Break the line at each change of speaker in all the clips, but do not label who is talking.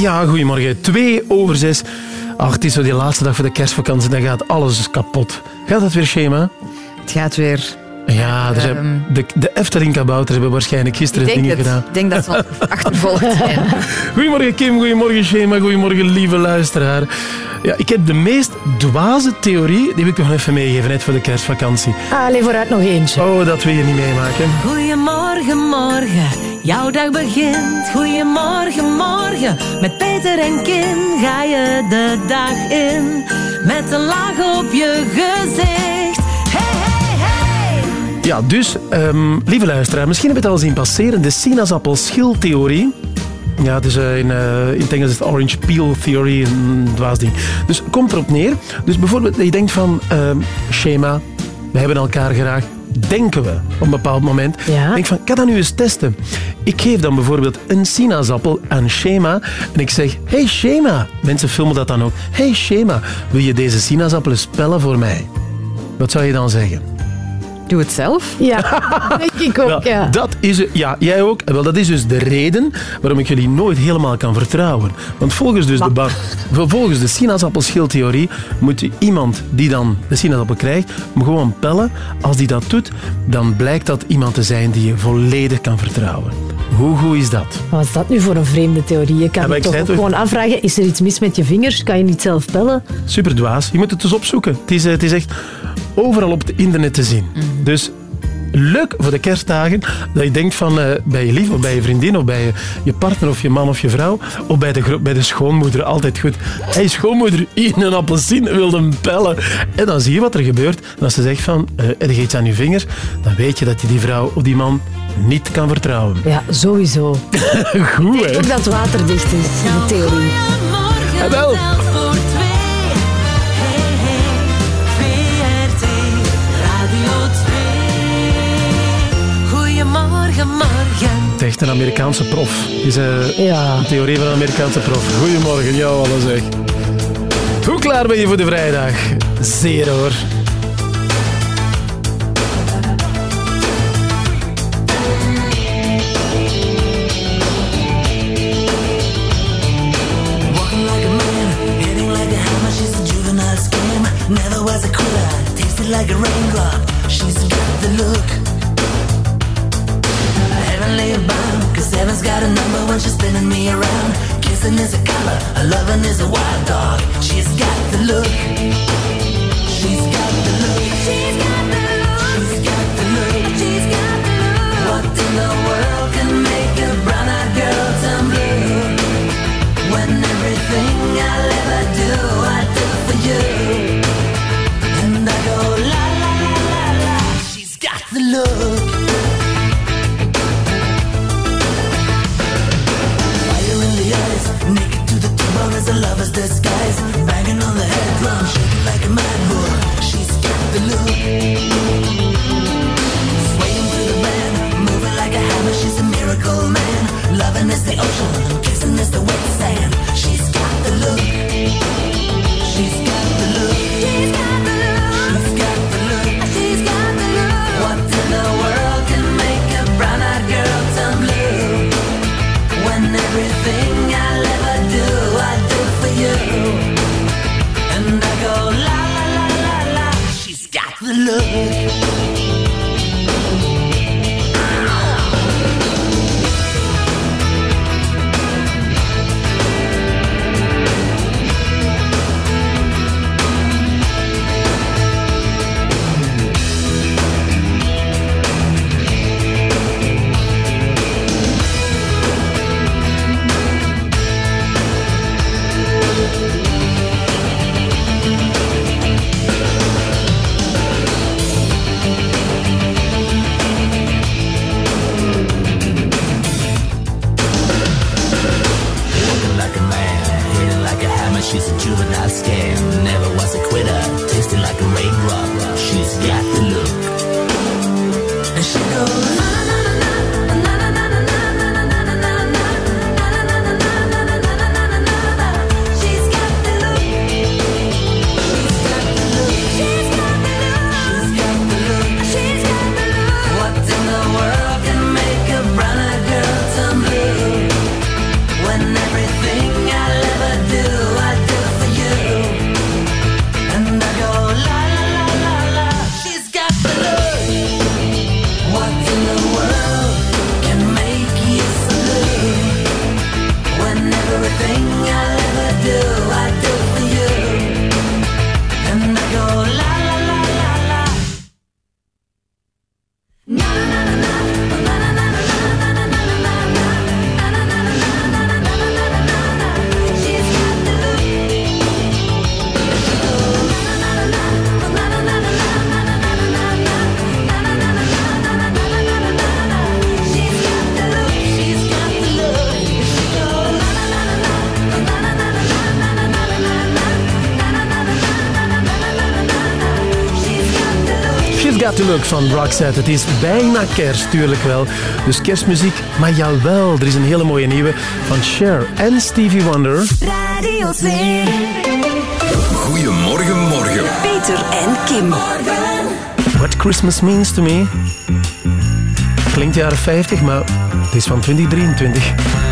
Ja, goedemorgen. Twee over zes. Ach, het is zo die laatste dag voor de kerstvakantie. Dan gaat alles kapot. Gaat dat weer, Schema?
Het gaat weer.
Ja, er zijn,
Ehm.
de, de Efteling-kabouters hebben waarschijnlijk gisteren dingen
het.
gedaan.
Ik denk dat ze achtervolgd zijn.
Goedemorgen Kim, goedemorgen Schema, goedemorgen lieve luisteraar. Ja, ik heb de meest dwaze theorie, die wil ik nog even meegeven, net voor de kerstvakantie.
Allee, vooruit nog eentje.
Oh, dat wil je niet meemaken.
Goedemorgen, morgen, jouw dag begint. Goedemorgen, morgen, met Peter en Kim ga je de dag in. Met een laag op je gezicht.
Ja, dus, ehm, lieve luisteraar, misschien heb je het al zien passeren, de sinaasappelschiltheorie. Ja, dus in, eh, in het Engels is het orange peel theory, een dwaas ding. Dus komt erop neer. Dus bijvoorbeeld, je denkt van, ehm, schema, we hebben elkaar graag, denken we op een bepaald moment.
Ja.
Denk van, ik ga dat nu eens testen. Ik geef dan bijvoorbeeld een sinaasappel aan Schema en ik zeg, hey Schema. Mensen filmen dat dan ook. Hey Schema, wil je deze sinaasappel eens pellen voor mij? Wat zou je dan zeggen?
Doe het zelf.
Ja, denk ik ook, ja.
dat is, ja, jij ook. Wel, dat is dus de reden waarom ik jullie nooit helemaal kan vertrouwen. Want volgens, dus de, volgens de sinaasappelschiltheorie moet je iemand die dan de sinaasappel krijgt, hem gewoon pellen. Als die dat doet, dan blijkt dat iemand te zijn die je volledig kan vertrouwen. Hoe goed is dat?
Wat is dat nu voor een vreemde theorie? Je kan
Ja,
je toch gewoon afvragen, is er iets mis met je vingers? Kan je niet zelf pellen?
Super dwaas. Je moet het dus opzoeken. Het is, eh, het is echt overal op het internet te zien. Dus leuk voor de kerstdagen dat je denkt van eh, bij je lief of bij je vriendin of bij je, je partner of je man of je vrouw of bij de, bij de schoonmoeder. Altijd goed. Hé, schoonmoeder, hier een appelsien wilde hem pellen. En dan zie je wat er gebeurt. En als ze zegt van, eh heb je iets aan je vingers, dan weet je dat je die vrouw of die man niet kan vertrouwen.
Ja, sowieso.
Goed, hè?
Ook dat het waterdicht is, de theorie.
Ah, wel. Het is echt een Amerikaanse prof. Is eh,
Ja.
een theorie van een Amerikaanse prof. Goedemorgen, jou alles zeg. Hoe klaar ben je voor de vrijdag? Zeer hoor.
Walking like a man, hitting like a hammer. She's a juvenile scam. Never was a quitter, tasted like a raindrop. She's got the look. Heaven's got a number when she's spinning me around. Kissing is a color, a loving is a wild dog. She's got the look. She's got the look.
She's got the look.
She's got the look. What in the world can make a brown-eyed girl turn blue? When everything I'll ever do, I do for you. And I go la la la la la. She's got the look. As lover's disguise. Banging on the head drum, shaking like a mad bull. She's got the look. Swaying through the band, moving like a hammer. She's a miracle man. Loving is the ocean, kissing is the wet sand. Look
van Roxette. Het is bijna kerst, tuurlijk wel. Dus kerstmuziek, maar jawel, er is een hele mooie nieuwe van Cher en Stevie Wonder.
Radio 2.
Goedemorgen, morgen.
Peter en Kim.
What Christmas Means to Me. Klinkt jaren 50, maar het is van 2023.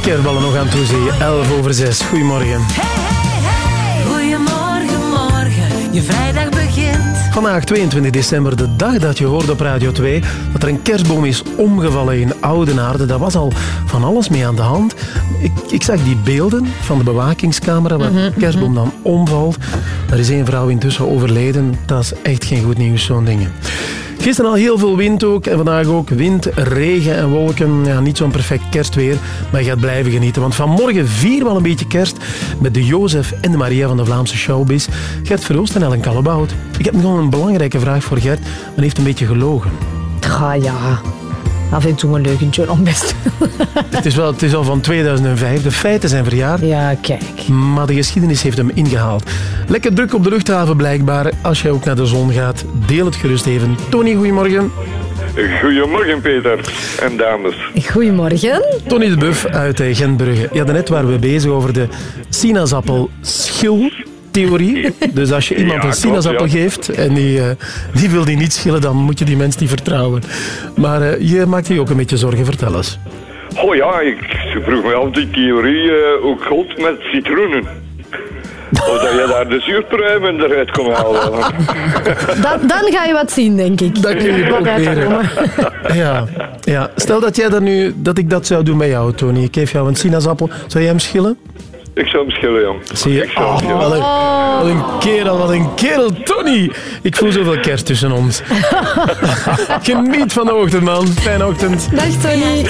Alle kerstballen nog aan toe, zie je. 11 over 6. Goedemorgen.
Goedemorgen, morgen, je vrijdag begint.
Vandaag 22 december, de dag dat je hoorde op Radio 2 dat er een kerstboom is omgevallen in Oudenaarde. Daar was al van alles mee aan de hand. Ik, ik zag die beelden van de bewakingscamera waar de kerstboom dan omvalt. Er is één vrouw intussen overleden. Dat is echt geen goed nieuws, zo'n dingen. Gisteren al heel veel wind ook en vandaag ook wind, regen en wolken. Ja, niet zo'n perfect kerstweer, maar je gaat blijven genieten. Want vanmorgen vieren we al een beetje kerst met de Jozef en de Maria van de Vlaamse showbiz. Gert Verhoost en Ellen Kallebout. Ik heb nog een belangrijke vraag voor Gert, maar hij heeft een beetje gelogen.
Ga ja. Af en toe een leugentje om best.
het, is wel, het is al van 2005, de feiten zijn verjaard.
Ja, kijk.
Maar de geschiedenis heeft hem ingehaald. Lekker druk op de luchthaven blijkbaar. Als jij ook naar de zon gaat, deel het gerust even. Tony, goedemorgen.
Goedemorgen Peter en dames.
Goedemorgen.
Tony de Buff uit eh, Gentbrugge. Ja, daarnet waren we bezig over de sinaasappel-schiltheorie. Dus als je iemand
Ja,
een
klopt,
sinaasappel
ja.
geeft en die, eh, die wil die niet schillen, dan moet je die mens niet vertrouwen. Maar eh, je maakt je ook een beetje zorgen. Vertel eens.
Oh ja, ik vroeg me af die theorie eh, ook gold met citroenen. Of dat je daar de zuurpruimen eruit kon halen.
Dan, dan ga je wat zien, denk ik.
Dat kun je proberen. Ja, ja. Stel dat, jij dat, nu, dat ik dat zou doen bij jou, Tony. Ik geef jou een sinaasappel. Zou jij hem schillen?
ik zou hem schillen, jong.
Zie je?
Ik zou hem
Oh, wat, een, wat een kerel, wat een kerel. Tony! Ik voel zoveel kerst tussen ons. Geniet van de ochtend, man. Fijne ochtend.
Dag, Tony.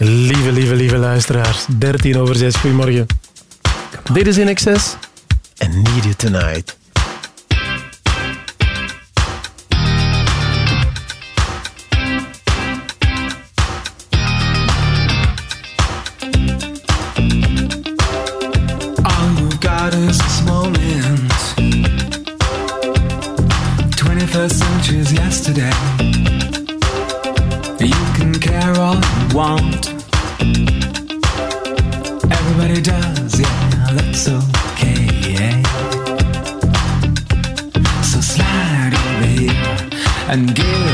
Lieve, lieve, lieve luisteraars. 13 over 6, goedemorgen. Dit is In Excess and Need You Tonight.
All you got is this moment. 21st century's yesterday. Want. everybody does, yeah, that's okay. yeah. So slide over here and give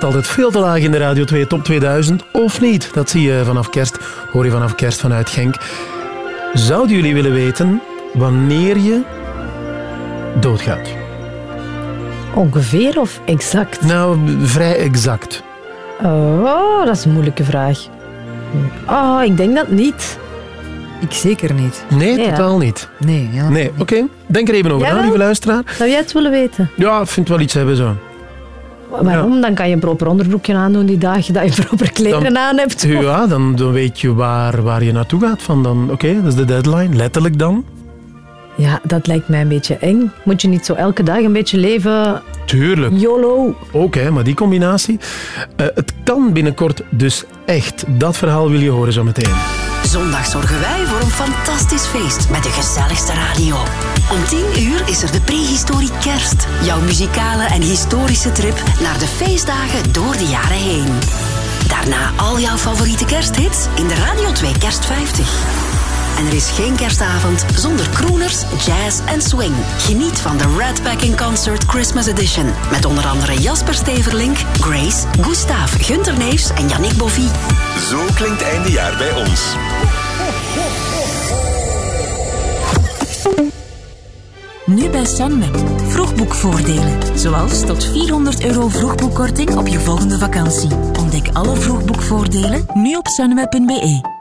staat altijd veel te laag in de Radio 2 Top 2000, of niet? Dat zie je vanaf kerst, hoor je vanaf kerst vanuit Genk. Zouden jullie willen weten wanneer je doodgaat?
Ongeveer of exact?
Nou, vrij exact.
Oh, dat is een moeilijke vraag. Oh, ik denk dat niet.
Ik zeker niet.
Nee, totaal niet.
Nee, ja.
Nee, oké. Denk er even over na, lieve luisteraar.
Zou jij het willen weten?
Ja, ik vind wel iets hebben zo.
Waarom? Dan kan je een proper onderbroekje aandoen die dagen dat je proper kleren
Dan-
aan hebt.
Ja, dan, dan weet je waar, waar je naartoe gaat. Van dan, oké, dat is de deadline. Letterlijk dan.
Ja, dat lijkt mij een beetje eng. Moet je niet zo elke dag een beetje leven?
Tuurlijk.
YOLO.
Ook, hè, maar die combinatie. Eh, het kan binnenkort dus echt. Dat verhaal wil je horen zo meteen.
Zondag zorgen wij voor een fantastisch feest met de gezelligste radio. Om 10 uur is er de prehistorie kerst. Jouw muzikale en historische trip naar de feestdagen door de jaren heen. Daarna al jouw favoriete kersthits in de Radio 2 Kerst 50. En er is geen kerstavond zonder crooners, jazz en swing. Geniet van de Red Concert Christmas Edition. Met onder andere Jasper Steverlink, Grace, Gustav, Gunter Neefs en Yannick Bovie.
Zo klinkt eindejaar bij ons.
Nu bij Sunweb. Vroegboekvoordelen. Zoals tot 400 euro vroegboekkorting op je volgende vakantie. Ontdek alle vroegboekvoordelen nu op sunweb.be.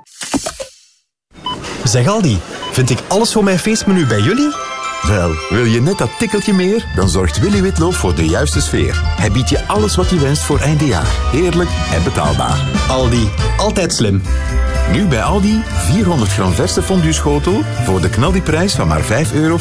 Zeg Aldi, vind ik alles voor mijn feestmenu bij jullie?
Wel, wil je net dat tikkeltje meer? Dan zorgt Willy Witlof voor de juiste sfeer. Hij biedt je alles wat je wenst voor eindejaar. Heerlijk en betaalbaar.
Aldi, altijd slim.
Nu bij Aldi 400 gram verse fondue schotel voor de knaldiprijs van maar 5,50 euro.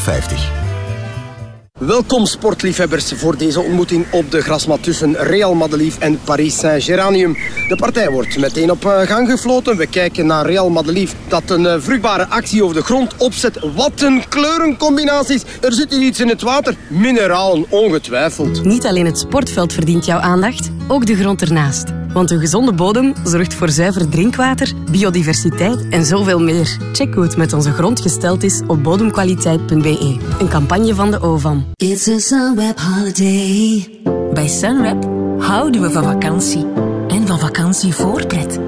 Welkom sportliefhebbers voor deze ontmoeting op de grasmat tussen Real Madelief en Paris Saint-Geranium. De partij wordt meteen op eh, gang gefloten. We kijken naar Real Madelief dat een eh, vruchtbare actie over de grond opzet. Wat een kleurencombinaties. Er zit hier iets in het water. Mineralen, ongetwijfeld.
Niet alleen het sportveld verdient jouw aandacht, ook de grond ernaast. Want een gezonde bodem zorgt voor zuiver drinkwater, biodiversiteit en zoveel meer. Check hoe het met onze grond gesteld is op bodemkwaliteit.be. Een campagne van de OVAM.
It's a Sunweb holiday. Bij Sunweb houden we van vakantie. En
van vakantie voorpret.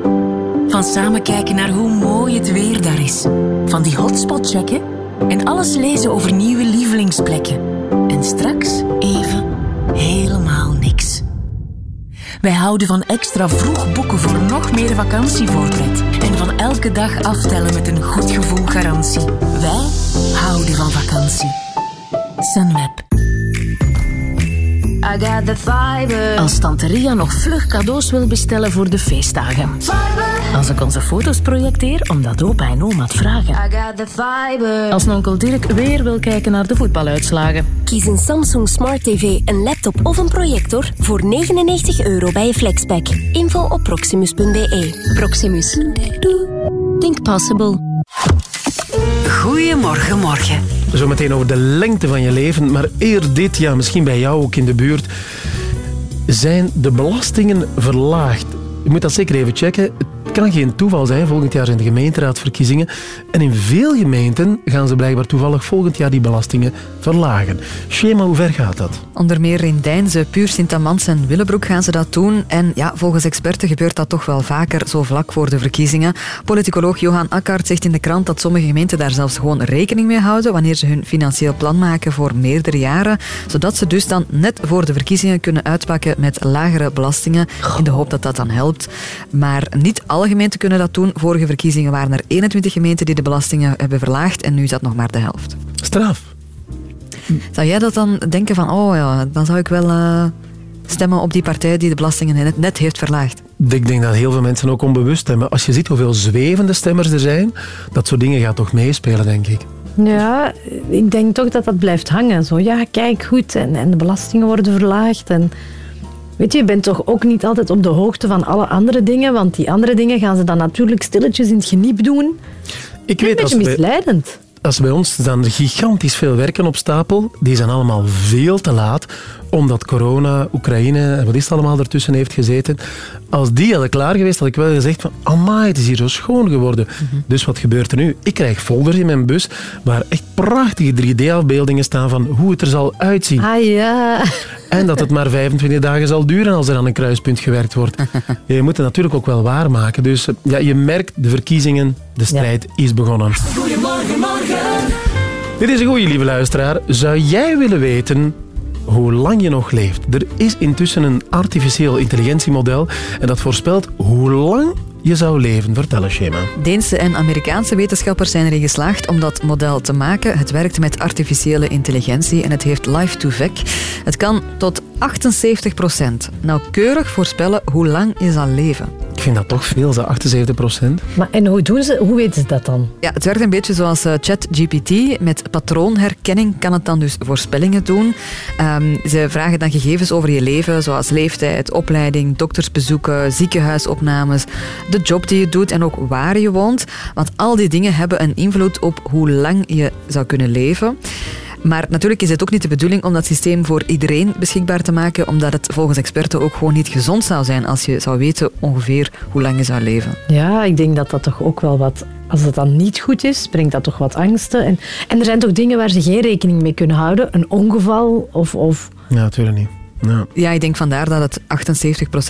Van samen kijken naar hoe mooi het weer daar is. Van die hotspot checken en alles lezen over nieuwe lievelingsplekken. En straks even helemaal niks. Wij houden van extra vroeg boeken voor nog meer vakantievoorpret. En van elke dag aftellen met een goed gevoel garantie. Wij houden van vakantie. Sunweb.
I got the fiber.
Als Tante Ria nog vlug cadeaus wil bestellen voor de feestdagen. Als ik onze foto's projecteer, omdat opa en oma het vragen.
I got the fiber.
Als onkel Dirk weer wil kijken naar de voetbaluitslagen.
Kies een Samsung Smart TV, een laptop of een projector voor 99 euro bij je Flexpack. Info op proximus.be. Proximus. Think possible.
Goedemorgen, morgen.
Zometeen over de lengte van je leven. Maar eer dit, ja, misschien bij jou ook in de buurt, zijn de belastingen verlaagd. Je moet dat zeker even checken. Het kan geen toeval zijn. Volgend jaar zijn de gemeenteraadsverkiezingen. En in veel gemeenten gaan ze blijkbaar toevallig volgend jaar die belastingen verlagen. Schema, hoe ver gaat dat?
Onder meer in Deinze, Puur, Sint-Amans en Willebroek gaan ze dat doen. En ja, volgens experten gebeurt dat toch wel vaker, zo vlak voor de verkiezingen. Politicoloog Johan Akkart zegt in de krant dat sommige gemeenten daar zelfs gewoon rekening mee houden wanneer ze hun financieel plan maken voor meerdere jaren, zodat ze dus dan net voor de verkiezingen kunnen uitpakken met lagere belastingen, in de hoop dat dat dan helpt. Maar niet alle gemeenten kunnen dat doen. Vorige verkiezingen waren er 21 gemeenten die de belastingen hebben verlaagd en nu is dat nog maar de helft.
Straf.
Zou jij dat dan denken van, oh ja, dan zou ik wel eh, stemmen op die partij die de belastingen net, net heeft verlaagd?
Ik denk dat heel veel mensen ook onbewust stemmen. Als je ziet hoeveel zwevende stemmers er zijn, dat soort dingen gaat toch meespelen, denk ik.
Ja, ik denk toch dat dat blijft hangen. Zo, ja, kijk goed. En, en de belastingen worden verlaagd. En, weet je, je bent toch ook niet altijd op de hoogte van alle andere dingen. Want die andere dingen gaan ze dan natuurlijk stilletjes in het geniep doen.
Ik
een
weet als
beetje misleidend.
Als bij ons er gigantisch veel werken op stapel. Die zijn allemaal veel te laat, omdat corona, Oekraïne en wat is het allemaal ertussen heeft gezeten. Als die hadden klaar geweest, had ik wel gezegd van amai, het is hier zo schoon geworden. Dus wat gebeurt er nu? Ik krijg folders in mijn bus waar echt prachtige 3D-afbeeldingen staan van hoe het er zal uitzien.
Ah ja.
En dat het maar 25 dagen zal duren als er aan een kruispunt gewerkt wordt. Je moet het natuurlijk ook wel waarmaken. Dus eh, ja, je merkt, de verkiezingen, de strijd is begonnen.
Goedemorgen, morgen.
Dit is een goeie, lieve luisteraar. Zou jij willen weten hoe lang je nog leeft? Er is intussen een artificieel intelligentiemodel en dat voorspelt hoe lang je zou leven. Vertel eens, Shema.
Deense en Amerikaanse wetenschappers zijn erin geslaagd om dat model te maken. Het werkt met artificiële intelligentie en het heeft live to vec. Het kan tot 78% nauwkeurig voorspellen hoe lang je zal leven.
Ik vind dat toch veel, zo 78 procent.
Maar en hoe, doen ze, hoe weten ze dat dan?
Ja, het werkt een beetje zoals eh, ChatGPT. Met patroonherkenning kan het dan dus voorspellingen doen. Ehm, ze vragen dan gegevens over je leven, zoals leeftijd, opleiding, doktersbezoeken, ziekenhuisopnames, de job die je doet en ook waar je woont. Want al die dingen hebben een invloed op hoe lang je zou kunnen leven. Maar natuurlijk is het ook niet de bedoeling om dat systeem voor iedereen beschikbaar te maken, omdat het volgens experten ook gewoon niet gezond zou zijn als je zou weten ongeveer hoe lang je zou leven.
Ja, ik denk dat dat toch ook wel wat... Als het dan niet goed is, brengt dat toch wat angsten. En, en er zijn toch dingen waar ze geen rekening mee kunnen houden. Een ongeval of... of
Ja, natuurlijk niet. Ja.
Ja, ik denk vandaar dat het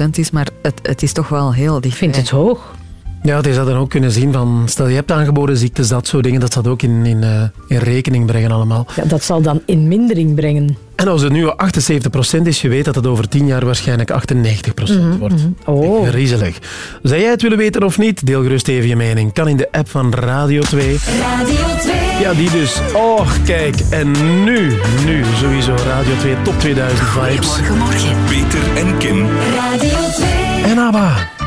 78% is, maar het, het is toch wel heel dicht. Ik vind
het hoog.
Ja, is dat dan ook kunnen zien van, stel je hebt aangeboren ziektes, dat soort dingen, dat ze dat ook in, in, eh, in rekening brengen allemaal.
Ja, dat zal dan in mindering brengen.
En als het nu 78% is, je weet dat het over 10 jaar waarschijnlijk 98%
Mhm,
wordt.
mhm. Oh.
Griezelig. Zou jij het willen weten of niet? Deel gerust even je mening. Kan in de app van Radio 2.
Radio 2.
Ja, die dus. Oh, kijk. En nu, nu sowieso Radio 2 Top 2000 Vibes.
Goedemorgen,
Peter en Kim.
Radio 2.
En ABBA.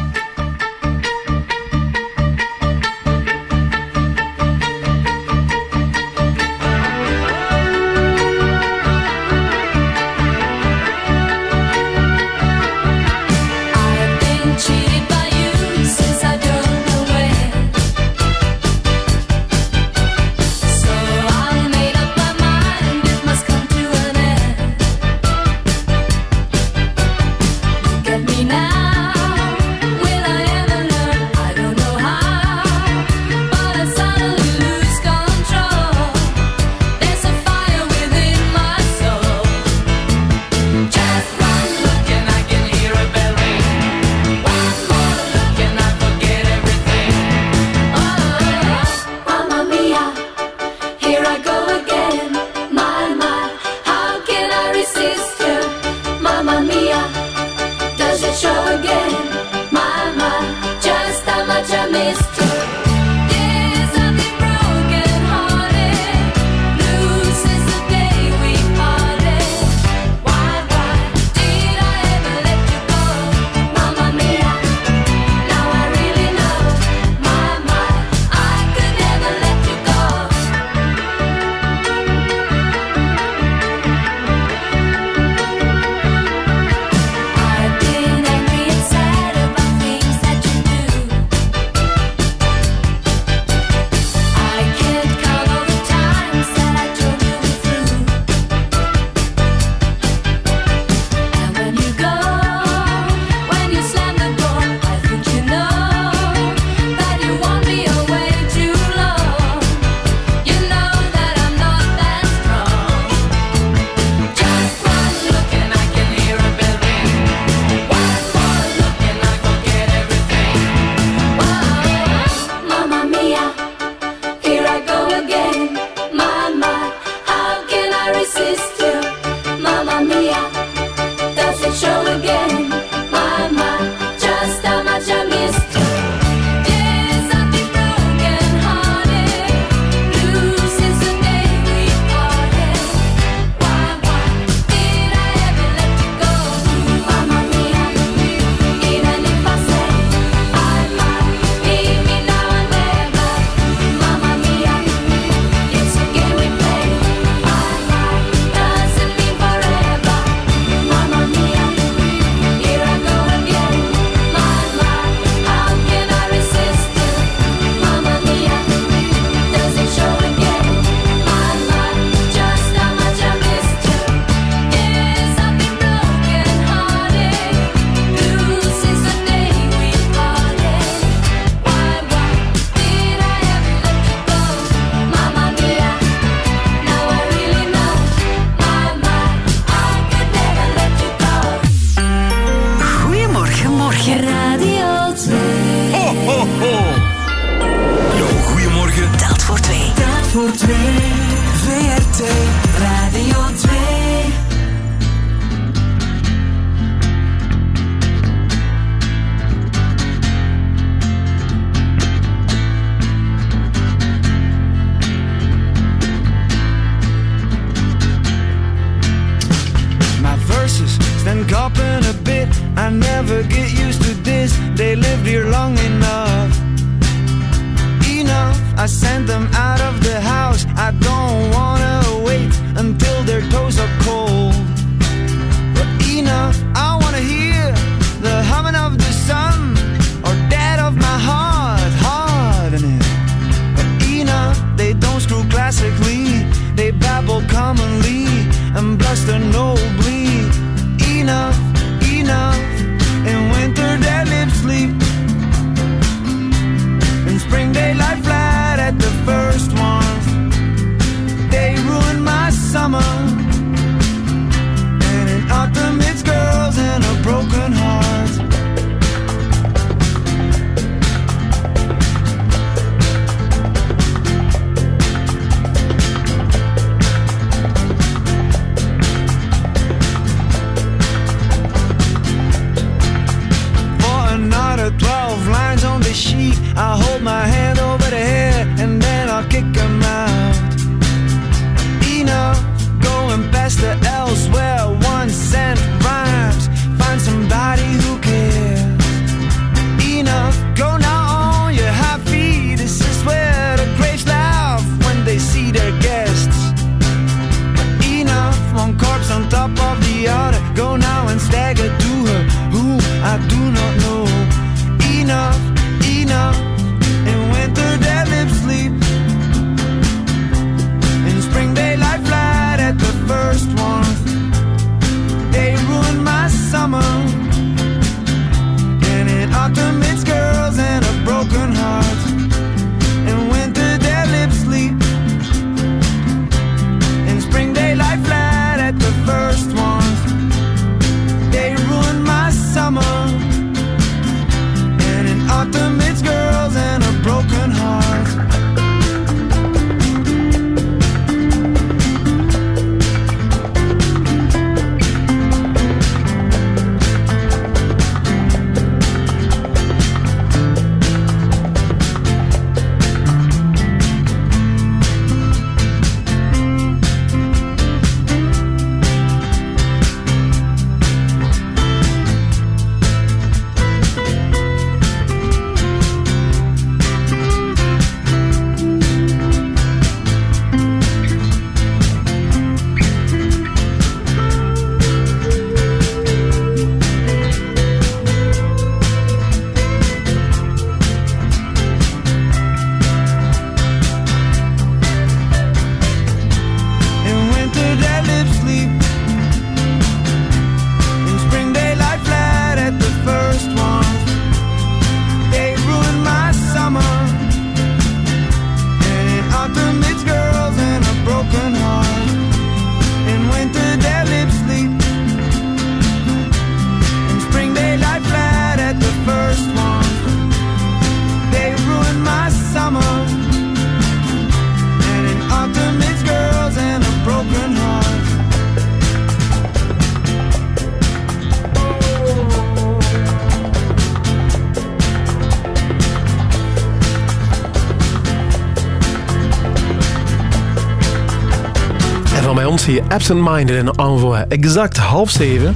Zie je Absent Minded en Envoy. Exact half zeven.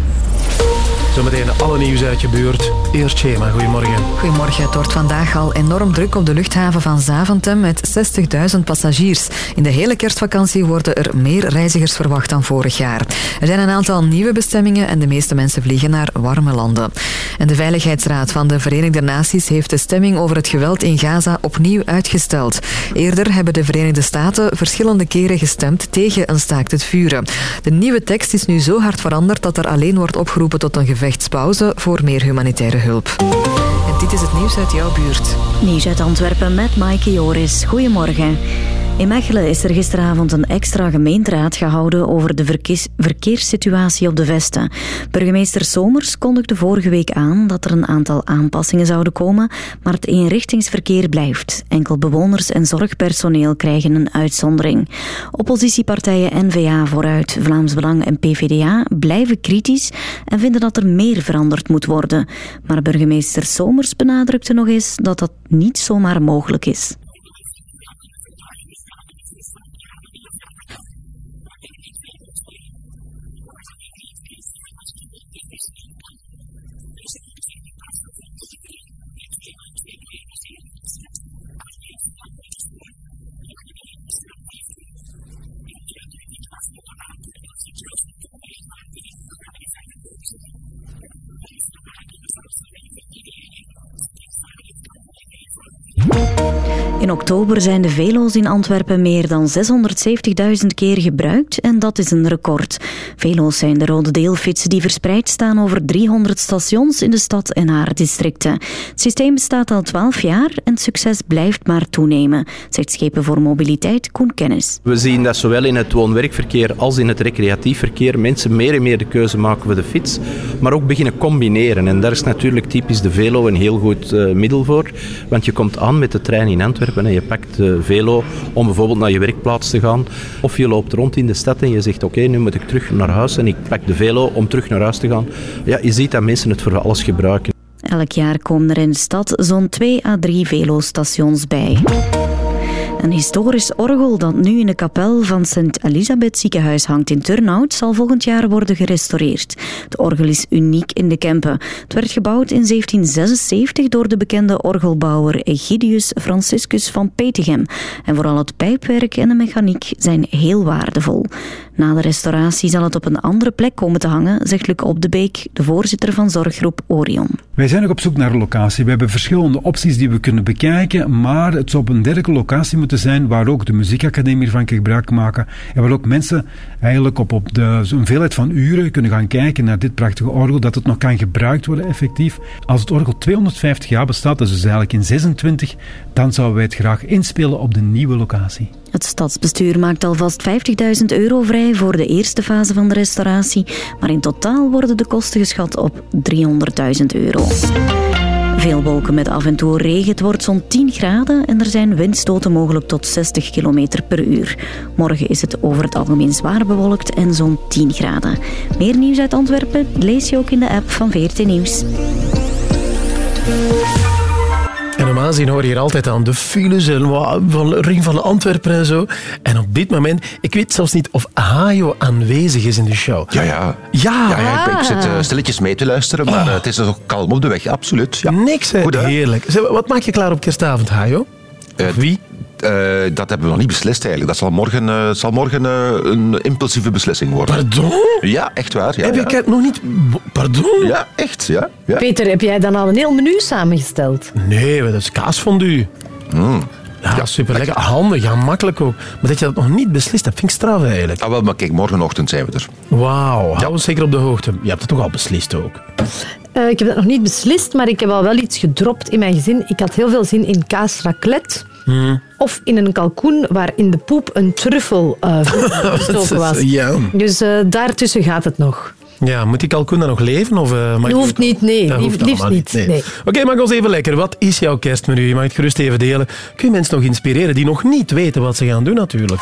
Zometeen alle nieuws uit je buurt. Eerst Schema, goedemorgen.
Goedemorgen. Het wordt vandaag al enorm druk op de luchthaven van Zaventem met 60.000 passagiers. In de hele kerstvakantie worden er meer reizigers verwacht dan vorig jaar. Er zijn een aantal nieuwe bestemmingen en de meeste mensen vliegen naar warme landen. En de Veiligheidsraad van de Verenigde Naties heeft de stemming over het geweld in Gaza opnieuw uitgesteld. Eerder hebben de Verenigde Staten verschillende keren gestemd tegen een staakt het vuren. De nieuwe tekst is nu zo hard veranderd dat er alleen wordt opgeroepen tot een gevechtspauze voor meer humanitaire hulp. En dit is het nieuws uit jouw buurt.
Nieuws uit Antwerpen met Maaike Joris. Goedemorgen. In Mechelen is er gisteravond een extra gemeenteraad gehouden over de verkeers- verkeerssituatie op de Vesten. Burgemeester Somers kondigde vorige week aan dat er een aantal aanpassingen zouden komen, maar het eenrichtingsverkeer blijft. Enkel bewoners en zorgpersoneel krijgen een uitzondering. Oppositiepartijen N-VA vooruit, Vlaams Belang en PVDA blijven kritisch en vinden dat er meer veranderd moet worden. Maar burgemeester Somers benadrukte nog eens dat dat niet zomaar mogelijk is. In oktober zijn de velo's in Antwerpen meer dan 670.000 keer gebruikt en dat is een record. Velo's zijn de rode deelfietsen die verspreid staan over 300 stations in de stad en haar districten. Het systeem bestaat al 12 jaar en succes blijft maar toenemen, zegt Schepen voor Mobiliteit Koen Kennis.
We zien dat zowel in het woon-werkverkeer als in het recreatief verkeer mensen meer en meer de keuze maken voor de fiets, maar ook beginnen combineren. En daar is natuurlijk typisch de velo een heel goed eh, middel voor, want je komt aan met de trein in Antwerpen je pakt de velo om bijvoorbeeld naar je werkplaats te gaan. Of je loopt rond in de stad en je zegt oké, nu moet ik terug naar huis en ik pak de velo om terug naar huis te gaan. Ja, je ziet dat mensen het voor alles gebruiken.
Elk jaar komen er in de stad zo'n 2 à 3 velostations bij. Een historisch orgel dat nu in de kapel van Sint Elisabeth ziekenhuis hangt in Turnhout zal volgend jaar worden gerestaureerd. Het orgel is uniek in de Kempen. Het werd gebouwd in 1776 door de bekende orgelbouwer Egidius Franciscus van Petegem. En vooral het pijpwerk en de mechaniek zijn heel waardevol. Na de restauratie zal het op een andere plek komen te hangen, zegt Luc Op de Beek, de voorzitter van zorggroep Orion.
Wij zijn nog op zoek naar een locatie. We hebben verschillende opties die we kunnen bekijken, maar het zou op een dergelijke locatie moeten zijn waar ook de muziekacademie kan gebruik maken en waar ook mensen eigenlijk op, op de, veelheid van uren kunnen gaan kijken naar dit prachtige orgel, dat het nog kan gebruikt worden effectief. Als het orgel 250 jaar bestaat, dat is dus eigenlijk in 26, dan zouden wij het graag inspelen op de nieuwe locatie.
Het stadsbestuur maakt alvast 50.000 euro vrij voor de eerste fase van de restauratie, maar in totaal worden de kosten geschat op 300.000 euro. Veel wolken met af en toe regen. Het wordt zo'n 10 graden en er zijn windstoten mogelijk tot 60 km per uur. Morgen is het over het algemeen zwaar bewolkt en zo'n 10 graden. Meer nieuws uit Antwerpen lees je ook in de app van VRT Nieuws.
Normaal gezien hoor je hier altijd aan de files en van de ring van Antwerpen en zo. En op dit moment, ik weet zelfs niet of Hajo aanwezig is in de show.
Ja, ja.
Ja.
ja, ja, ik, ik zit eh, stilletjes mee te luisteren, maar eh, het is dus ook kalm op de weg, absoluut. Ja.
Niks, hè?
Goed, hè?
Heerlijk. Zeg, wat maak je klaar op kerstavond, Hajo?
wie? Dat hebben we nog niet beslist eigenlijk. Dat zal morgen, eh, zal morgen eh, een impulsieve beslissing worden.
Pardon?
Ja, echt waar. Ja,
Heb
ja.
ik het nog niet... Pardon?
Ja, echt. Ja, ja.
Peter, heb jij dan al een heel menu samengesteld?
Nee, dat is kaasfondue.
Mm.
Ja, super lekker. Handig, ja, makkelijk ook. Maar dat je dat nog niet beslist hebt, vind ik straf eigenlijk.
Ah, wel, maar kijk, morgenochtend zijn we er.
Wauw, hou ons zeker op de hoogte. Je hebt het toch al beslist ook?
Eh, ik heb dat nog niet beslist, maar ik heb al wel iets gedropt in mijn gezin. Ik had heel veel zin in kaas raclette.
Hmm.
Of in een kalkoen waar in de poep een truffel eh gestoken was.
Ja.
Dus eh, daartussen gaat het nog.
Ja, moet die kalkoen dan nog leven? Of, eh, mag
Dat hoeft niet, nee.
Dat hoeft
liefst niet. Nee.
Oké, maak ons even lekker. Wat is jouw kerstmenu? Je mag het gerust even delen. Kun je mensen nog inspireren die nog niet weten wat ze gaan doen natuurlijk?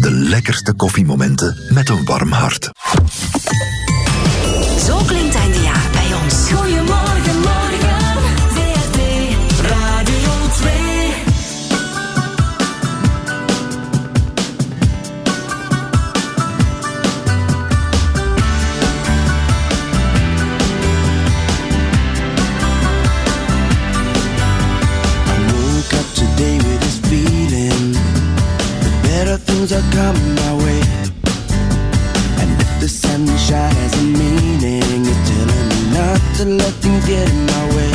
de lekkerste koffiemomenten met een warm hart.
Zo klinkt
things are coming my way. And if the sunshine has a meaning, it's telling me not to let things get in my way.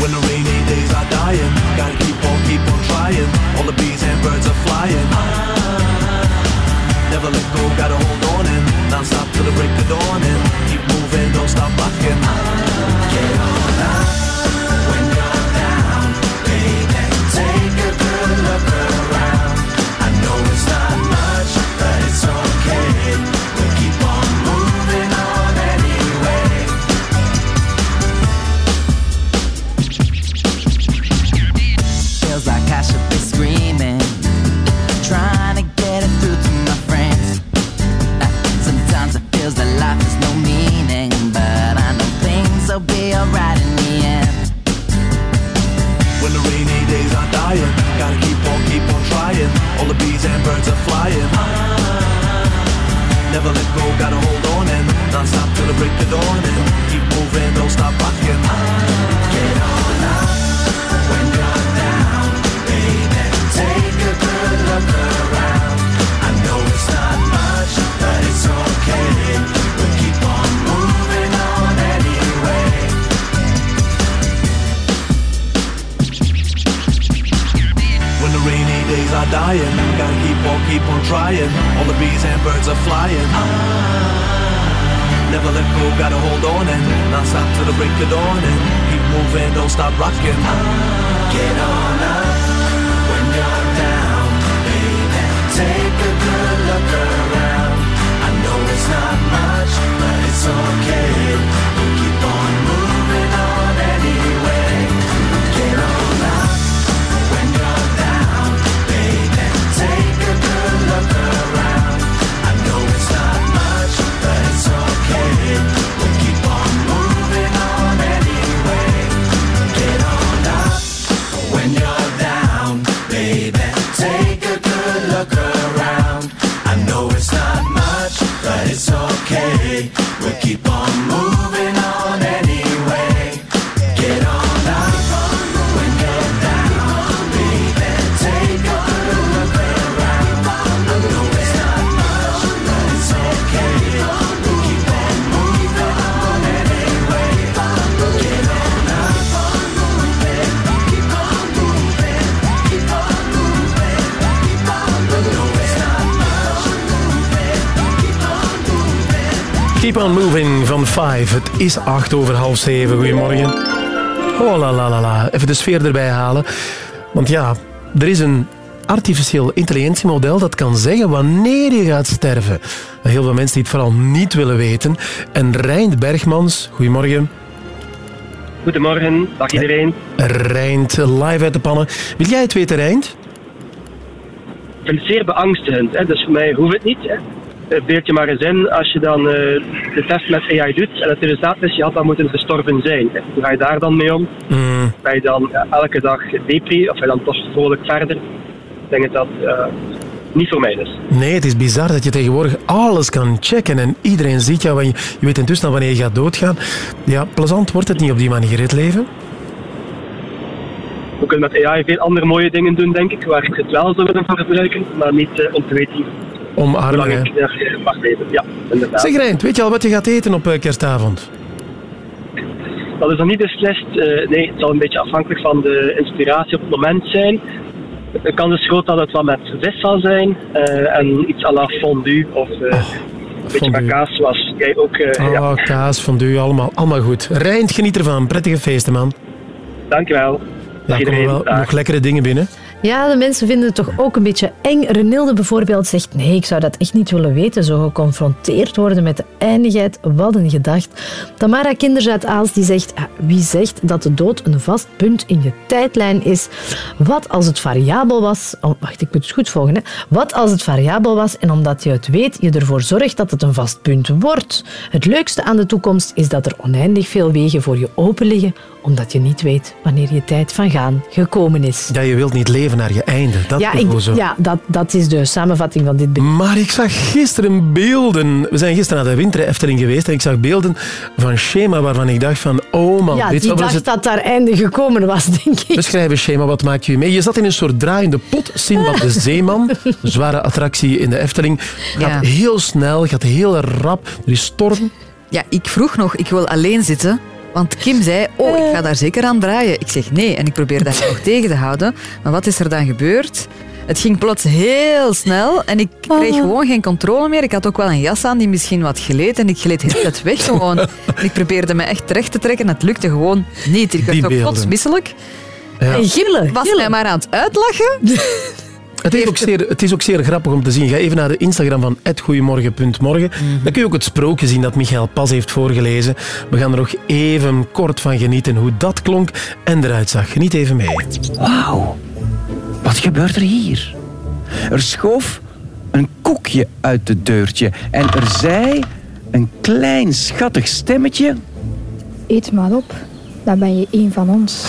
When the rainy days are dying, gotta keep on, keep on trying. All the bees and birds are flying. Never let go, gotta hold on and non till the break of dawn and keep moving, don't stop rocking.
Is 8 over half 7. Goedemorgen. Oh la la la la. Even de sfeer erbij halen. Want ja, er is een artificieel intelligentiemodel dat kan zeggen wanneer je gaat sterven. Heel veel mensen die het vooral niet willen weten. En Reind Bergmans, goedemorgen.
Goedemorgen, dag iedereen.
Reind, live uit de pannen. Wil jij het weten, Reind?
Ik vind het zeer beangstigend, hè? dus voor mij hoeft het niet. Hè? Eh, Beeld je maar eens in, als je dan eh, de test met AI doet en het resultaat is, je had dan moeten gestorven zijn. Hoe ga je daar dan mee om?
Mm.
Ben je dan eh, elke dag depri of ga je dan toch vrolijk verder? Ik denk dat dat eh, niet voor mij is.
Nee, het is bizar dat je tegenwoordig alles kan checken en iedereen ziet jou. Je, je weet intussen al wanneer je gaat doodgaan. Ja, plezant wordt het niet op die manier, het leven.
We kunnen met AI veel andere mooie dingen doen, denk ik, waar ik het wel zou willen voor gebruiken, maar niet eh, om te weten
Omarmen,
ik. Ja, inderdaad.
Zeg Reind, weet je al wat je gaat eten op eh, kerstavond?
Dat is nog niet beslist. Eh, nee, het zal een beetje afhankelijk van de inspiratie op het moment zijn. de kans is groot dat het wat met vis zal zijn. eh, en iets à la fondue of eh, een beetje met kaas, zoals jij ook...
Oh,
ja.
kaas, fondue, allemaal, allemaal goed. Rijnd, geniet ervan. Prettige feesten, man.
Dankjewel.
Ja, komen
iedereen.
wel nog lekkere dingen binnen.
Ja, de mensen vinden het toch ook een beetje eng. Renilde bijvoorbeeld zegt, nee, ik zou dat echt niet willen weten. Zo geconfronteerd worden met de eindigheid, wat een gedacht. Tamara Kinders uit Aals die zegt, ah, wie zegt dat de dood een vast punt in je tijdlijn is? Wat als het variabel was... Oh, wacht, ik moet het goed volgen. Hè. Wat als het variabel was en omdat je het weet, je ervoor zorgt dat het een vast punt wordt? Het leukste aan de toekomst is dat er oneindig veel wegen voor je open liggen, omdat je niet weet wanneer je tijd van gaan gekomen is.
Ja, je wilt niet leven naar je einde. Dat
ja, ik,
zo.
ja dat, dat is de samenvatting van dit bericht.
Maar ik zag gisteren beelden. We zijn gisteren naar de Winter Efteling geweest en ik zag beelden van Schema waarvan ik dacht van, oh man,
ja,
je
die dacht
het?
dat daar einde gekomen was, denk ik.
Beschrijven, Schema, wat maak je mee? Je zat in een soort draaiende pot, Sinbad de Zeeman. Een zware attractie in de Efteling. Gaat
Ja.
heel snel, gaat heel rap. Er is storm.
Ja, ik vroeg nog, ik wil alleen zitten. Want Kim zei, oh, ik ga daar zeker aan draaien. Ik zeg nee en ik probeer dat nog tegen te houden. Maar wat is er dan gebeurd? Het ging plots heel snel en ik kreeg gewoon geen controle meer. Ik had ook wel een jas aan die misschien wat gleed en ik gleed heel het weg gewoon. En ik probeerde me echt terecht te trekken en het lukte gewoon niet. Ik werd ook
beelden.
kotsmisselijk.
Ja.
En Gillen was mij maar aan het uitlachen.
Het is, ook zeer, het is ook zeer grappig om te zien. Ga even naar de Instagram van @goeiemorgen.morgen. Dan kun je ook het sprookje zien dat Michael Pas heeft voorgelezen. We gaan er nog even kort van genieten hoe dat klonk en eruit zag. Geniet even mee.
Wauw, wat gebeurt er hier? Er schoof een koekje uit het deurtje en er zei een klein schattig stemmetje.
Eet maar op, dan ben je een van ons.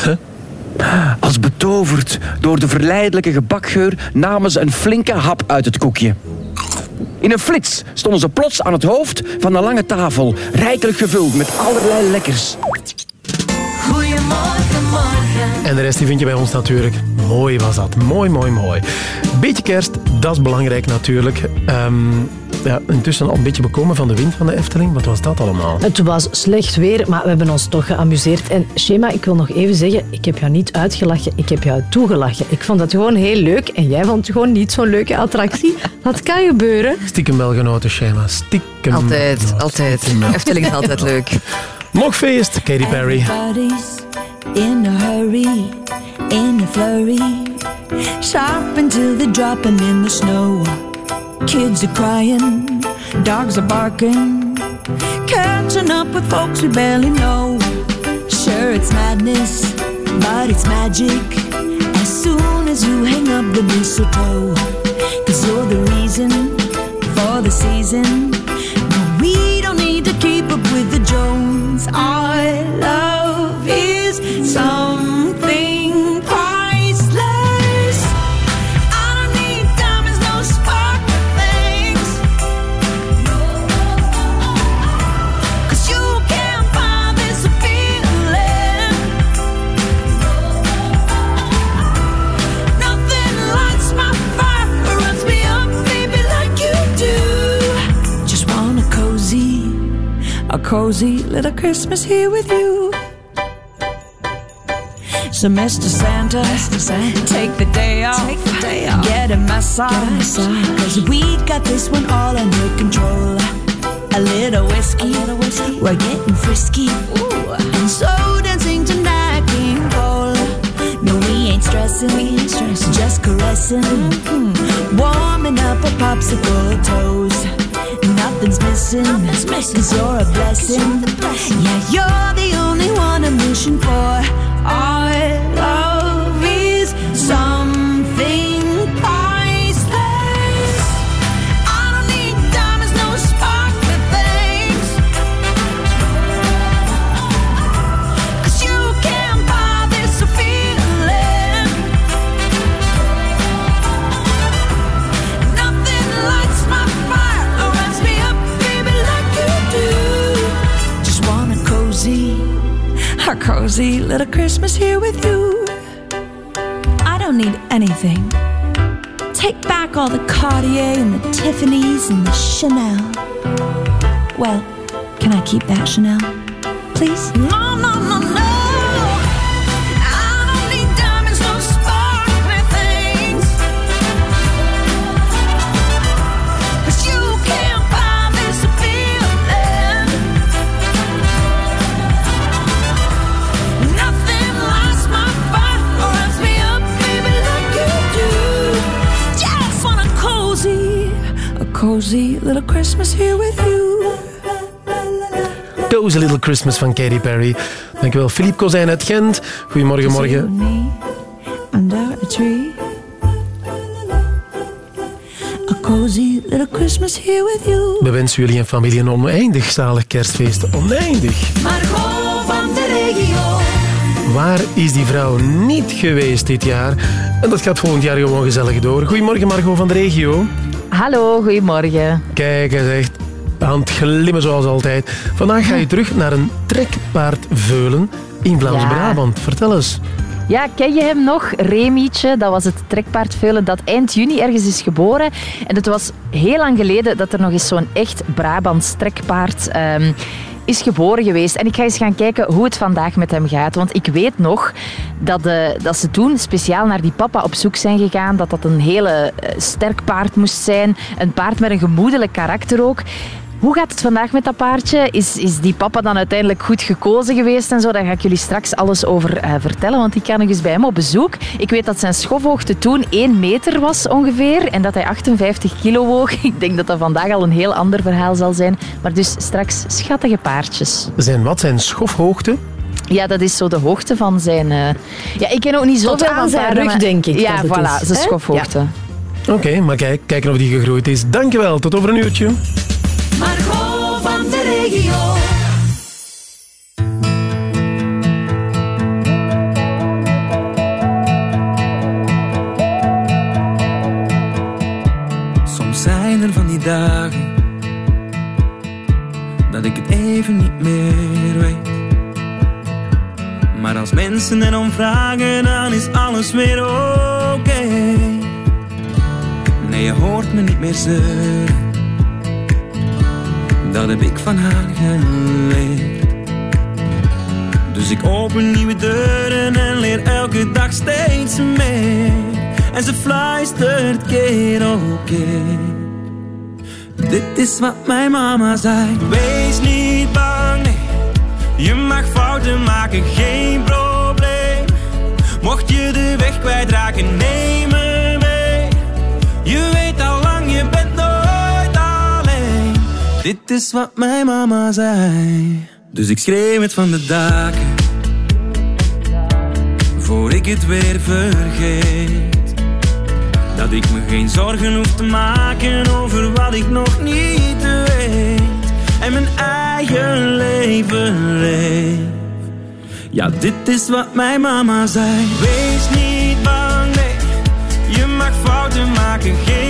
Als betoverd door de verleidelijke gebakgeur namen ze een flinke hap uit het koekje. In een flits stonden ze plots aan het hoofd van een lange tafel, rijkelijk gevuld met allerlei lekkers.
Goedemorgen, morgen.
En de rest die vind je bij ons natuurlijk. Mooi was dat. Mooi, mooi, mooi. Beetje kerst, dat is belangrijk natuurlijk. Ehm, ja, intussen al een beetje bekomen van de wind van de Efteling. Wat was dat allemaal?
Het was slecht weer, maar we hebben ons toch geamuseerd. En Shema, ik wil nog even zeggen, ik heb jou niet uitgelachen, ik heb jou toegelachen. Ik vond dat gewoon heel leuk en jij vond het gewoon niet zo'n leuke attractie. Dat kan gebeuren.
Stiekem wel genoten, Shema. Stiekem.
Altijd,
genoten.
altijd.
Stiekem.
Efteling is altijd leuk.
Nog feest, Katy Perry.
Everybody's in a hurry, in a flurry. Sharp until they're dropping in the snow. Kids are crying, dogs are barking. Catching up with folks we barely know. Sure, it's madness, but it's magic. As soon as you hang up the mistletoe. Cause you're the reason for the season. No, we don't need to keep up with the Jones. Our love cozy little Christmas here with you. So, Mr. Santa, santa take the day off, get a massage, cause we got this one all under control. A little whiskey, a little whiskey. we're getting frisky, Ooh. and so dancing tonight, King Cole. No, we ain't stressing, we ain't stressing, just caressing, mm-hmm. warming up our popsicle toes. Nothing's missing, Nothing's missing, cause you're a blessing. Yeah, you're the only one I'm wishing for. Cozy little Christmas here with you. I don't need anything. Take back all the Cartier and the Tiffany's and the Chanel. Well, can I keep that Chanel? Please? No, no, no, cozy little Christmas here with you.
Cozy Little Christmas van Katy Perry. Dankjewel, Philippe Kozijn uit Gent. Goedemorgen, morgen.
Under a tree. A cozy little Christmas here with you.
We wensen jullie en familie een oneindig zalig kerstfeest. Oneindig.
Margot van de regio.
Waar is die vrouw niet geweest dit jaar? En dat gaat volgend jaar gewoon gezellig door. Goedemorgen, Margot van de regio.
Hallo, goedemorgen.
Kijk, hij zegt aan het glimmen zoals altijd. Vandaag ga je terug naar een trekpaardveulen in Vlaams-Brabant. Vertel eens.
Ja, ken je hem nog? Remietje, dat was het trekpaardveulen dat eind juni ergens is geboren. En het was heel lang geleden dat er nog eens zo'n echt Brabants trekpaard ehm, is geboren geweest. En ik ga eens gaan kijken hoe het vandaag met hem gaat. Want ik weet nog dat, eh, dat ze toen speciaal naar die papa op zoek zijn gegaan. Dat dat een hele eh, sterk paard moest zijn. Een paard met een gemoedelijk karakter ook. Hoe gaat het vandaag met dat paardje? Is, is die papa dan uiteindelijk goed gekozen geweest en zo? Daar ga ik jullie straks alles over eh, vertellen, want ik ga nog eens bij hem op bezoek. Ik weet dat zijn schofhoogte toen 1 meter was ongeveer en dat hij 58 kilo woog. Ik denk dat dat vandaag al een heel ander verhaal zal zijn. Maar dus straks schattige paardjes.
Zijn wat zijn schofhoogte?
Ja, dat is zo de hoogte van zijn... eh, Ja, ik ken ook niet
Tot
zoveel
aan
van
zijn
paarden,
rug,
maar-
denk ik
Ja, voilà,
is,
zijn schofhoogte.
Oké, maar kijk, kijken of die gegroeid is. Dankjewel, tot over een uurtje.
Soms zijn er van die dagen dat ik het even niet meer weet. Maar als mensen erom vragen, dan is alles weer oké. Nee, je hoort me niet meer zeuren. Dat heb ik van haar geleerd. Dus ik open nieuwe deuren en leer elke dag steeds meer. En ze fluistert keer op keer. Dit is wat mijn mama zei. Wees niet bang, nee. Je mag fouten maken, geen probleem. Mocht je de weg kwijtraken, neem Dit is wat mijn mama zei. Dus ik schreeuw het van de daken. Voor ik het weer vergeet. Dat ik me geen zorgen hoef te maken over wat ik nog niet weet. En mijn eigen leven leef. Ja, dit is wat mijn mama zei. Wees niet bang, nee. Je mag fouten maken, geen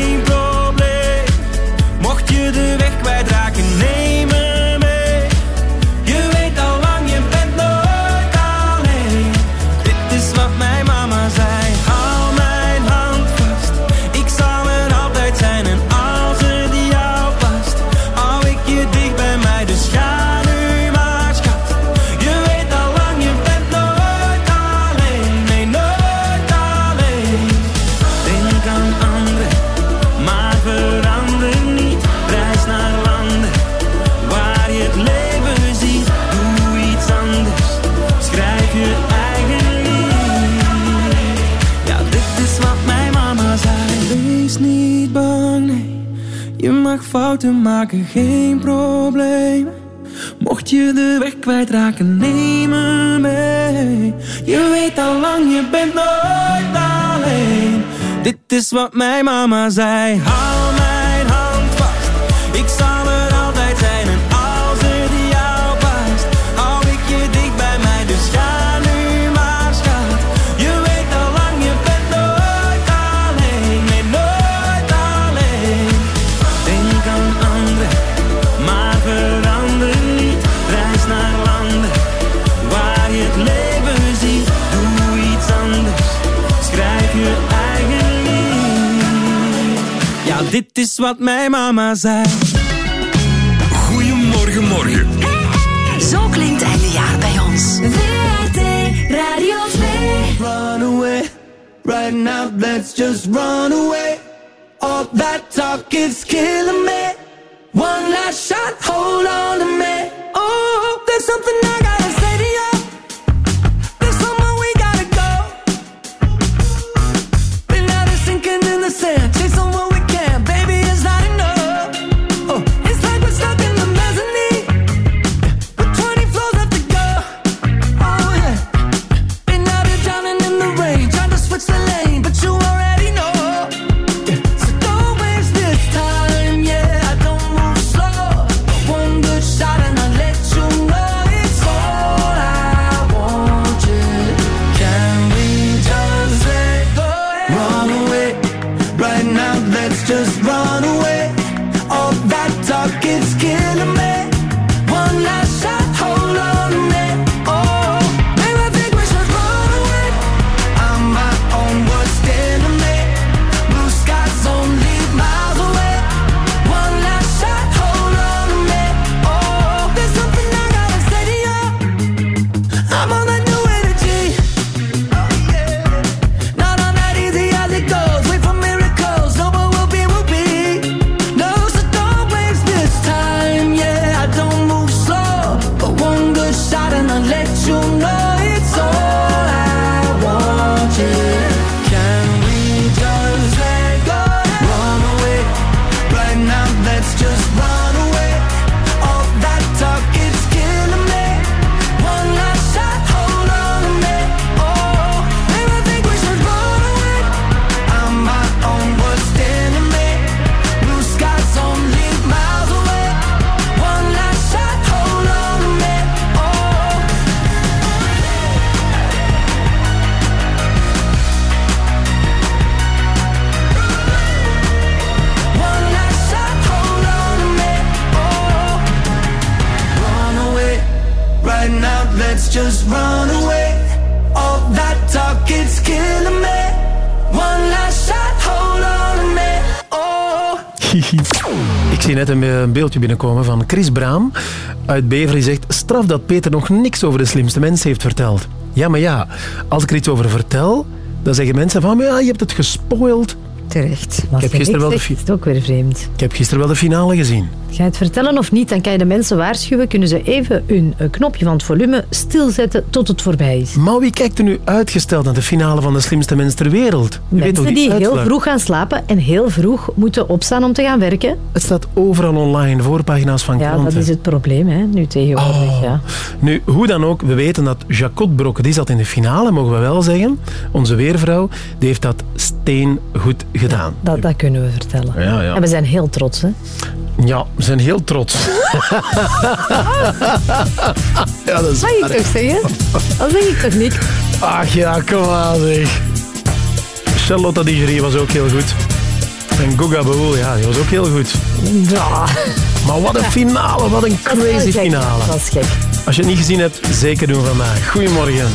fouten maken, geen probleem. Mocht je de weg kwijtraken, neem me mee. Je weet al lang, je bent nooit alleen. Dit is wat mijn mama zei. Hou dit is wat mijn mama zei.
Goedemorgen, morgen.
Zo klinkt einde jaar bij ons.
VRT Radio 2.
Run away, right now, let's just run away. All that talk is killing me. One last shot, hold on to me. Oh, there's something I gotta say
een, beeldje binnenkomen van Chris Braam uit Bever. Zegt, straf dat Peter nog niks over de slimste mens heeft verteld. Ja, maar ja, als ik er iets over vertel, dan zeggen mensen van, "Maar ja, je hebt het gespoild.
Terecht.
Ik heb, gisteren wel de,
is ook weer vreemd.
ik heb gisteren wel de finale gezien.
Ga je het vertellen of niet, dan kan je de mensen waarschuwen. Kunnen ze even hun eh, knopje van het volume stilzetten tot het voorbij is.
Maar wie kijkt er nu uitgesteld naar de finale van de slimste mens ter wereld? Je weet
Mensen
toch
die heel vroeg gaan slapen en heel vroeg moeten opstaan om te gaan werken.
Het staat overal online, voorpagina's van
Ja,
kranten.
dat is het probleem hè, nu tegenwoordig. Ja.
Nu, hoe dan ook, we weten dat Jacot Brokke, die zat in de finale, mogen we wel zeggen. Onze weervrouw, die heeft dat steengoed gedaan.
Dat, dat kunnen we vertellen.
Ja, ja.
En we zijn heel trots. Hè?
Ja, we zijn heel trots. ja, dat is
Mag ik toch zeggen? Dat zeg ik toch niet?
Ach ja, kom aan zeg. Charlotte Digeri was ook heel goed. En Goga Behoel, ja, die was ook heel goed.
Ja.
Maar wat een finale, wat een crazy finale.
Dat is gek.
Als je het niet gezien hebt, zeker doen vandaag. Goedemorgen.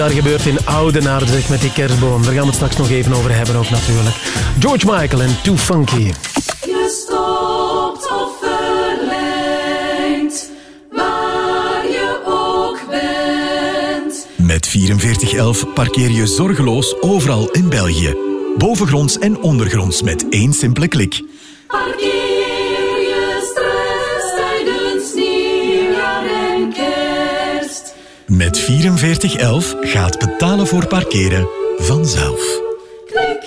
Daar gebeurd in Oudenaarde, zeg, met die kerstboom. Daar gaan we het straks nog even over hebben ook natuurlijk. George Michael en Too Funky.
Gestopt of verlengd, waar je ook bent.
Met 4411 parkeer je zorgeloos overal in België. Bovengronds en ondergronds met één simpele klik. 4011 gaat betalen voor parkeren vanzelf. Klik.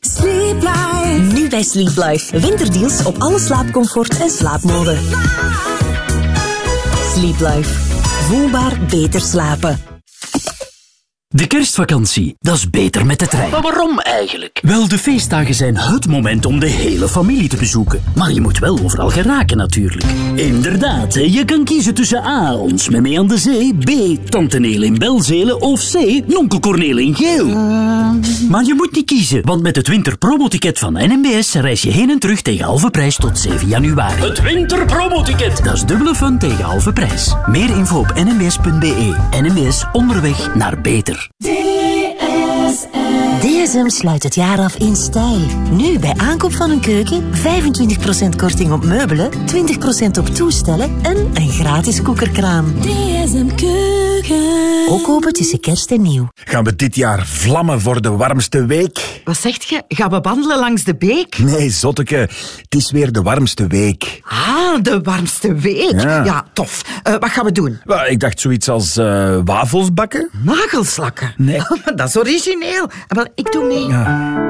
Sleep Life. Nu bij Sleeplife Winterdeals op alle slaapcomfort en slaapmode. Sleep Life. Voelbaar beter slapen.
De kerstvakantie, dat is beter met de trein.
Maar waarom eigenlijk?
Wel, de feestdagen zijn het moment om de hele familie te bezoeken. Maar je moet wel overal geraken natuurlijk. Inderdaad, je kan kiezen tussen A, ons met mee aan de zee, B, Tante Neel in Belzelen of C, Nonkel Corneel in Geel. Maar je moet niet kiezen, want met het winterpromoticket van NMBS reis je heen en terug tegen halve prijs tot 7 januari.
Het winterpromoticket.
Dat is dubbele fun tegen halve prijs. Meer info op nmbs.be. NMBS onderweg naar beter. News.
DSM sluit het jaar af in stijl. Nu bij aankoop van een keuken 25% korting op meubelen, 20% op toestellen en een gratis koekerkraan. DSM Keuken. Ook open tussen kerst en nieuw.
Gaan we dit jaar vlammen voor de warmste week?
Wat zegt je? Gaan we wandelen langs de beek?
Nee, zotteke. Het is weer de warmste week.
Ah, de warmste week.
Ja.
Ja, tof. Eh, wat gaan we doen?
Ik dacht zoiets als eh, wafels bakken.
Nagelslakken?
Nee.
dat is origineel. Eh, Wel, ik mee.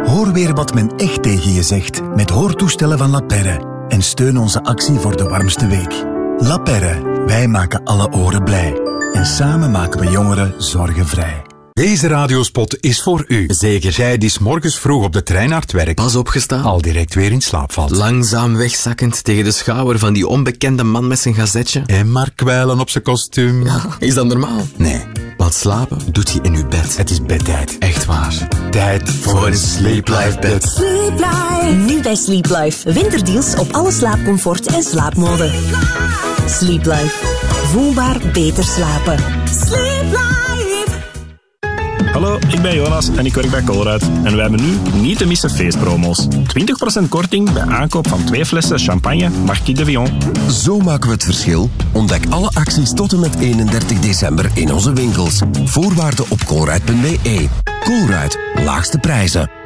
Hoor weer wat men echt tegen je zegt met hoortoestellen van La Perre. En steun onze actie voor de warmste week. La Perre, wij maken alle oren blij. En samen maken we jongeren zorgenvrij.
Deze radiospot is voor u. Zeker jij die 's morgens vroeg op de trein naar het werk
Pas opgestaan.
al direct weer in slaap valt.
Langzaam wegzakkend tegen de schouder van die onbekende man met zijn gazetje.
En maar kwijlen op zijn kostuum.
Is dat normaal?
Nee,
Want slapen doet je in je bed.
het is bedtijd.
Echt waar.
Tijd voor een sleep life bed.
Sleep Life. Nu bij Sleep Life. Winterdeals op alle slaapcomfort en slaapmode. Sleep Life. Voelbaar beter slapen. Sleep Life.
Hallo, ik ben Jonas en ik werk bij Colruyt. En wij hebben nu niet te missen feestpromos. 20% korting bij aankoop van twee flessen champagne Marquis de Vion.
Zo maken we het verschil. Ontdek alle acties tot en met 31 december in onze winkels. Voorwaarden op colruyt.be. Colruyt, laagste prijzen.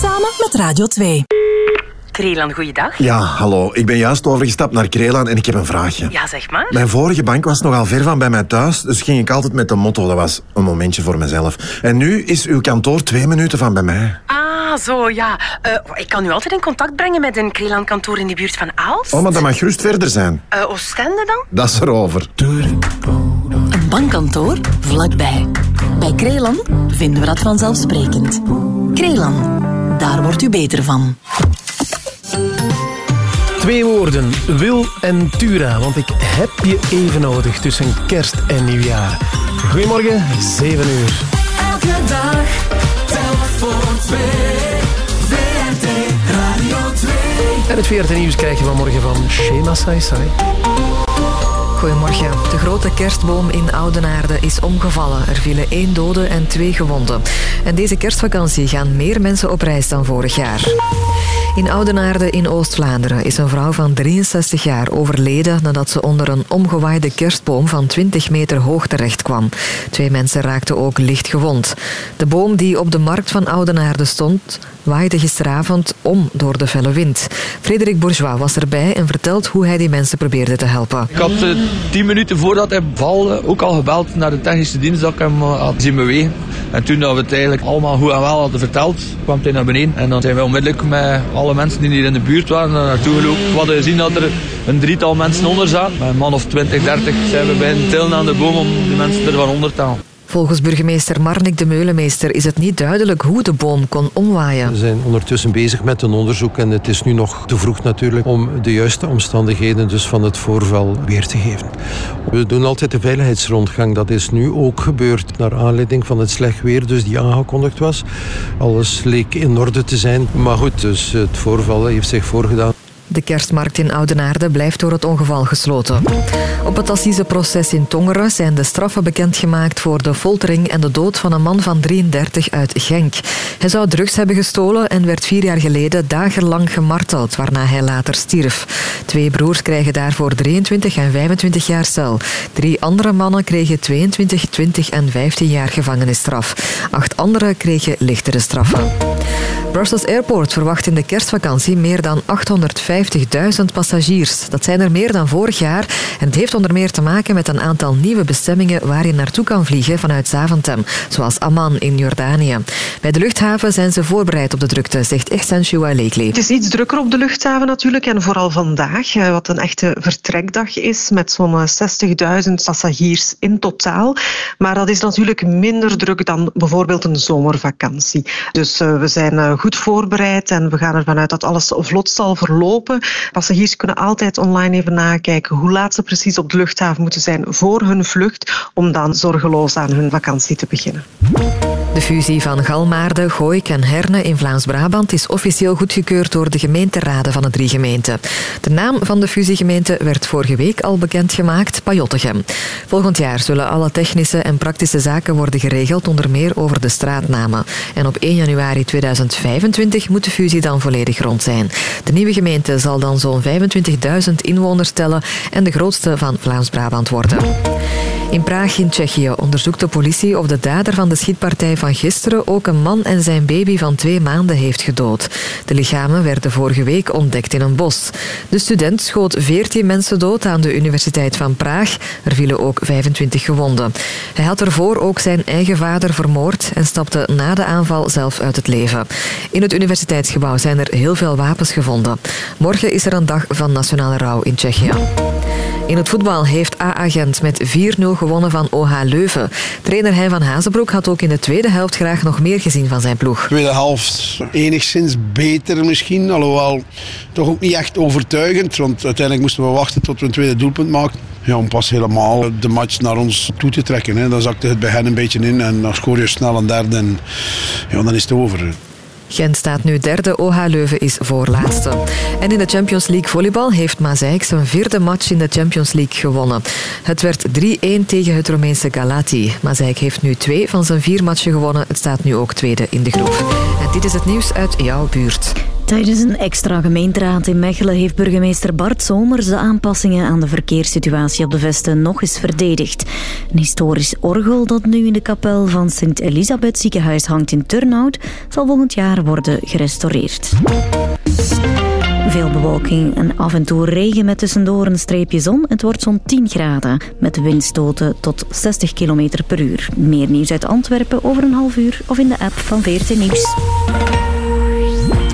Samen met Radio 2.
Krelan, goeiedag.
Ja, hallo. Ik ben juist overgestapt naar Krelan en ik heb een vraagje.
Ja, zeg maar.
Mijn vorige bank was nogal ver van bij mij thuis, dus ging ik altijd met de motto, dat was een momentje voor mezelf. En nu is uw kantoor twee minuten van bij mij.
Ah, zo, ja. Eh, ik kan u altijd in contact brengen met een Krelan-kantoor in de buurt van Aalst.
Oh, maar dat mag gerust verder zijn.
Eh, Oostende dan?
Dat is erover.
Bankkantoor vlakbij. Bij Krelan vinden we dat vanzelfsprekend. Krelan, daar wordt u beter van.
Twee woorden, Wil en Tura, want ik heb je even nodig tussen kerst en nieuwjaar. Goedemorgen, 7 uur.
Elke dag, telk voor twee. VRT Radio 2.
En het VRT Nieuws krijg je vanmorgen van Shema Sai Sai.
Goedemorgen. De grote kerstboom in Oudenaarde is omgevallen. Er vielen één dode en twee gewonden. En deze kerstvakantie gaan meer mensen op reis dan vorig jaar. In Oudenaarde in Oost-Vlaanderen is een vrouw van 63 jaar overleden nadat ze onder een omgewaaide kerstboom van 20 meter hoog terecht kwam. Twee mensen raakten ook licht gewond. De boom die op de markt van Oudenaarde stond, waaide gisteravond om door de felle wind. Frederik Bourgeois was erbij en vertelt hoe hij die mensen probeerde te helpen.
Eh, tien minuten voordat hij valde ook al gebeld naar de technische dienst dat ik hem eh, had zien bewegen. En toen dat we het eigenlijk allemaal goed en wel hadden verteld, kwam hij naar beneden. En dan zijn we onmiddellijk met alle mensen die hier in de buurt waren daar naartoe gelopen. We hadden gezien dat er een drietal mensen onder zaten. Een man of 20, 30 zijn we bij een aan de boom om die mensen ervan onder te halen.
Volgens burgemeester Marnik de Meulemeester is het niet duidelijk hoe de boom kon omwaaien.
We zijn ondertussen bezig met een onderzoek en het is nu nog te vroeg natuurlijk om de juiste omstandigheden dus van het voorval weer te geven. We doen altijd de veiligheidsrondgang. Dat is nu ook gebeurd naar aanleiding van het slecht weer dus die aangekondigd was. Alles leek in orde te zijn. Maar goed, dus het voorval heeft zich voorgedaan.
De kerstmarkt in Oudenaarde blijft door het ongeval gesloten. Op het assiseproces in Tongeren zijn de straffen bekendgemaakt voor de foltering en de dood van een man van 33 uit Genk. Hij zou drugs hebben gestolen en werd vier jaar geleden dagenlang gemarteld, waarna hij later stierf. Twee broers krijgen daarvoor 23 en 25 jaar cel. Drie andere mannen kregen 22, 20 en 15 jaar gevangenisstraf. Acht anderen kregen lichtere straffen. Brussels Airport verwacht in de kerstvakantie meer dan 850.000 passagiers. Dat zijn er meer dan vorig jaar en het heeft onder meer te maken met een aantal nieuwe bestemmingen waar je naartoe kan vliegen vanuit Zaventem, zoals Amman in Jordanië. Bij de luchthaven zijn ze voorbereid op de drukte, zegt Extensua Leeklee.
Het is iets drukker op de luchthaven natuurlijk en vooral vandaag, eh, wat een echte vertrekdag is met zo'n eh, 60.000 passagiers in totaal. Maar dat is natuurlijk minder druk dan bijvoorbeeld een zomervakantie. Dus eh, we zijn eh, goed voorbereid en we gaan ervan uit dat alles vlot zal verlopen. Passagiers kunnen altijd online even nakijken hoe laat ze precies op de luchthaven moeten zijn voor hun vlucht, om dan zorgeloos aan hun vakantie te beginnen.
De fusie van Galmaarden, Gooik en Herne in Vlaams-Brabant is officieel goedgekeurd door de gemeenteraden van de drie gemeenten. De naam van de fusiegemeente werd vorige week al bekendgemaakt, Pajottegem. Volgend jaar zullen alle technische en praktische zaken worden geregeld, onder meer over de straatnamen. En op 1 januari 2025 moet de fusie dan volledig rond zijn. De nieuwe gemeente zal dan zo'n 25.000 inwoners tellen en de grootste van Vlaams-Brabant worden. In Praag in Tsjechië onderzoekt de politie of de dader van de schietpartij van gisteren ook een man en zijn baby van twee maanden heeft gedood. De lichamen werden vorige week ontdekt in een bos. De student schoot 14 mensen dood aan de Universiteit van Praag. Er vielen ook 25 gewonden. Hij had ervoor ook zijn eigen vader vermoord en stapte na de aanval zelf uit het leven. In het universiteitsgebouw zijn er heel veel wapens gevonden. Morgen is er een dag van nationale rouw in Tsjechië. In het voetbal heeft AA Gent met 4-0 gewonnen van OH Leuven. Trainer Hein van Hazenbroek had ook in de tweede helft graag nog meer gezien van zijn ploeg.
Tweede helft enigszins beter misschien, alhoewel toch ook niet echt overtuigend. Want uiteindelijk moesten we wachten tot we een tweede doelpunt maakten. Ja, om pas helemaal de match naar ons toe te trekken. Hè. Dan zakte het bij hen een beetje in en dan scoor je snel een derde en ja, dan is het over.
Gent staat nu derde, OH Leuven is voorlaatste. En in de Champions League volleybal heeft Mazeik zijn vierde match in de Champions League gewonnen. Het werd 3-1 tegen het Romeinse Galati. Mazeik heeft nu twee van zijn vier matchen gewonnen. Het staat nu ook tweede in de groep. En dit is het nieuws uit jouw buurt.
Tijdens een extra gemeenteraad in Mechelen heeft burgemeester Bart Somers de aanpassingen aan de verkeerssituatie op de Vesten nog eens verdedigd. Een historisch orgel dat nu in de kapel van Sint-Elisabeth ziekenhuis hangt in Turnhout zal volgend jaar worden gerestaureerd. Veel bewolking en af en toe regen met tussendoor een streepje zon. Het wordt zo'n 10 graden met windstoten tot 60 km per uur. Meer nieuws uit Antwerpen over een half uur of in de app van VRT Nieuws.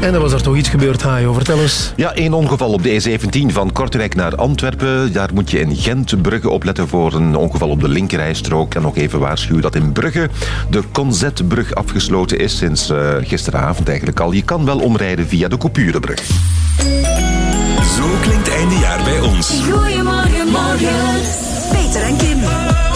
En dan was er toch iets gebeurd, Hajo. Vertel eens.
Ja, één ongeval op de E17 van Kortrijk naar Antwerpen. Daar moet je in Gent Brugge opletten voor een ongeval op de linkerrijstrook. En nog even waarschuwen dat in Brugge de Conzetbrug afgesloten is sinds eh, gisteravond eigenlijk al. Je kan wel omrijden via de Coupurebrug.
Zo klinkt einde jaar bij ons. Goedemorgen, morgen. Peter en Kim.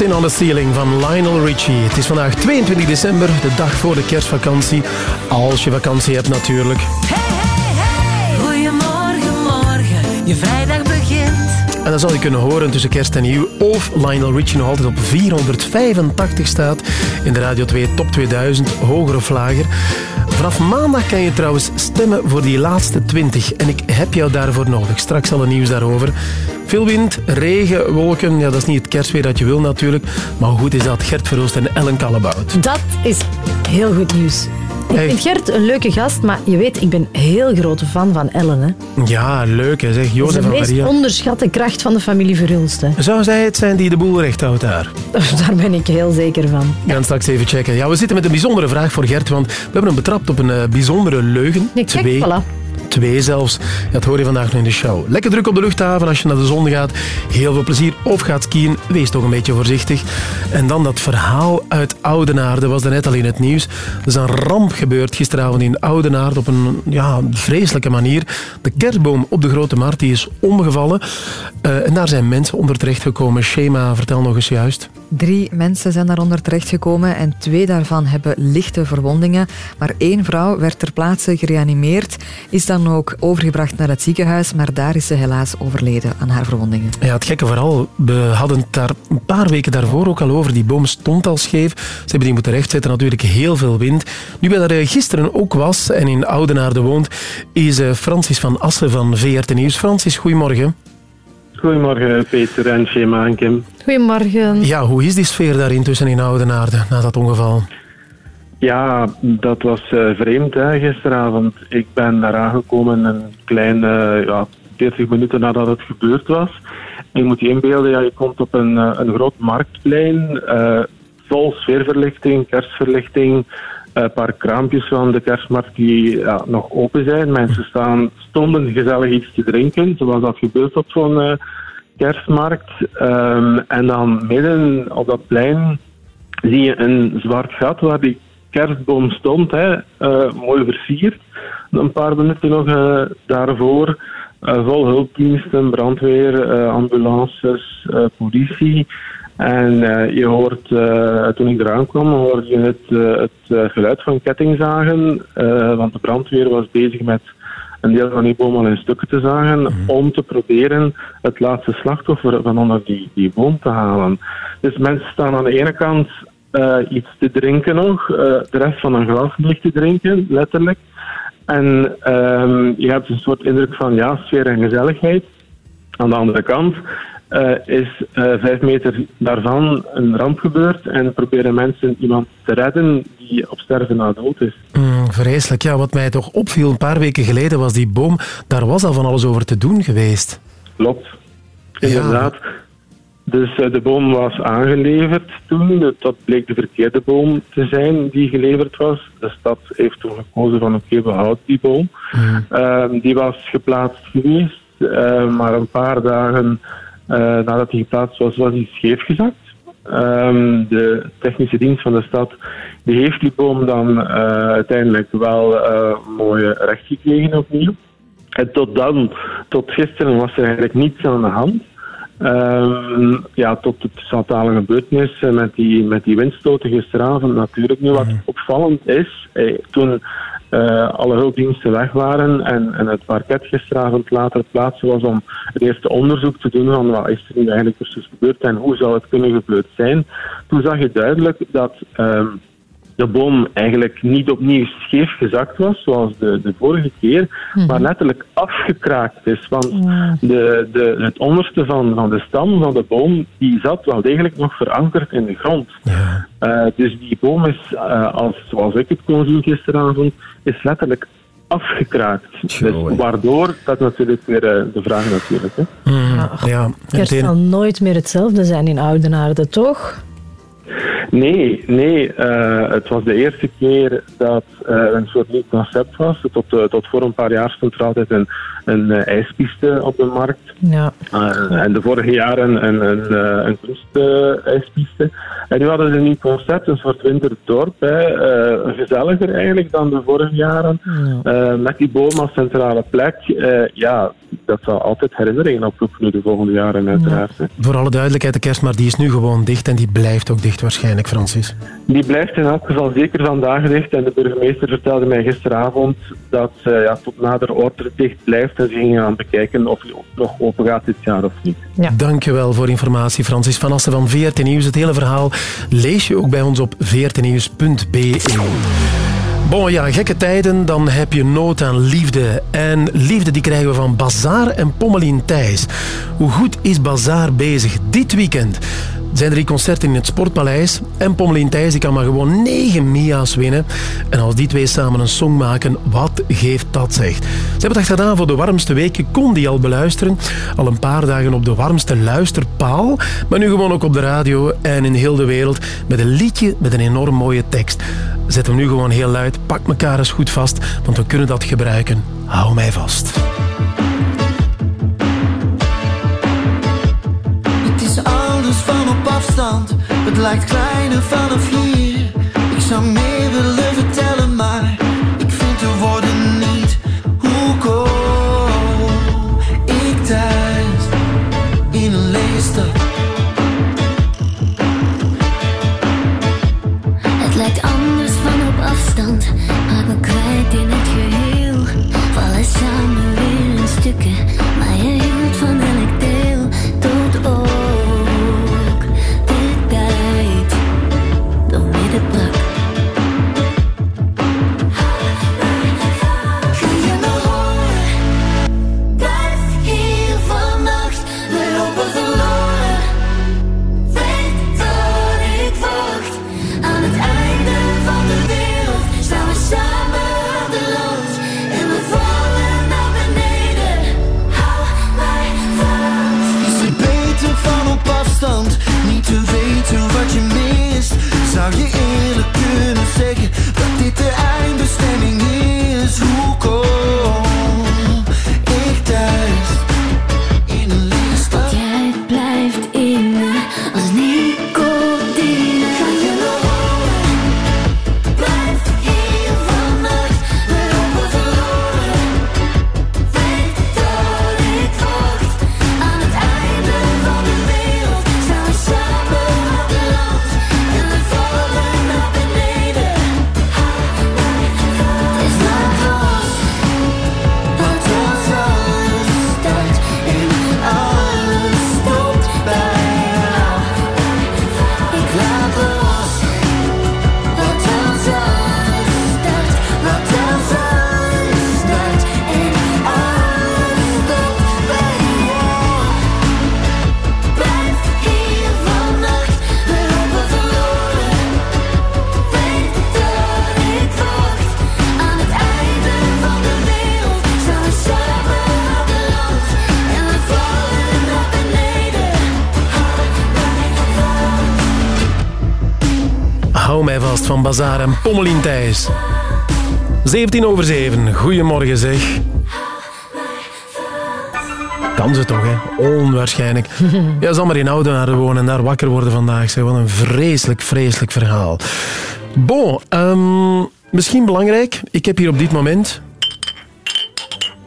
Dancing on the Ceiling van Lionel Richie. Het is vandaag 22 december, de dag voor de kerstvakantie. Als je vakantie hebt natuurlijk.
Goedemorgen, morgen, je vrijdag begint.
En dan zal je kunnen horen tussen kerst en nieuw of Lionel Richie nog altijd op 485 staat in de Radio 2 Top 2000 Hogere Vlager. Vanaf maandag kan je trouwens stemmen voor die laatste 20 en ik heb jou daarvoor nodig. Straks al een nieuws daarover. Veel wind, regen, wolken. Ja, dat is niet het kerstweer dat je wil natuurlijk. Maar hoe goed is dat? Gert Verhulst en Ellen Kallebout.
Dat is heel goed nieuws. Ik vind Gert een leuke gast, maar je weet, ik ben heel grote fan van Ellen. Hè.
Ja, leuk hè, zeg. Jozef
de meest
Maria.
onderschatte kracht van de familie Verhulst.
Zou zij het zijn die de boel recht houdt daar?
Daar ben ik heel zeker van.
We gaan straks even checken. Ja, we zitten met een bijzondere vraag voor Gert, want we hebben hem betrapt op een eh, bijzondere leugen.
Kijk,
Twee.
voilà.
Twee zelfs. Dat hoor je vandaag nog in de show. Lekker druk op de luchthaven als je naar de zon gaat. Heel veel plezier of gaat skiën. Wees toch een beetje voorzichtig. En dan dat verhaal uit Oudenaarde was daarnet al in het nieuws. Er is een ramp gebeurd gisteravond in Oudenaarde op een ja, vreselijke manier. De kerstboom op de Grote Markt is omgevallen. Eh, en daar zijn mensen onder terechtgekomen. Shema, vertel nog eens juist.
Drie mensen zijn daaronder terechtgekomen en twee daarvan hebben lichte verwondingen. Maar één vrouw werd ter plaatse gereanimeerd, is dan ook overgebracht naar het ziekenhuis, maar daar is ze helaas overleden aan haar verwondingen.
Ja, het gekke vooral, we hadden het daar een paar weken daarvoor ook al over. Die boom stond al scheef. Ze hebben die moeten rechtzetten, natuurlijk heel veel wind. Nu bij dat er gisteren ook was en in Oudenaarde woont, is eh, Francis van Assen van VRT Nieuws. Francis, goedemorgen.
Goedemorgen Peter en Shema en Kim.
Goedemorgen.
Ja, hoe is die sfeer daar intussen in Oudenaarde na dat ongeval?
Ja, dat was eh, vreemd hè, gisteravond. Ik ben daar aangekomen een kleine ja, 40 minuten nadat het gebeurd was. Je moet je inbeelden, ja, je komt op een, eh, een groot marktplein, eh, vol sfeerverlichting, kerstverlichting, eh, een paar kraampjes van de kerstmarkt die ja, nog open zijn. Mensen staan, stonden gezellig iets te drinken, zoals dat gebeurt op zo'n eh, kerstmarkt. Ehm, en dan midden op dat plein zie je een zwart gat waar die kerstboom stond, hè, eh, mooi versierd. Een paar minuten nog eh, daarvoor, eh, vol hulpdiensten, brandweer, ambulances, politie. En je hoort, toen ik eraan kwam, hoorde je het, het geluid van kettingzagen, want de brandweer was bezig met een deel van die boom al in stukken te zagen om te proberen het laatste slachtoffer van onder die, die boom te halen. Dus mensen staan aan de ene kant iets te drinken nog, eh, de rest van een glas leeg te drinken, letterlijk. En ehm, je hebt een soort indruk van ja, sfeer en gezelligheid. Aan de andere kant eh, is eh, vijf meter daarvan een ramp gebeurd en proberen mensen iemand te redden die op sterven na dood is.
Mm, vreselijk. Ja, wat mij toch opviel een paar weken geleden was die boom. Daar was al van alles over te doen geweest.
Klopt. Inderdaad. Dus eh, de boom was aangeleverd toen. Dat bleek de verkeerde boom te zijn die geleverd was. De stad heeft toen gekozen van oké, we houden die boom. Ehm, die was geplaatst geweest, eh, maar een paar dagen eh, nadat die geplaatst was, was die scheef gezakt. Ehm, de technische dienst van de stad die heeft die boom dan eh, uiteindelijk wel eh, mooi recht gekregen opnieuw. En tot dan, tot gisteren, was er eigenlijk niets aan de hand. Ehm, ja, tot het fatale gebeurtenis eh, met die, met die windstoten gisteravond natuurlijk. Nu, wat opvallend is, eh, toen eh, alle hulpdiensten weg waren en, en het parket gisteravond later plaats was om het eerste onderzoek te doen van wat is er nu eigenlijk precies gebeurd en hoe zou het kunnen gebeurd zijn. Toen zag je duidelijk dat ehm, de boom eigenlijk niet opnieuw scheef gezakt was, zoals de, de vorige keer, maar letterlijk afgekraakt is. Want de, de, het onderste van, van de stam van de boom, die zat wel degelijk nog verankerd in de grond. Eh, dus die boom is, eh, als, zoals ik het kon zien gisteravond, is letterlijk afgekraakt. Dus waardoor, dat is natuurlijk weer eh, de vraag natuurlijk. Hè.
Mm, ja,
Kerst zal nooit meer hetzelfde zijn in Oudenaarde, toch?
Nee, nee. eh, het was de eerste keer dat eh, er een soort nieuw concept was. Tot, eh, tot voor een paar jaar stond er altijd een, een eh, ijspiste op de markt.
Ja.
Eh, en de vorige jaren een, een, een, een kunstijspiste. en nu hadden ze een nieuw concept, een soort winterdorp. Hè, eh, gezelliger eigenlijk dan de vorige jaren. Eh, met die boom als centrale plek. Eh, ja, dat zal altijd herinneringen oproepen nu de volgende jaren uiteraard.
Voor alle duidelijkheid, de kerstmarkt die is nu gewoon dicht en die blijft ook dicht waarschijnlijk, Francis.
Die blijft in elk geval zeker vandaag dicht. En de burgemeester vertelde mij gisteravond dat ze ja, tot nader order dicht blijft. En ze gingen aan bekijken of hij nog open gaat dit jaar of niet.
Dankjewel voor informatie, Francis van Assen van VRT Nieuws. Het hele verhaal lees je ook bij ons op vrtnieuws.be. Bon, ja, gekke tijden, dan heb je nood aan liefde. En liefde die krijgen we van Bazaar en Pommelien Thijs. Hoe goed is Bazaar bezig dit weekend? Zijn drie concerten in het Sportpaleis. En Pommelien Thijs die kan maar gewoon negen Mia's winnen. En als die twee samen een song maken, wat geeft dat zeg? Ze hebben dat gedaan voor de warmste week. Je kon die al beluisteren. Al een paar dagen op de warmste luisterpaal. Maar nu gewoon ook op de radio en in heel de wereld. Met een liedje met een enorm mooie tekst. Zet hem nu gewoon heel luid. Pak elkaar eens goed vast, want we kunnen dat gebruiken. Hou mij vast.
Afstand. Het lijkt kleiner vanaf hier. Ik zou meer eerlijk
Bazaar en Pommelien Thijs. 17 over 7. Goedemorgen zeg. Kan ze toch, hè? Onwaarschijnlijk. Ja, zal maar in Oudenaarde wonen en daar wakker worden vandaag. Zeg. Wat een vreselijk, vreselijk verhaal. Bon, ehm, misschien belangrijk. Ik heb hier op dit moment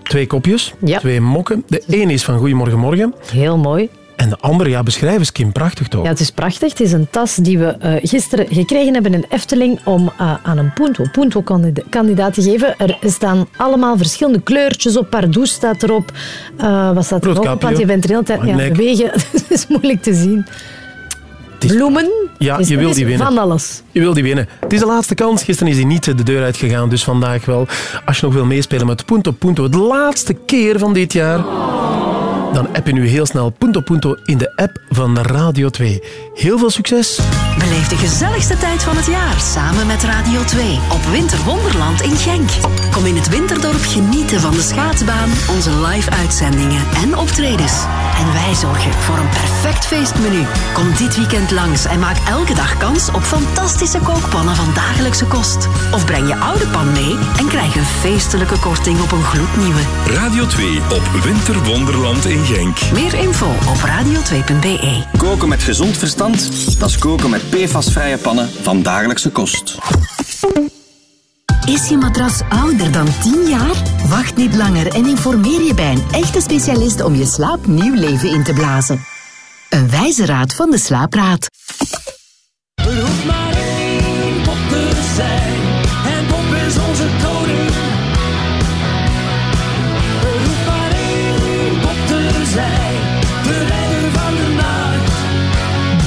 twee kopjes, twee mokken. De een is van Goedemorgen Morgen.
Heel mooi.
En de andere, ja, beschrijf eens, Kim. Prachtig toch?
Ja, het is prachtig. Het is een tas die we eh, gisteren gekregen hebben in Efteling om eh, aan een Punto, Punto-kandidaat te geven. Er staan allemaal verschillende kleurtjes op. Pardoes staat erop. Eh, wat staat er nog op?
Roodkapje.
Want je bent de hele tijd... Ja,
Nek.
wegen, het is moeilijk te zien. Bloemen.
Ja, je wil die winnen.
Van alles.
Je wil die winnen. Het is de laatste kans. Gisteren is hij niet de deur uitgegaan, dus vandaag wel. Als je nog wil meespelen met Punto Punto, het laatste keer van dit jaar. Dan app je nu heel snel Punto Punto in de app van Radio 2. Heel veel succes.
Beleef de gezelligste tijd van het jaar samen met Radio 2 op Winterwonderland in Genk. Kom in het Winterdorp genieten van de schaatsbaan, onze live-uitzendingen en optredens. En wij zorgen voor een perfect feestmenu. Kom dit weekend langs en maak elke dag kans op fantastische kookpannen van dagelijkse kost. Of breng je oude pan mee en krijg een feestelijke korting op een gloednieuwe.
Radio 2 op Winterwonderland in Genk.
Meer info op radio2.be.
Koken met gezond verstand, dat is koken met PFAS-vrije pannen van dagelijkse kost.
Is je matras ouder dan 10 jaar? Wacht niet langer en informeer je bij een echte specialist om je slaap nieuw leven in te blazen. Een wijze raad van de Slaapraad.
Er hoeft maar één pop te zijn.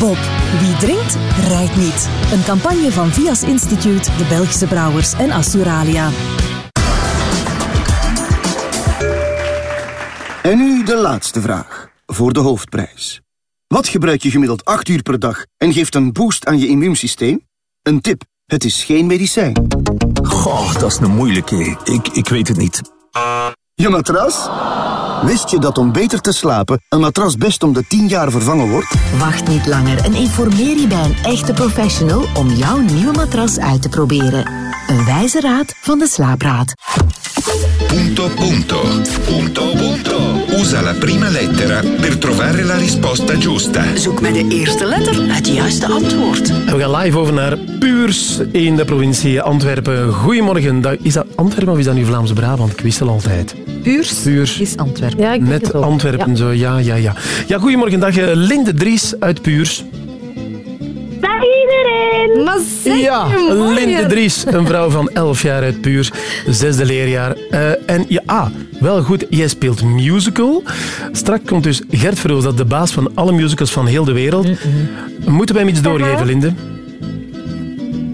Bob, wie drinkt, rijdt niet. Een campagne van Vias Instituut, de Belgische Brouwers en Assuralia.
En nu de laatste vraag, voor de hoofdprijs. Wat gebruik je gemiddeld 8 uur per dag en geeft een boost aan je immuunsysteem? Een tip, het is geen medicijn.
Goh, dat is een moeilijke. Ik, ik weet het niet.
Je matras? Wist je dat om beter te slapen een matras best om de 10 jaar vervangen wordt?
Wacht niet langer en informeer je bij een echte professional om jouw nieuwe matras uit te proberen. Een wijze raad van de Slaapraad.
Punto punto. Punto punto. Usa la prima lettera per trovare la risposta giusta.
Zoek met de eerste letter het juiste antwoord.
En we gaan live over naar Puurs in de provincie Antwerpen. Goedemorgen. Is dat Antwerpen of is dat nu Vlaams-Brabant? Ik wist het altijd.
Puurs,
Puurs.
is Antwerpen.
Ja, ik denk
Net
het ook.
Antwerpen,
Ja.
zo. Ja, ja, ja. Ja, goedemorgen. Dag eh, Linde Dries uit Puurs. Ja, Linde Dries, een vrouw van 11 jaar uit Puurs, zesde leerjaar. Eh, en ja, ah, wel goed, jij speelt musical. Straks komt dus Gert Verhulst, dat is de baas van alle musicals van heel de wereld. Moeten wij hem iets doorgeven, Linde?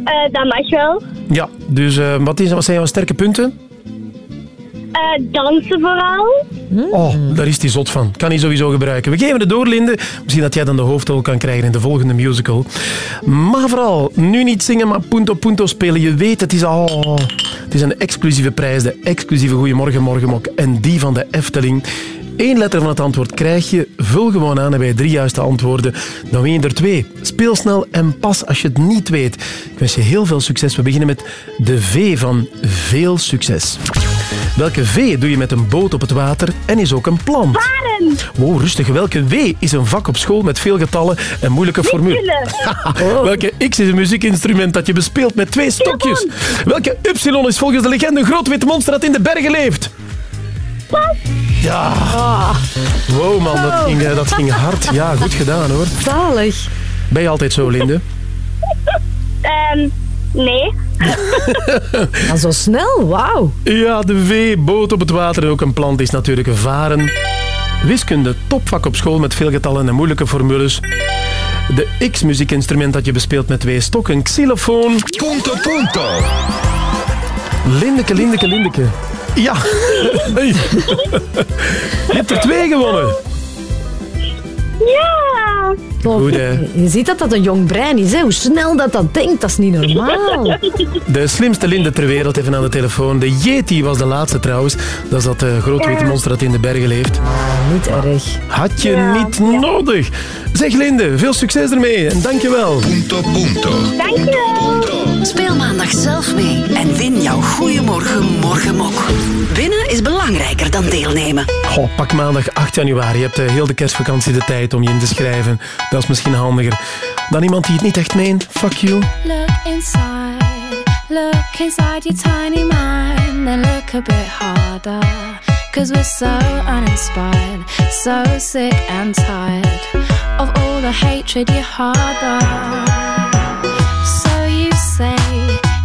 Eh, dat mag wel.
Ja, dus eh, wat, is, wat zijn jouw sterke punten?
Eh, dansen vooral.
Oh, daar is hij zot van. Kan hij sowieso gebruiken. We geven het door, Linde. Misschien dat jij dan de hoofdrol kan krijgen in de volgende musical. Maar vooral, nu niet zingen, maar punto punto spelen. Je weet, het is, al, het is een exclusieve prijs. De exclusieve Goeiemorgen Morgenmok. En die van de Efteling. Eén letter van het antwoord krijg je. Vul gewoon aan en bij drie juiste antwoorden. Dan win je er twee. Speel snel en pas als je het niet weet. Ik wens je heel veel succes. We beginnen met de V van veel succes. Welke V doe je met een boot op het water en is ook een plant?
Varen!
Wow, rustig. Welke W is een vak op school met veel getallen en moeilijke formules? Welke X is een muziekinstrument dat je bespeelt met twee stokjes? Welke Y is volgens de legende een groot wit monster dat in de bergen leeft? Ja. Wow man, dat ging, eh, dat ging hard. Ja, goed gedaan hoor.
Zalig.
Ben je altijd zo, Linde?
Ehm, nee.
Maar zo snel, wauw.
Ja, de V, boot op het water en ook een plant is natuurlijk een varen. Wiskunde, topvak op school met veel getallen en moeilijke formules. De X, muziekinstrument dat je bespeelt met twee stokken. Xylofoon.
Punto punto.
Lindeke, Lindeke, Lindeke. Ja. Je hebt er twee gewonnen.
Ja!
Goed.
Je ziet dat dat een jong brein is. Hè? Hoe snel dat dat denkt, dat is niet normaal.
De slimste Linde ter wereld even aan de telefoon. De Yeti was de laatste trouwens. Dat is dat uh, groot witte monster dat in de bergen leeft.
niet erg.
Had je niet nodig. Zeg Linde, veel succes ermee en dankjewel.
Punto punto.
Dankjewel!
Speel maandag zelf mee en win jouw Goeiemorgen Morgenmok. Winnen is belangrijker dan deelnemen.
Goh, pak maandag 8 januari. Je hebt eh, heel de kerstvakantie de tijd om je in te schrijven. Dat is misschien handiger dan iemand die het niet echt meent. Fuck you.
Look inside, look inside your tiny mind, then look a bit harder. Cause we're so uninspired, so sick and tired of all the hatred you harbor.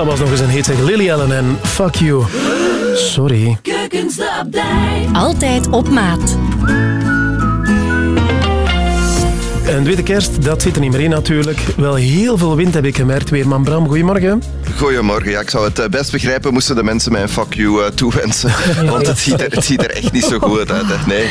Dat was nog eens een hit zeggen. Lily Allen en Fuck You. Sorry.
Altijd op maat.
En witte kerst, dat zit er niet meer in natuurlijk. Wel heel veel wind heb ik gemerkt. Weerman Bram, goedemorgen.
Goedemorgen. Ja, ik zou het eh, best begrijpen moesten de mensen mij een fuck you eh, toewensen. Want het ziet, er, het ziet er echt niet zo goed uit. Hè. Nee.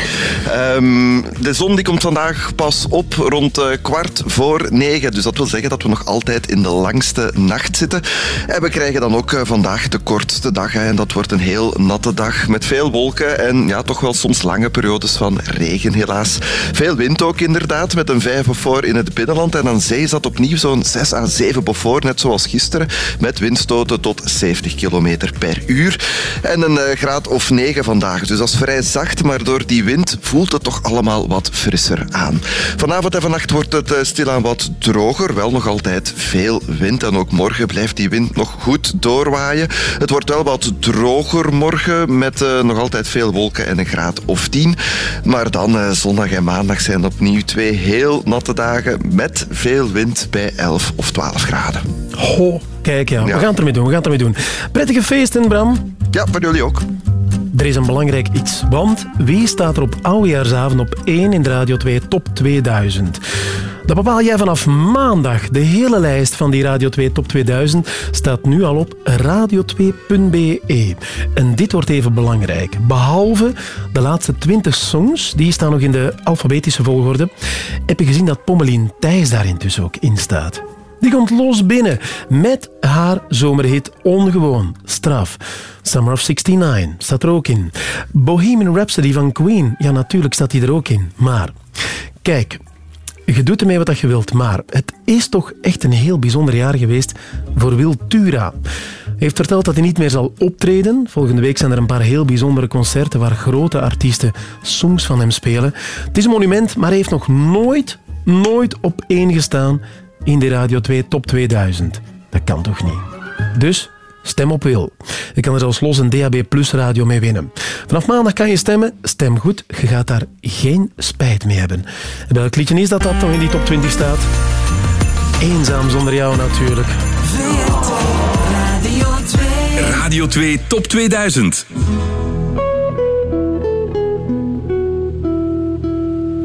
Ehm, de zon die komt vandaag pas op rond eh, kwart voor negen. Dus dat wil zeggen dat we nog altijd in de langste nacht zitten. En we krijgen dan ook vandaag de kortste dag. Hè. En dat wordt een heel natte dag met veel wolken en ja, toch wel soms lange periodes van regen helaas. Veel wind ook inderdaad, met een 5 Beaufort in het binnenland. En aan zee zat opnieuw zo'n 6 à 7 Beaufort, net zoals gisteren. Met windstoten tot 70 km per uur. En een eh, graad of 9 vandaag. Dus dat is vrij zacht, maar door die wind voelt het toch allemaal wat frisser aan. Vanavond en vannacht wordt het eh, stilaan wat droger. Wel nog altijd veel wind. En ook morgen blijft die wind nog goed doorwaaien. Het wordt wel wat droger morgen. Met eh, nog altijd veel wolken en een graad of 10. Maar dan zondag en maandag zijn opnieuw twee heel natte dagen. Met veel wind bij 11 of 12 graden.
Ho, kijk ja. We gaan het ermee doen, we gaan het ermee doen. Prettige feesten, Bram.
Ja, voor jullie ook.
Er is een belangrijk iets, want wie staat er op oudejaarsavond op 1 in de Radio 2 Top 2000? Dat bepaal jij vanaf maandag. De hele lijst van die Radio 2 Top 2000 staat nu al op radio2.be. En dit wordt even belangrijk. Behalve de laatste 20 songs, die staan nog in de alfabetische volgorde, heb je gezien dat Pommelien Thijs daar intussen ook in staat. Die komt los binnen met haar zomerhit Ongewoon, Straf. Summer of 69 staat er ook in. Bohemian Rhapsody van Queen, ja natuurlijk staat die er ook in. Maar, kijk, je doet ermee wat je wilt, maar het is toch echt een heel bijzonder jaar geweest voor Wil Tura. Hij heeft verteld dat hij niet meer zal optreden. Volgende week zijn er een paar heel bijzondere concerten waar grote artiesten songs van hem spelen. Het is een monument, maar hij heeft nog nooit, nooit op één gestaan in de Radio 2 Top 2000. Dat kan toch niet? Dus stem op Wil. Je kan er zelfs los een DAB Plus radio mee winnen. Vanaf maandag kan je stemmen. Stem goed, je gaat daar geen spijt mee hebben. En welk liedje is dat dat nog in die top 20 staat? Eenzaam zonder jou natuurlijk.
Radio 2.
Radio 2 Top 2000.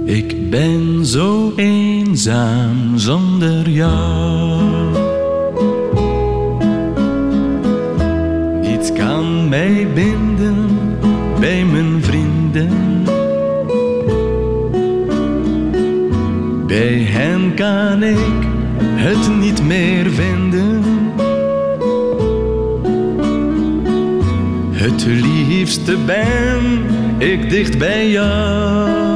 Ik ben zo eenzaam zonder jou. Niets kan mij binden bij mijn vrienden. Bij hen kan ik het niet meer vinden. Het liefste ben ik dicht bij jou.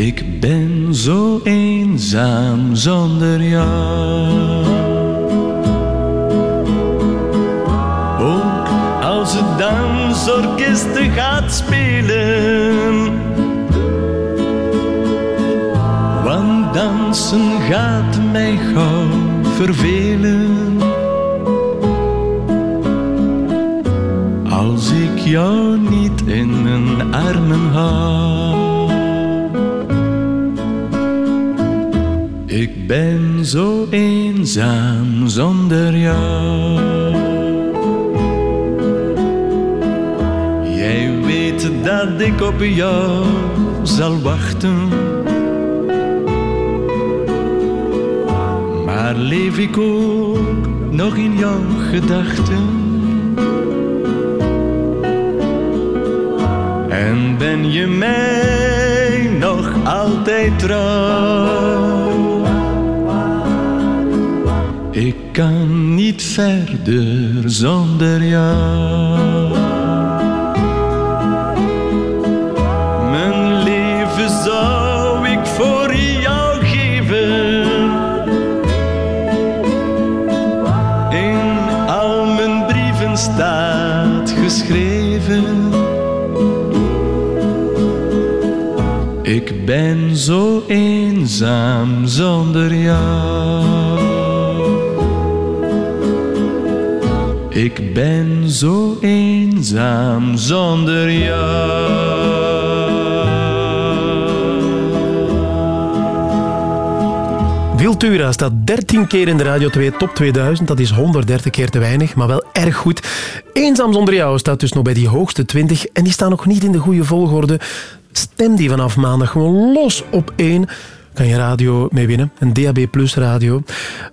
Ik ben zo eenzaam zonder jou. Ook als het dansorkest gaat spelen. Want dansen gaat mij gauw vervelen. Als ik jou niet in mijn armen hou. Ben zo eenzaam zonder jou. Jij weet dat ik op jou zal wachten. Maar leef ik ook nog in jouw gedachten? En ben je mij nog altijd trouw? Ik kan niet verder zonder jou. Mijn leven zou ik voor jou geven. In al mijn brieven staat geschreven. Ik ben zo eenzaam zonder jou. Ik ben zo eenzaam zonder jou.
Wiltura staat 13 keer in de Radio 2 Top 2000. Dat is 130 keer te weinig, maar wel erg goed. Eenzaam zonder jou staat dus nog bij die hoogste 20. En die staan nog niet in de goede volgorde. Stem die vanaf maandag gewoon los op 1. Kan je radio mee winnen. Een DAB Plus radio.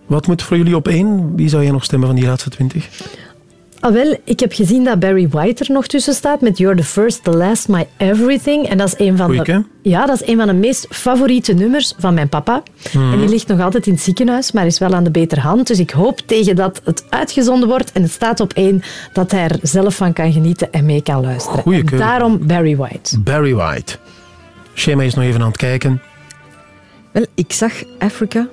Wat moet voor jullie op 1? Wie zou jij nog stemmen van die laatste 20?
Ah, wel, ik heb gezien dat Barry White er nog tussen staat met You're the First, the Last, My Everything. En dat is een van,
Goeie,
de, ja, dat is een van de meest favoriete nummers van mijn papa.
Mhm.
En die ligt nog altijd in het ziekenhuis, maar is wel aan de betere hand. Dus ik hoop tegen dat het uitgezonden wordt en het staat op één, dat hij er zelf van kan genieten en mee kan luisteren.
Goeie
En
keuze.
daarom Barry White.
Barry White. Shema is nog even aan het kijken.
Wel, ik zag Africa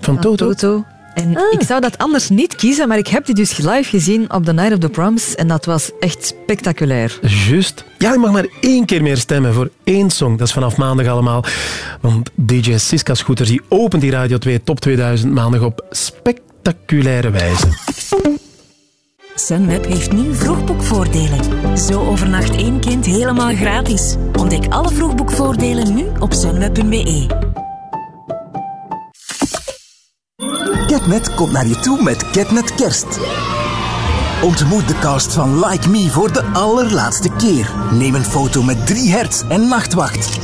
Van Toto?
En
Ah.
ik zou dat anders niet kiezen, maar ik heb die dus live gezien op The Night of the Proms en dat was echt spectaculair.
Juist. Ja, je mag maar één keer meer stemmen voor één song. Dat is vanaf maandag allemaal. Want DJ Siska Scooters die opent die Radio 2 Top 2000 maandag op spectaculaire wijze.
Sunweb heeft nu vroegboekvoordelen. Zo overnacht één kind helemaal gratis. Ontdek alle vroegboekvoordelen nu op sunweb.be.
Catnet komt naar je toe met Catnet Kerst. Ontmoet de cast van Like Me voor de allerlaatste keer. Neem een foto met drie hertz en nachtwacht.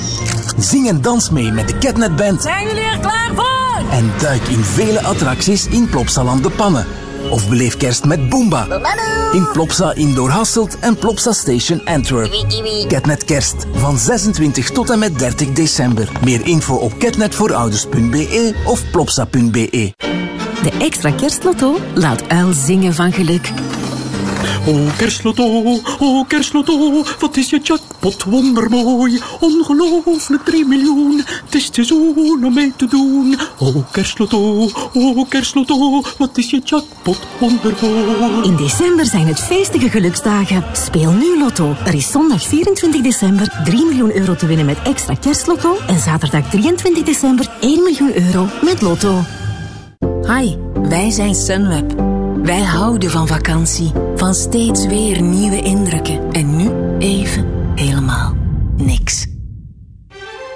Zing en dans mee met de Catnet Band.
Zijn jullie er klaar voor?
En duik in vele attracties in Plopsaland de Pannen. Of beleef kerst met Boomba. In Plopsa Indoor Hasselt en Plopsa Station Antwerp. Catnet Kerst van 26 tot en met 30 december. Meer info op catnetvoorouders.be of plopsa.be.
De extra kerstlotto laat uil zingen van geluk.
Oh kerstlotto, oh kerstlotto, wat is je jackpot wondermooi. Ongelooflijk 3 miljoen, het is het seizoen om mee te doen. Oh kerstlotto, oh kerstlotto, wat is je jackpot wondermooi.
In december zijn het feestige geluksdagen. Speel nu Lotto. Er is zondag 24 december 3 miljoen euro te winnen met extra kerstlotto. En zaterdag 23 december 1 miljoen euro met Lotto. Hi, wij zijn Sunweb. Wij houden van vakantie, van steeds weer nieuwe indrukken. En nu even helemaal niks.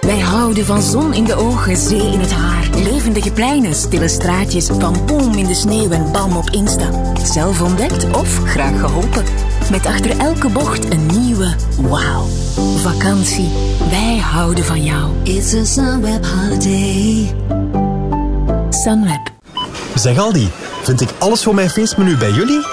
Wij houden van zon in de ogen, zee in het haar. Levendige pleinen, stille straatjes, van boom in de sneeuw en bam op Insta. Zelf ontdekt of graag geholpen. Met achter elke bocht een nieuwe wauw. Vakantie, wij houden van jou. It's a Sunweb holiday. Sunweb.
Zeg Aldi, vind ik alles voor mijn feestmenu bij jullie?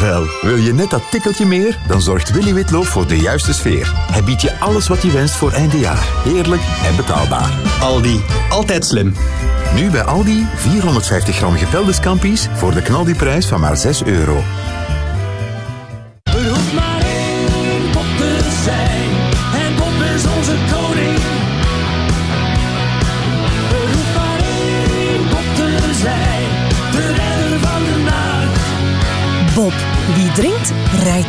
Wel, wil je net dat tikkeltje meer? Dan zorgt Willy Witloof voor de juiste sfeer. Hij biedt je alles wat je wenst voor eindejaar. Heerlijk en betaalbaar. Aldi, altijd slim. Nu bij Aldi 450 gram gepelde scampi's voor de knaldiprijs van maar 6 euro.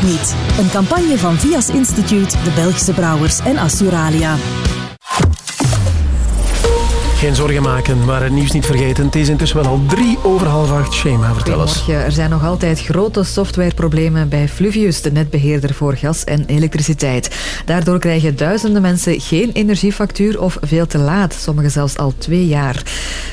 Niet. Een campagne van Vias Instituut, de Belgische Brouwers en Assuralia.
Geen zorgen maken, maar het nieuws niet vergeten. Het is intussen wel al drie over half acht. Shema, vertel eens.
Er zijn nog altijd grote softwareproblemen bij Fluvius, de netbeheerder voor gas en elektriciteit. Daardoor krijgen duizenden mensen geen energiefactuur of veel te laat, sommigen zelfs al twee jaar.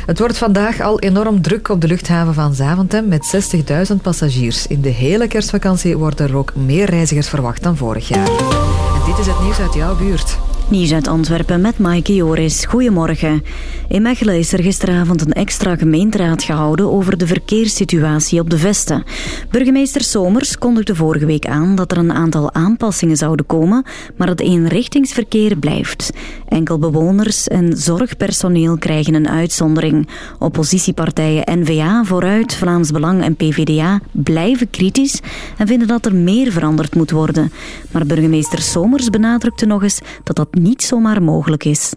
Het wordt vandaag al enorm druk op de luchthaven van Zaventem met 60.000 passagiers. In de hele kerstvakantie worden er ook meer reizigers verwacht dan vorig jaar. En dit is het nieuws uit jouw buurt.
Nieuws uit Antwerpen met Maaike Joris. Goedemorgen. In Mechelen is er gisteravond een extra gemeenteraad gehouden over de verkeerssituatie op de Vesten. Burgemeester Somers kondigde vorige week aan dat er een aantal aanpassingen zouden komen, maar het eenrichtingsverkeer blijft. Enkel bewoners en zorgpersoneel krijgen een uitzondering. Oppositiepartijen N-VA, Vooruit, Vlaams Belang en PVDA blijven kritisch en vinden dat er meer veranderd moet worden. Maar burgemeester Somers benadrukte nog eens dat dat niet zomaar mogelijk is.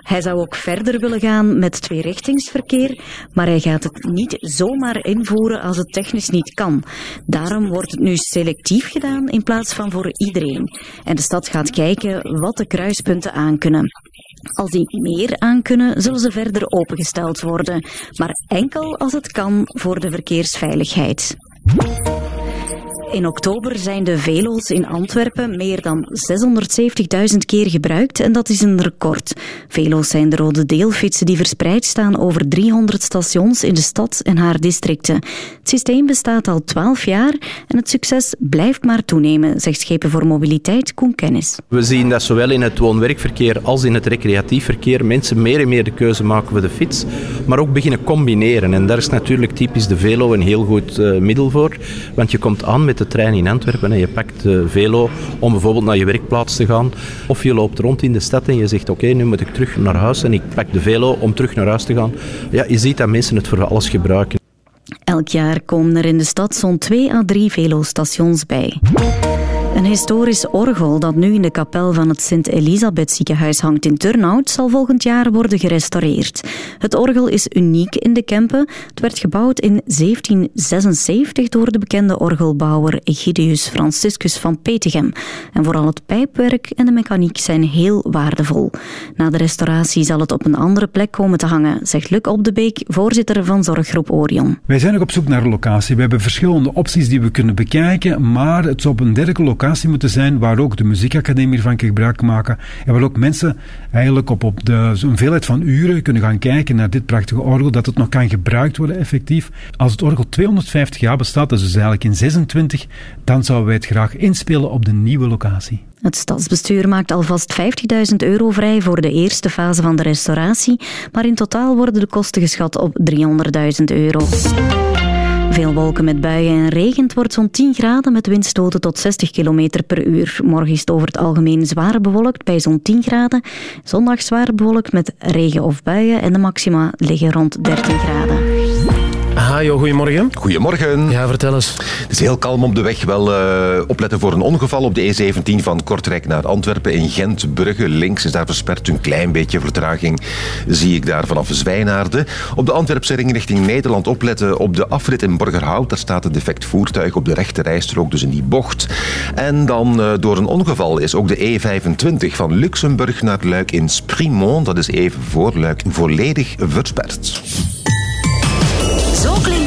Hij zou ook verder willen gaan met tweerichtingsverkeer, maar hij gaat het niet zomaar invoeren als het technisch niet kan. Daarom wordt het nu selectief gedaan in plaats van voor iedereen. En de stad gaat kijken wat de kruispunten aankunnen. Als die meer aankunnen, zullen ze verder opengesteld worden, maar enkel als het kan voor de verkeersveiligheid. In oktober zijn de velo's in Antwerpen meer dan 670.000 keer gebruikt en dat is een record. Velo's zijn de rode deelfietsen die verspreid staan over 300 stations in de stad en haar districten. Het systeem bestaat al 12 jaar en het succes blijft maar toenemen, zegt Schepen voor Mobiliteit Koen Kennis.
We zien dat zowel in het woon-werkverkeer als in het recreatief verkeer mensen meer en meer de keuze maken voor de fiets, maar ook beginnen combineren. En daar is natuurlijk typisch de velo een heel goed eh, middel voor, want je komt aan met de trein in Antwerpen en je pakt de velo om bijvoorbeeld naar je werkplaats te gaan. Of je loopt rond in de stad en je zegt oké, nu moet ik terug naar huis en ik pak de velo om terug naar huis te gaan. Ja, je ziet dat mensen het voor alles gebruiken.
Elk jaar komen er in de stad zo'n 2 à 3 velostations bij. Een historisch orgel dat nu in de kapel van het Sint-Elisabeth ziekenhuis hangt in Turnhout zal volgend jaar worden gerestaureerd. Het orgel is uniek in de Kempen. Het werd gebouwd in 1776 door de bekende orgelbouwer Egidius Franciscus van Petegem. En vooral het pijpwerk en de mechaniek zijn heel waardevol. Na de restauratie zal het op een andere plek komen te hangen, zegt Luc Op de Beek, voorzitter van zorggroep Orion.
Wij zijn nog op zoek naar een locatie. We hebben verschillende opties die we kunnen bekijken, maar het zou op een dergelijke locatie moeten zijn waar ook de muziekacademie van kan gebruik maken en waar ook mensen eigenlijk op, op de, zo'n veelheid van uren kunnen gaan kijken naar dit prachtige orgel, dat het nog kan gebruikt worden effectief. Als het orgel 250 jaar bestaat, dat is dus eigenlijk in 26, dan zouden wij het graag inspelen op de nieuwe locatie.
Het stadsbestuur maakt alvast 50.000 euro vrij voor de eerste fase van de restauratie, maar in totaal worden de kosten geschat op 300.000 euro. Veel wolken met buien en regent wordt zo'n 10 graden met windstoten tot 60 km per uur. Morgen is het over het algemeen zwaar bewolkt bij zo'n 10 graden. Zondag zwaar bewolkt met regen of buien en de maxima liggen rond 13 graden.
Hajo, goedemorgen.
Goedemorgen.
Ja, vertel eens.
Het is heel kalm op de weg. Wel eh, opletten voor een ongeval op de E17 van Kortrijk naar Antwerpen. In Gent, Brugge, links is daar versperd. Een klein beetje vertraging zie ik daar vanaf Zwijnaarden. Op de Antwerpse ring richting Nederland opletten op de afrit in Borgerhout. Daar staat een defect voertuig op de rechte rijstrook, dus in die bocht. En dan eh, door een ongeval is ook de E25 van Luxemburg naar Luik in Sprimont. Dat is even voor Luik volledig versperd.
Zo klinkt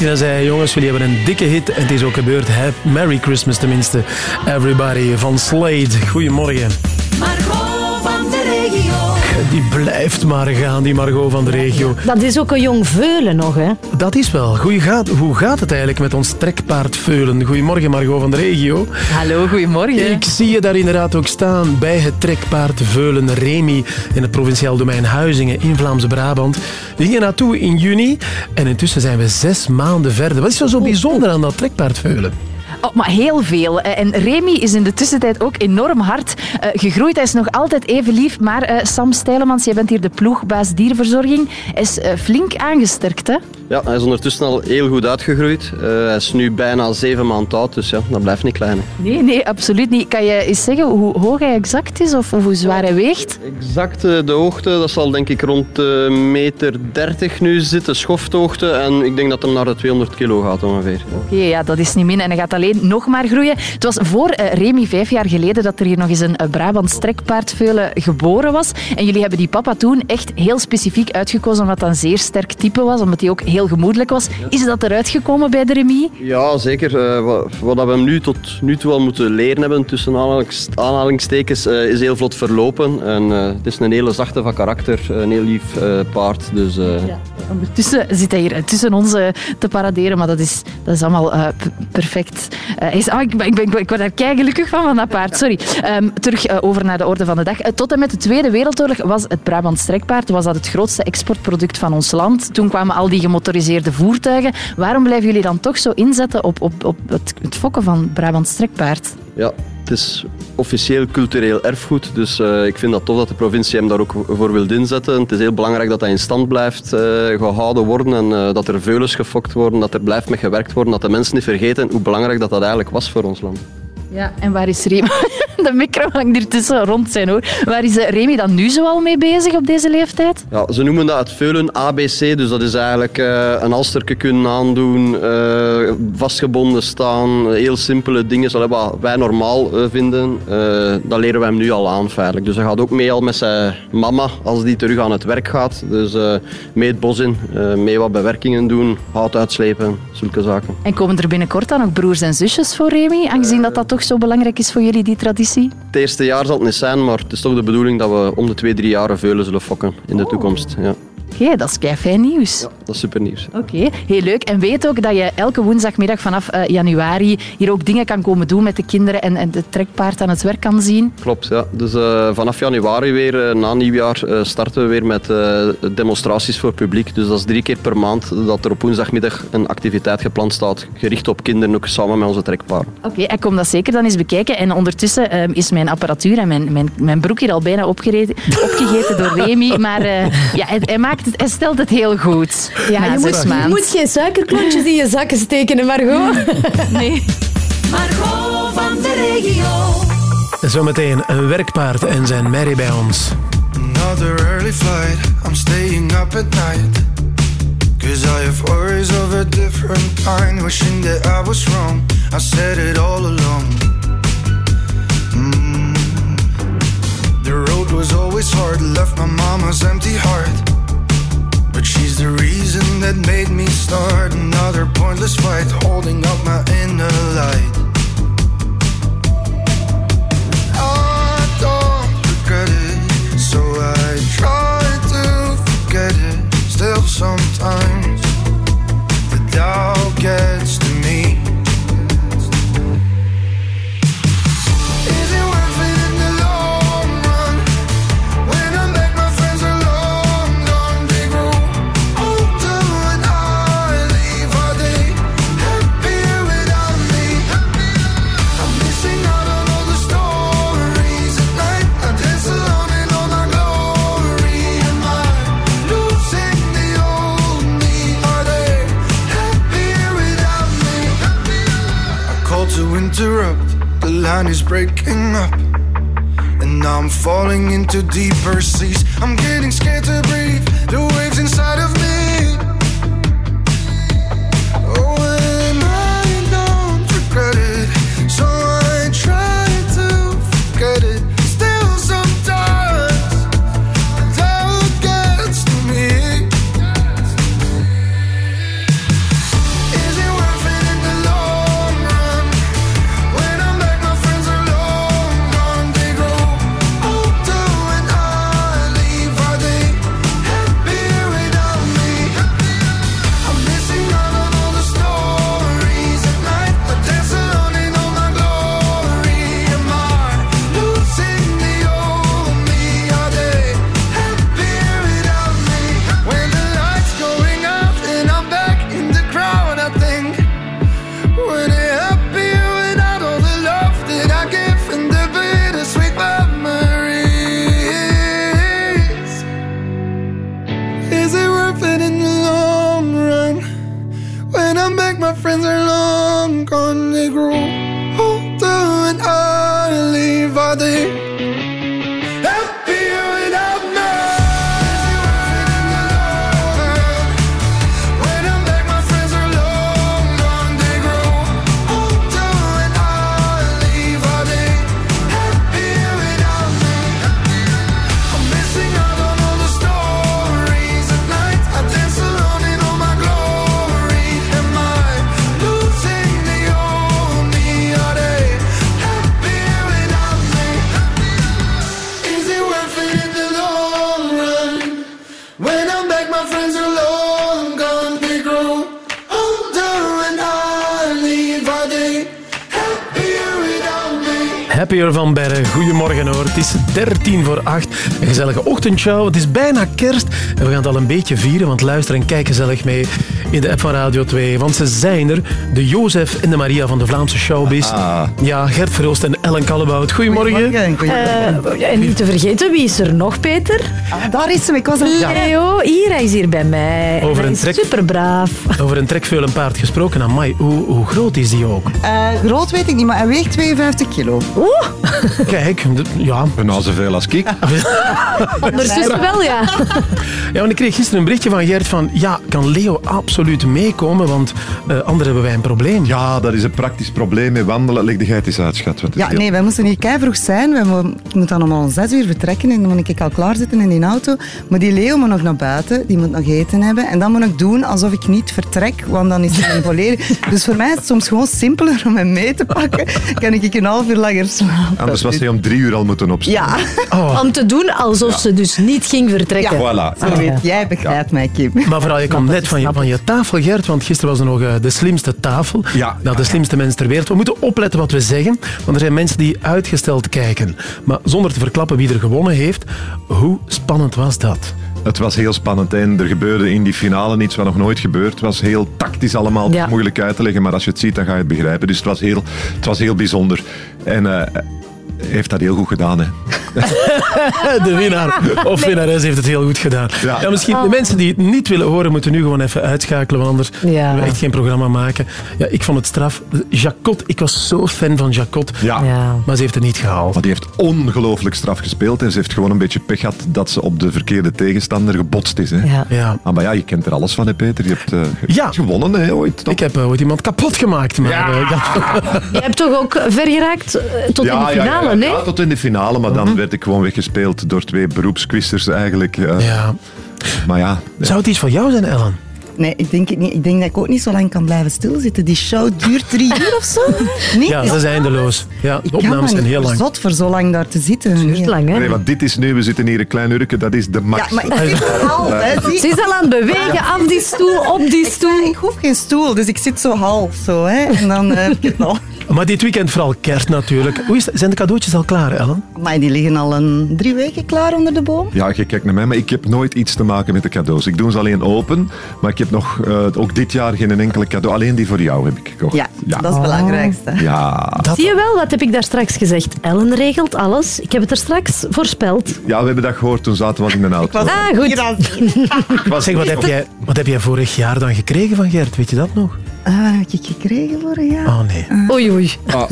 liedje zei... Jongens, jullie hebben een dikke hit. Het is ook gebeurd. Merry Christmas tenminste. Everybody van Slade. Goedemorgen. Die blijft maar gaan, die Margot van de regio.
Dat is ook een jong veulen nog, hè?
Dat is wel. Goeie gaat, hoe gaat het eigenlijk met ons trekpaard Veulen? Goedemorgen Margot van de regio.
Hallo, goedemorgen.
Ik zie je daar inderdaad ook staan bij het trekpaard Veulen Remy in het provinciaal domein Huizingen in Vlaams-Brabant. We gingen naartoe in juni en intussen zijn we zes maanden verder. Wat is er zo bijzonder aan dat trekpaard Veulen?
Oh, maar heel veel. Eh, En Remy is in de tussentijd ook enorm hard eh, gegroeid. Hij is nog altijd even lief. Maar eh, Sam Stijlemans, jij bent hier de ploegbaas dierenverzorging. Hij is flink aangesterkt, hè?
Ja, hij is ondertussen al heel goed uitgegroeid. Eh, hij is nu bijna zeven maanden oud, dus ja, dat blijft niet klein. hè.
Nee, nee, absoluut niet. Kan je eens zeggen hoe hoog hij exact is of, hoe zwaar hij weegt?
Exact eh, de hoogte, dat zal denk ik rond de meter 30 nu zitten, schofthoogte. En ik denk dat hij naar de 200 kilo gaat ongeveer.
Oké, ja, dat is niet min en hij gaat alleen nog maar groeien. Het was voor eh, Remy vijf jaar geleden dat er hier nog eens een uh, Brabant trekpaardveulen geboren was. En jullie hebben die papa toen echt heel specifiek uitgekozen omdat dat een zeer sterk type was, omdat hij ook heel gemoedelijk was. Is dat eruit gekomen bij de Remy?
Ja, zeker. Eh, wat, wat we hem nu tot nu toe al moeten leren hebben, tussen aanhalings- aanhalingstekens, eh, is heel vlot verlopen. En eh, het is een hele zachte van karakter, een heel lief eh, paard. Dus, eh,
Ondertussen zit hij hier tussen ons te paraderen, maar dat is, dat is allemaal eh, perfect. Eh, is, ah, ik, ben, ik, ben, ik word daar kei gelukkig van, van dat paard. Sorry. Ehm, terug over naar de orde van de dag. Tot en met de Tweede Wereldoorlog was het Brabant strekpaard was dat het grootste exportproduct van ons land. Toen kwamen al die gemotoriseerde voertuigen. Waarom blijven jullie dan toch zo inzetten op, op, op het, het fokken van Brabant strekpaard?
Ja, het is officieel cultureel erfgoed, dus eh, ik vind dat tof dat de provincie hem daar ook voor wil inzetten. Het is heel belangrijk dat hij in stand blijft eh, gehouden worden en eh, dat er veulens gefokt worden, dat er blijft mee gewerkt worden, dat de mensen niet vergeten hoe belangrijk dat, dat eigenlijk was voor ons land.
Ja, en waar is Remy? De micro hangt ertussen rond zijn hoor. Waar is eh, Remy dan nu zo al mee bezig op deze leeftijd?
Ja, ze noemen dat het veulen ABC, dus dat is eigenlijk eh, een halsterke kunnen aandoen, eh, vastgebonden staan, heel simpele dingen, zoals wat wij normaal vinden. Dat leren we hem nu al aan feitelijk. Dus hij gaat ook mee al met zijn mama als die terug aan het werk gaat. Dus mee het bos in, mee wat bewerkingen doen, hout uitslepen, zulke zaken.
En komen er binnenkort dan ook broers en zusjes voor Remy? Aangezien dat dat toch zo belangrijk is voor jullie, die traditie?
Het eerste jaar zal het niet zijn, maar het is toch de bedoeling dat we om de twee, drie jaar veulen zullen fokken in de toekomst. Ja,
Oké, dat is kei fijn nieuws.
dat is super nieuws.
Oké, heel leuk. En weet ook dat je elke woensdagmiddag vanaf eh, januari hier ook dingen kan komen doen met de kinderen en, en het trekpaard aan het werk kan zien.
Klopt, ja. Dus eh, vanaf januari weer, eh, na nieuwjaar, starten we weer met demonstraties voor publiek. Dus dat is drie keer per maand dat er op woensdagmiddag een activiteit gepland staat, gericht op kinderen, ook samen met onze trekpaarden.
Oké, ik kom dat zeker dan eens bekijken. En ondertussen ehm, is mijn apparatuur en mijn, mijn, mijn broek hier al bijna opgereden, opgegeten door Remy. Maar ja, hij, hij, maakt het, hij stelt het heel goed.
Ja, je moet, je moet geen suikerklontjes in je zakken steken, Margot.
Nee.
Margot van de regio.
Zometeen een werkpaard en zijn merrie bij ons.
Another early flight, I'm staying up at night. Cause I have worries of a different kind. Wishing that I was wrong, I said it all along. Mm. The road was always hard, left my mama's empty heart. But she's the reason that made me start another pointless fight, holding up my inner light. I don't regret it, so I try to forget it. Still, sometimes the doubt gets to me. Interrupt. The line is breaking up. And now I'm falling into deeper seas. I'm getting scared to breathe. The waves inside of me.
Van Berre, goedemorgen hoor. Het is 13 voor 8. Een gezellige ochtendshow. Het is bijna kerst en we gaan het al een beetje vieren, want luister en kijk gezellig mee in de app van Radio 2. Want ze zijn er, de Jozef en de Maria van de Vlaamse showbiz. Ja, Gert Verhulst en Ellen Kallebout. Goedemorgen.
Eh, en niet te vergeten, wie is er nog, Peter?
daar is hem, ik was er
Ja. Leo, hier, hij is hier bij mij.
Over een trek-
superbraaf.
Over een trekveulenpaard gesproken. Amai, hoe, hoe groot is die ook?
Eh, groot weet ik niet, maar hij weegt 52 kilo.
Oeh!
Kijk, ja.
Bijna zoveel als ik.
Ondertussen wel, ja.
Ja, want ik kreeg gisteren een berichtje van Gert van ja, kan Leo absoluut meekomen, want eh anders hebben wij een probleem.
Ja, dat is een praktisch probleem met wandelen. Leg de geit eens uit, schat.
Ja,
heel-
nee, wij moesten hier vroeg zijn. Wij mo- ik moet dan om zes uur vertrekken en dan moet ik al klaarzitten in die auto. Maar die Leo moet nog naar buiten, die moet nog eten hebben. En dan moet ik doen alsof ik niet vertrek, want dan is hij volledig... Dus voor mij is het soms gewoon simpeler om hem mee te pakken. Kan ik een half uur langer slapen.
Anders was hij om drie uur al moeten opstaan.
Ja.
Om te doen alsof ze dus niet ging vertrekken.
Voilà.
Zo weet jij begrijpt mij, Kim.
Maar vooral, je komt net van je, van je tafel, Gert, want gisteren was er nog eh, de slimste tafel.
Ja.
Nou, de slimste mensen ter wereld. We moeten opletten wat we zeggen, want er zijn mensen die uitgesteld kijken. Maar zonder te verklappen wie er gewonnen heeft, hoe spannend was dat?
Het was heel spannend en er gebeurde in die finale iets wat nog nooit gebeurd. Het was heel tactisch allemaal,
Ja.
moeilijk uit te leggen, maar als je het ziet dan ga je het begrijpen. Dus het was heel, het was heel bijzonder. En eh, heeft dat heel goed gedaan. Hè.
De winnaar of winnares heeft het heel goed gedaan. Ja. misschien de mensen die het niet willen horen, moeten nu gewoon even uitschakelen, want anders kunnen we echt geen programma maken. Ja, ik vond het straf. Jacot, ik was zo fan van Jacot,
Ja.
maar ze heeft het niet gehaald.
Maar die heeft ongelooflijk straf gespeeld en ze heeft gewoon een beetje pech gehad dat ze op de verkeerde tegenstander gebotst is. Hè.
Ja.
Ja.
Ah, maar ja, je kent er alles van, hè, Peter. Je hebt eh,
Ja.
gewonnen hè, ooit. toch?
Ik heb eh, ooit iemand kapot gemaakt. Maar,
Ja.
ja.
Je hebt toch ook ver geraakt tot in de
Ja, ja,
finale, nee?
Ja, tot in de finale, maar dan werd ik gewoon weggespeeld door twee beroepsquisters eigenlijk. eh.
Ja.
Maar ja,
Zou het iets voor jou zijn, Ellen?
Nee, ik denk het niet. Ik denk dat ik ook niet zo lang kan blijven stilzitten. Die show duurt drie uur of zo. Nee,
Ja, ze zijn eindeloos. Ja, de
ik kan
opnames
maar
zijn
niet
heel lang.
zot voor zo lang daar te zitten. Nee.
lang, hè?
nee, want dit is nu, we zitten hier een klein urke, dat is de max.
Ja, maar ik zit al, hè, zie.
Ze is al aan het bewegen, af die stoel, op die stoel.
Ik hoef geen stoel, dus ik zit zo half zo, hè. En dan eh, heb ik het al.
Maar dit weekend vooral kerst natuurlijk. Hoe is het? Zijn de cadeautjes al klaar, Ellen?
Maar die liggen al een drie weken klaar onder de boom.
Ja, je kijkt naar mij, maar ik heb nooit iets te maken met de cadeaus. Ik doe ze alleen open, maar ik heb nog, eh, ook dit jaar geen enkele cadeau. Alleen die voor jou heb ik gekocht.
Ja, dat is het belangrijkste.
Ja.
Dat,
Zie je wel, wat heb ik daar straks gezegd? Ellen regelt alles. Ik heb het er straks voorspeld.
ja, we hebben dat gehoord toen zaten we in de auto.
Ah, goed.
Ik was
zeg, wat heb, jij, wat heb jij vorig jaar dan gekregen van Gert? Weet je dat nog?
Ah, wat heb ik gekregen vorig jaar?
Oh nee.
Oei, oei.
Ah,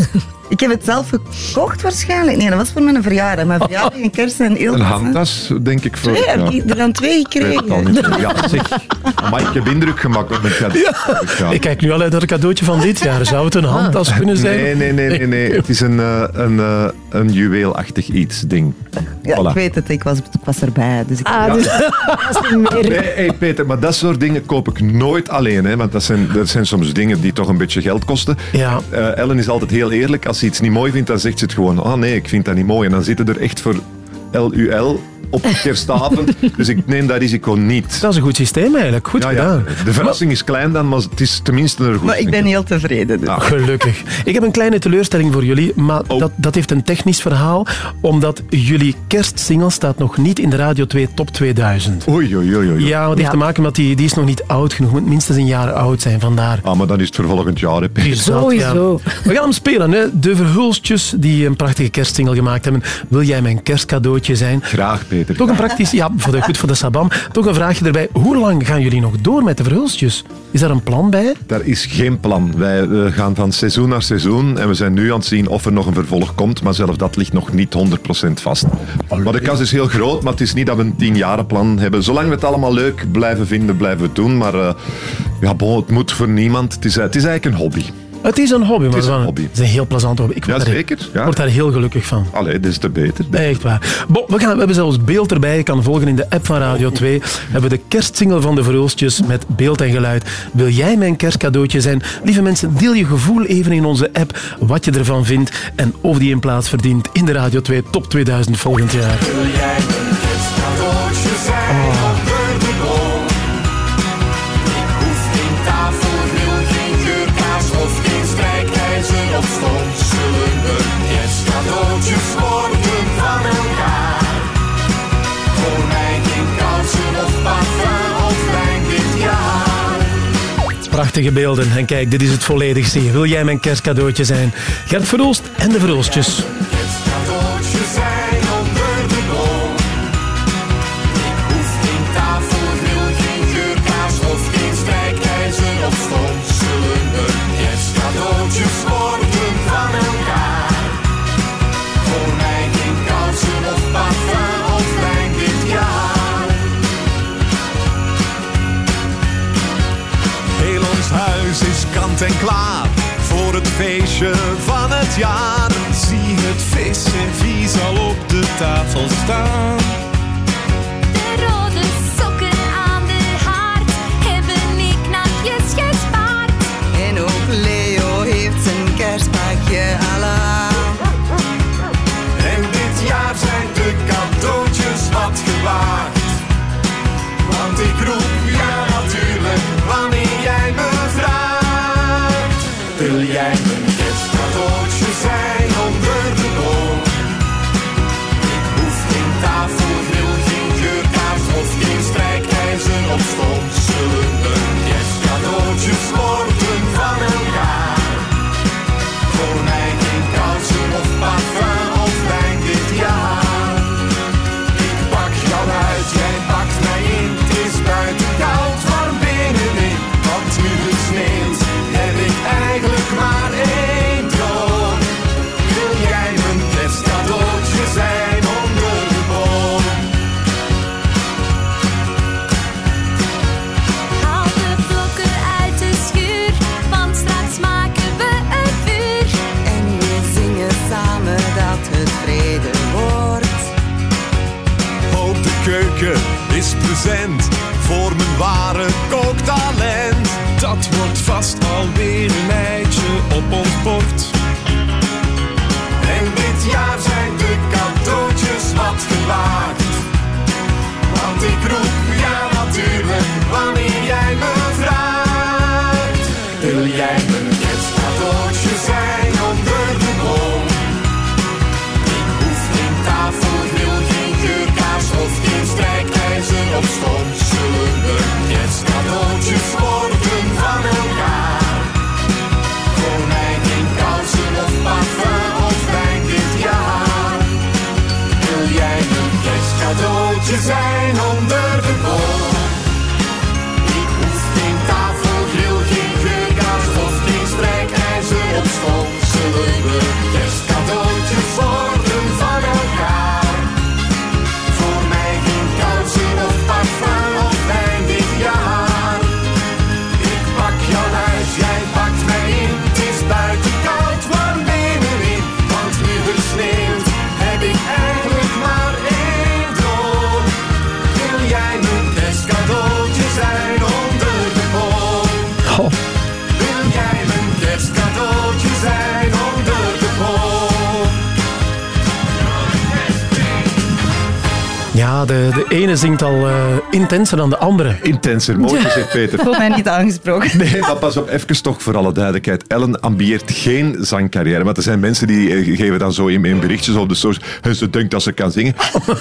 Ik heb het zelf gekocht waarschijnlijk. Nee, dat was voor mijn verjaardag. Mijn verjaardag en kerst zijn heel
een handtas, denk ik. Voor,
Twee, heb ik er dan twee gekregen.
Ja, zeg. Maar ik heb indruk gemaakt op mijn cadeau. Ja.
Ik kijk nu al uit naar het cadeautje van dit jaar. Zou het een handtas kunnen zijn?
Nee, nee, nee, nee, nee. Het is een, eh, een, eh, een juweelachtig iets ding.
Ja,
Voilà.
ik weet het. Ik was, ik was erbij. Dus ik...
Ah, dus niet meer.
Nee, hey Peter, maar dat soort dingen koop ik nooit alleen. Hè, want dat zijn, dat zijn soms dingen die toch een beetje geld kosten.
Ja.
Eh, Ellen is altijd heel eerlijk. Als ze iets niet mooi vindt, dan zegt ze het gewoon. Oh nee, ik vind dat niet mooi. En dan zitten er echt voor LUL op kerstavond. dus ik neem dat risico niet.
Dat is een goed systeem eigenlijk. Goed
Ja, ja.
gedaan.
De verrassing is klein dan, maar het is tenminste een goed.
Maar ik ben heel tevreden. Dus.
Ah.
Gelukkig. Ik heb een kleine teleurstelling voor jullie, maar
Oh.
dat, dat heeft een technisch verhaal, omdat jullie kerstsingle staat nog niet in de Radio 2 Top 2000.
Oei, oei, oei, oei.
Ja, want het heeft
Ja.
te maken met die, die is nog niet oud genoeg, moet minstens een jaar oud zijn, vandaar.
Ah, maar dan is het voor volgend jaar, hè, Peter.
Dat,
Sowieso.
We gaan hem spelen, hè. De Verhulstjes die een prachtige kerstsingle gemaakt hebben. Wil jij mijn kerstcadeautje zijn?
Graag, Peter.
Toch een praktisch, ja, voor de, goed voor de sabam. Toch een vraagje erbij. Hoe lang gaan jullie nog door met de verhulstjes? Is daar een plan bij?
Daar is geen plan. Wij gaan van seizoen naar seizoen en we zijn nu aan het zien of er nog een vervolg komt, maar zelfs dat ligt nog niet 100% vast. Maar de kans is heel groot, maar het is niet dat we een tienjarenplan hebben. Zolang we het allemaal leuk blijven vinden, blijven we het doen. Maar eh, ja, bon, het moet voor niemand. Het is, het is eigenlijk een hobby.
Het is een hobby, maar
is een
wel-
hobby.
Het is een heel plezant hobby. Ik word,
Ja,
daar,
zeker, ja.
word daar heel gelukkig van.
Allee, dit is te beter.
Echt waar. Bon, we, gaan, we hebben zelfs beeld erbij. Je kan volgen in de app van Radio 2. We hebben de kerstsingle van de Verhulstjes met beeld en geluid. Wil jij mijn kerstcadeautje zijn? Lieve mensen, deel je gevoel even in onze app wat je ervan vindt en of die een plaats verdient in de Radio 2 Top 2000 volgend jaar.
Wil jij
Prachtige. En kijk, dit is het volledigste. Wil jij mijn kerstcadeautje zijn? Gert Verhulst en de Verhulstjes.
Visservies al op de tafel staan. Present voor mijn ware kooktalent. Dat wordt vast alweer een eitje op ons bord.
En dit jaar zijn de cadeautjes wat gewaagd. Want ik roep kerstcadeautje zijn onder De, de
ene zingt al eh, intenser dan de andere.
Intenser, mooi gezegd, Peter.
Ik voel mij niet aangesproken.
Nee, maar pas op, even toch voor alle duidelijkheid. Ellen ambieert geen zangcarrière. Want er zijn mensen die eh, geven dan zo in, in berichtjes op de social... En ze denkt dat ze kan zingen.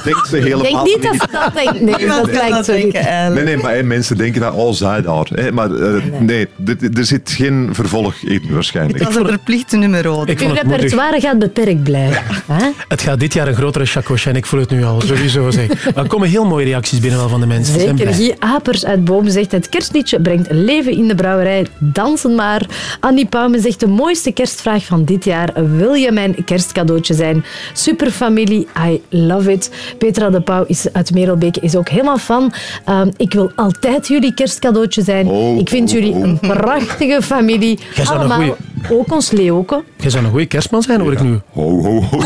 Denkt ze
Ik
helemaal
denk niet dat ze dat denkt. Nee, dat lijkt zo niet.
Nee, nee, maar mensen denken dat, oh, zij daar. Hè, maar eh, nee, er zit geen vervolg in waarschijnlijk.
Het was een verplichte nummer.
Ik
Uw repertoire gaat beperkt blijven. hè?
Het gaat dit jaar een grotere chakosje en ik voel het nu al, sowieso. Zeg. Maar er komen heel mooie reacties binnen wel van de mensen.
Zeker. Guy Apers uit Boom zegt het kerstliedje brengt leven in de brouwerij. Dansen maar. Annie Pauwme zegt de mooiste kerstvraag van dit jaar. Wil je mijn kerstcadeautje zijn? Superfamilie, I love it. Petra de Pauw is uit Merelbeke is ook helemaal fan. Ehm, ik wil altijd jullie kerstcadeautje zijn. ik vind jullie een prachtige familie.
Oh,
Allemaal, ook ons Leeuwke.
Jij zou een goede kerstman zijn, hoor ik nu.
Ho, ho, ho.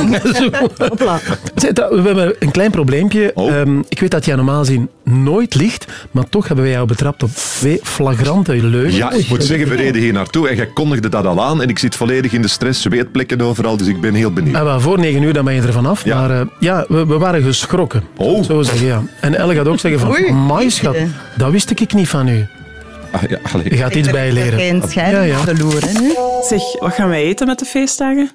Hopla.
Zeg, dat- We hebben een klein probleempje. Ehm, ik weet dat jij normaal gezien nooit ligt, maar toch hebben wij jou betrapt op twee flagrante leugens.
Ja, ik moet zeggen, we reden hier naartoe en jij kondigde dat al aan. En ik zit volledig in de stress, zweetplekken overal, dus ik ben heel benieuwd.
En wel, voor negen uur dan ben je er vanaf. Maar eh, ja, we, we waren geschrokken.
Oh.
Zo zeggen, ja. En Elle gaat ook zeggen van,
Oei.
schat, dat wist ik niet van u.
Ah, ja, allee.
Je gaat iets bijleren.
Geen
Ja, ja.
verloren. Nu.
Zeg, wat gaan wij eten met de feestdagen?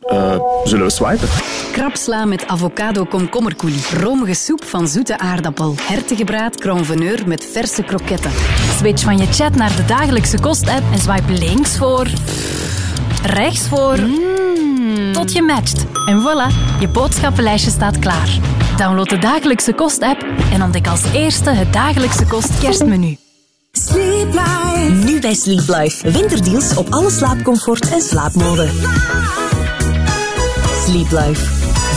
zullen we swipen?
Krapsla met avocado komkommerkoelie. Romige soep van zoete aardappel. Hertengebraad cronveneur met verse kroketten.
Switch van je chat naar de dagelijkse kost-app en swipe links voor... Rechts voor... Tot je matcht. En voilà, je boodschappenlijstje staat klaar. Download de dagelijkse kost-app en ontdek als eerste het dagelijkse kost kerstmenu.
Sleep Life. Nu bij Sleep Life. Winterdeals op alle slaapcomfort en slaapmode. Sleep Life.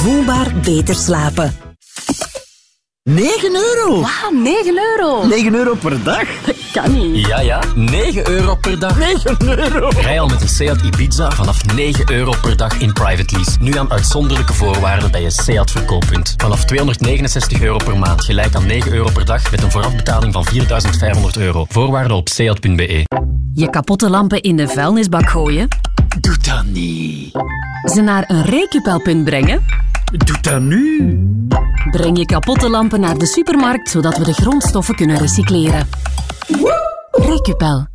Voelbaar beter slapen.
9 euro!
Wauw, 9 euro.
9 euro per dag?
Kan niet.
Ja, ja, 9 euro per dag.
9 euro!
Rij al met een Seat Ibiza vanaf 9 euro per dag in private lease. Nu aan uitzonderlijke voorwaarden bij je Seat verkooppunt. Vanaf 269 euro per maand, gelijk aan 9 euro per dag met een voorafbetaling van 4500 euro. Voorwaarden op seat.be.
Je kapotte lampen in de vuilnisbak gooien?
Doe dat niet.
Ze naar een recupelpunt brengen?
Doe dat nu.
Breng je kapotte lampen naar de supermarkt, zodat we de grondstoffen kunnen recycleren. Recupel.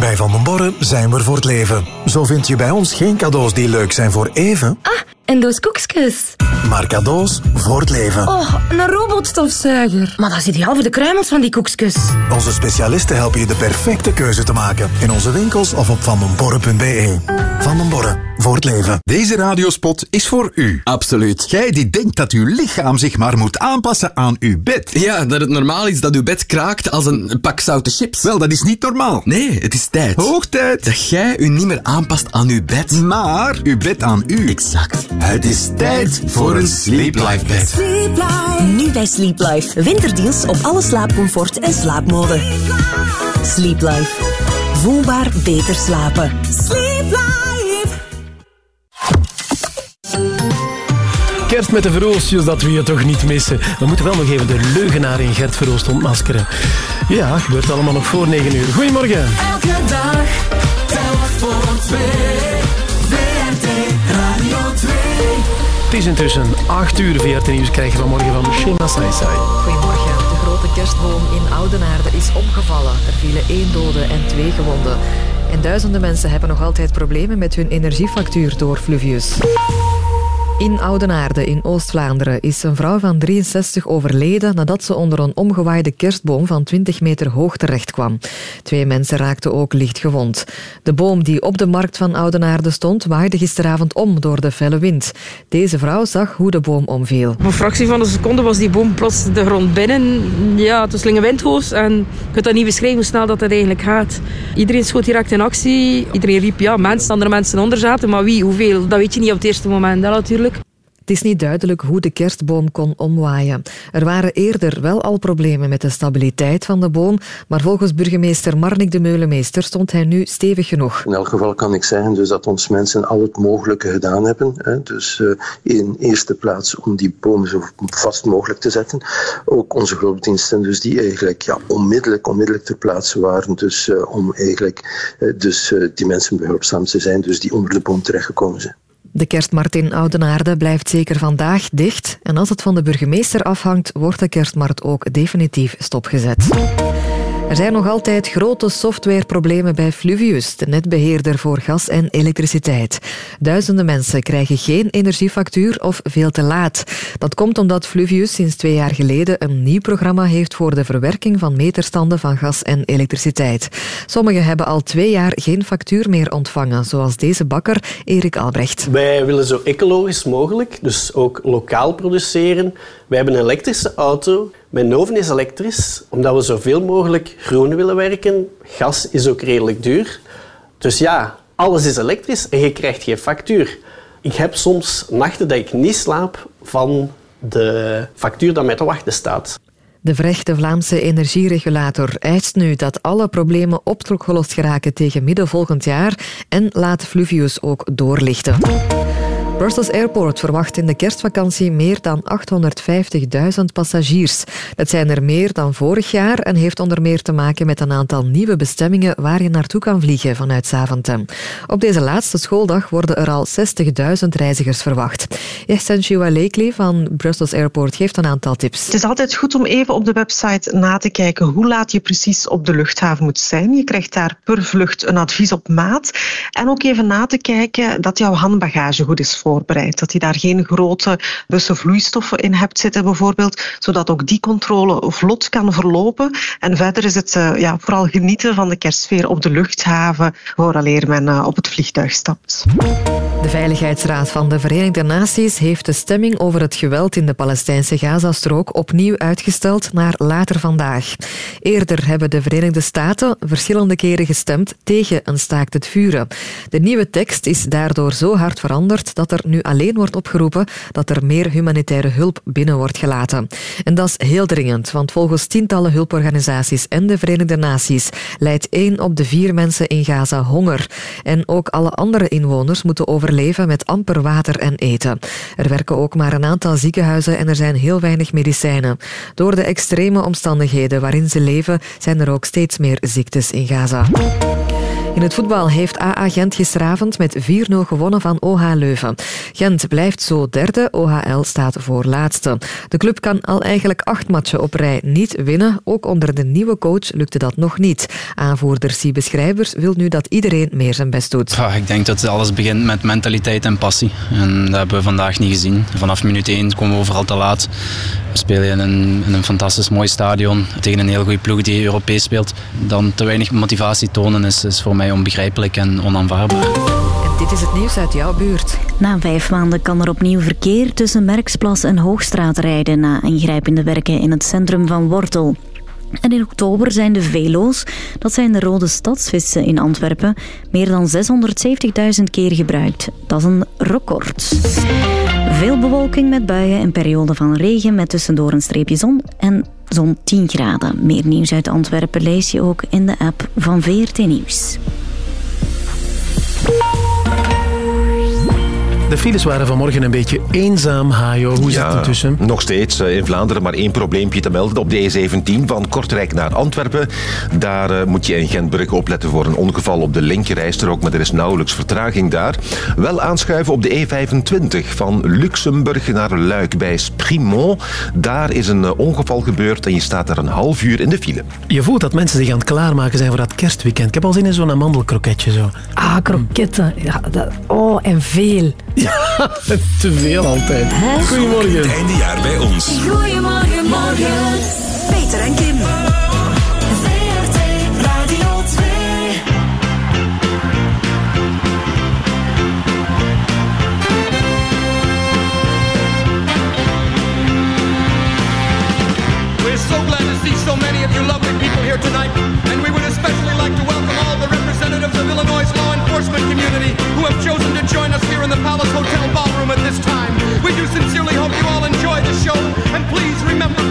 Bij Van den Borren zijn we voor het leven. Zo vind je bij ons geen cadeaus die leuk zijn voor even,
Ah, en doos koekjes.
maar cadeaus voor het leven.
Oh, een robotstofzuiger. Maar dat is ideaal voor de kruimels van die koekjes.
Onze specialisten helpen je de perfecte keuze te maken. In onze winkels of op vandenborren.be. Van den Borren, voor het leven.
Deze radiospot is voor u.
Absoluut.
Jij die denkt dat uw lichaam zich maar moet aanpassen aan uw bed.
Ja, dat het normaal is dat uw bed kraakt als een pak zoute chips.
Wel, dat is niet normaal.
Nee, het is tijd.
Hoog tijd.
Dat jij u niet meer aanpast aan uw bed.
Maar uw bed aan u.
Exact.
Het is tijd voor een Sleep Life bed.
Sleep Life. Nu bij Sleep Life. Winterdeals op alle slaapcomfort en slaapmode. Sleep Life. Voelbaar beter slapen. Sleep Life.
Kerst met de Verroostjes, dat we je toch niet missen. We moeten wel nog even de leugenaar in Gert Verroost ontmaskeren. Ja, gebeurt allemaal nog voor 9 uur. Goedemorgen.
Elke dag, telk voor twee. VRT Radio 2.
Het is intussen 8 uur. VRT Nieuws krijgen we vanmorgen van Shema Saisai.
Goedemorgen. De grote kerstboom in Oudenaarde is omgevallen. Er vielen één dode en twee gewonden. En duizenden mensen hebben nog altijd problemen met hun energiefactuur door Fluvius. In Oudenaarde in Oost-Vlaanderen is een vrouw van 63 overleden nadat ze onder een omgewaaide kerstboom van 20 meter hoog terecht kwam. Twee mensen raakten ook licht gewond. De boom die op de markt van Oudenaarde stond waaide gisteravond om door de felle wind. Deze vrouw zag hoe de boom omviel.
Op een fractie van een seconde was die boom plots de grond binnen. Ja, het was een windhoos en je kunt dat niet beschrijven hoe snel dat, dat eigenlijk gaat. Iedereen schoot direct in actie. Iedereen riep ja, mensen, andere mensen onder zaten. Maar wie, hoeveel, dat weet je niet op het eerste moment hè, natuurlijk.
Het is niet duidelijk hoe de kerstboom kon omwaaien. Er waren eerder wel al problemen met de stabiliteit van de boom, maar volgens burgemeester Marnik de Meulemeester stond hij nu stevig genoeg.
In elk geval kan ik zeggen dus dat ons mensen al het mogelijke gedaan hebben. Hè. Dus eh, in eerste plaats om die bomen zo vast mogelijk te zetten. Ook onze hulpdiensten dus die eigenlijk ja, onmiddellijk, onmiddellijk ter plaatse waren. Dus eh, om eigenlijk eh, dus, die mensen behulpzaam te zijn, dus die onder de boom terechtgekomen zijn.
De kerstmarkt in Oudenaarde blijft zeker vandaag dicht. En als het van de burgemeester afhangt, wordt de kerstmarkt ook definitief stopgezet. Er zijn nog altijd grote softwareproblemen bij Fluvius, de netbeheerder voor gas en elektriciteit. Duizenden mensen krijgen geen energiefactuur of veel te laat. Dat komt omdat Fluvius sinds twee jaar geleden een nieuw programma heeft voor de verwerking van meterstanden van gas en elektriciteit. Sommigen hebben al twee jaar geen factuur meer ontvangen, zoals deze bakker Erik Albrecht.
Wij willen zo ecologisch mogelijk, dus ook lokaal produceren. Wij hebben een elektrische auto. Mijn oven is elektrisch, omdat we zoveel mogelijk groen willen werken. Gas is ook redelijk duur. Dus ja, alles is elektrisch en je krijgt geen factuur. Ik heb soms nachten dat ik niet slaap van de factuur dat mij te wachten staat.
De verrechte Vlaamse energieregulator eist nu dat alle problemen opgelost geraken tegen midden volgend jaar en laat Fluvius ook doorlichten. Brussels Airport verwacht in de kerstvakantie meer dan 850.000 passagiers. Dat zijn er meer dan vorig jaar en heeft onder meer te maken met een aantal nieuwe bestemmingen waar je naartoe kan vliegen vanuit Zaventem. Op deze laatste schooldag worden er al 60.000 reizigers verwacht. Essentiua Lakely van Brussels Airport geeft een aantal tips.
Het is altijd goed om even op de website na te kijken hoe laat je precies op de luchthaven moet zijn. Je krijgt daar per vlucht een advies op maat. En ook even na te kijken dat jouw handbagage goed is Dat je daar geen grote bussen vloeistoffen in hebt zitten bijvoorbeeld, zodat ook die controle vlot kan verlopen. En verder is het eh, ja, vooral genieten van de kerstsfeer op de luchthaven, vooraleer men eh, op het vliegtuig stapt.
De Veiligheidsraad van de Verenigde Naties heeft de stemming over het geweld in de Palestijnse Gazastrook opnieuw uitgesteld naar later vandaag. Eerder hebben de Verenigde Staten verschillende keren gestemd tegen een staakt het vuren. De nieuwe tekst is daardoor zo hard veranderd dat er nu alleen wordt opgeroepen dat er meer humanitaire hulp binnen wordt gelaten. En dat is heel dringend, want volgens tientallen hulporganisaties en de Verenigde Naties leidt één op de vier mensen in Gaza honger. En ook alle andere inwoners moeten overleven met amper water en eten. Er werken ook maar een aantal ziekenhuizen en er zijn heel weinig medicijnen. Door de extreme omstandigheden waarin ze leven, zijn er ook steeds meer ziektes in Gaza. In het voetbal heeft AA Gent gisteravond met 4-0 gewonnen van OH Leuven. Gent blijft zo derde, OHL staat voor laatste. De club kan al eigenlijk acht matchen op rij niet winnen. Ook onder de nieuwe coach lukte dat nog niet. Aanvoerder Siebe Schrijvers wil nu dat iedereen meer zijn best doet.
Ik denk dat alles begint met mentaliteit en passie. En dat hebben we vandaag niet gezien. Vanaf minuut 1 komen we overal te laat. We spelen in een, in een fantastisch mooi stadion tegen een heel goede ploeg die Europees speelt. Dan te weinig motivatie tonen is, is voor mij onbegrijpelijk en onaanvaardbaar.
Dit is het nieuws uit jouw buurt.
Na vijf maanden kan er opnieuw verkeer tussen Merksplas en Hoogstraat rijden na ingrijpende werken in het centrum van Wortel. En in oktober zijn de velo's, dat zijn de rode stadsvissen in Antwerpen, meer dan 670.000 keer gebruikt. Dat is een record. Veel bewolking met buien en perioden van regen met tussendoor een streepje zon en zo'n 10 graden. Meer nieuws uit Antwerpen lees je ook in de app van VRT Nieuws.
De files waren vanmorgen een beetje eenzaam, Hajo. Hoe zit het intussen?
Nog steeds eh, in Vlaanderen maar één probleempje te melden. Op de E17 van Kortrijk naar Antwerpen. Daar eh, moet je in Gentbrugge opletten voor een ongeval op de linkerrijstrook, maar er is nauwelijks vertraging daar. Wel aanschuiven op de E25 van Luxemburg naar Luik bij Sprimont. Daar is een eh, ongeval gebeurd en je staat daar een half uur in de file.
Je voelt dat mensen zich aan het klaarmaken zijn voor dat kerstweekend. Ik heb al zin in zo'n amandelkroketje zo.
Ah, kroketten. Ja, dat, oh, en veel.
Ja, te veel altijd. Goedemorgen.
Het einde jaar bij ons.
Goedemorgen, morgen.
Peter en Kim.
VRT Radio 2.
We're so glad to see so many of you lovely people here tonight, Palace Hotel ballroom at this time. We do sincerely hope you all enjoy the show, and please remember,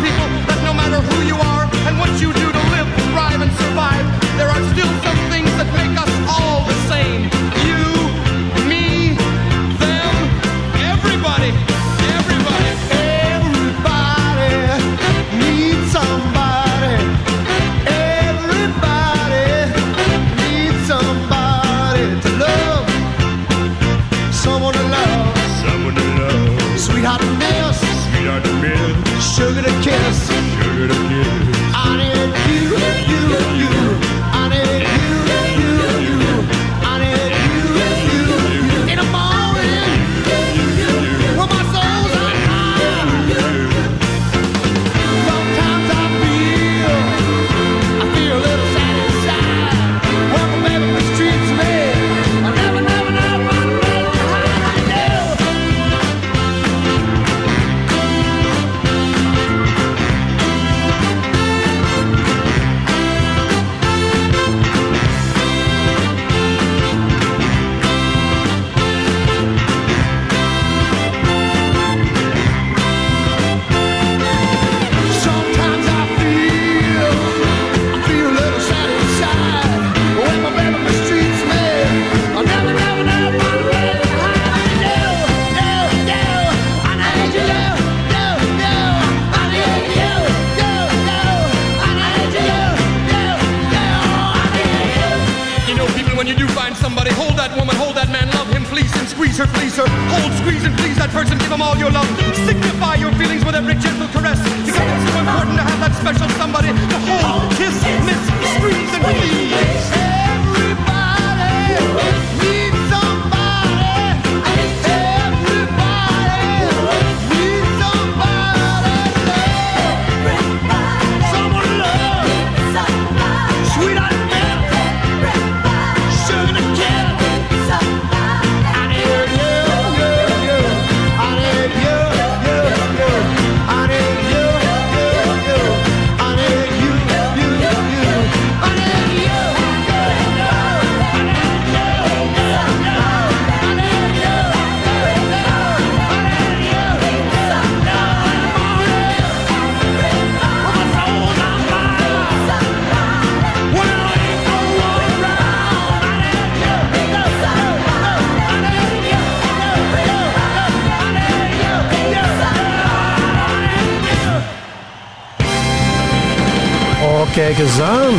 kijk eens aan.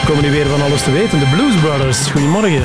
We komen nu weer van alles te weten. De Blues Brothers. Goedemorgen.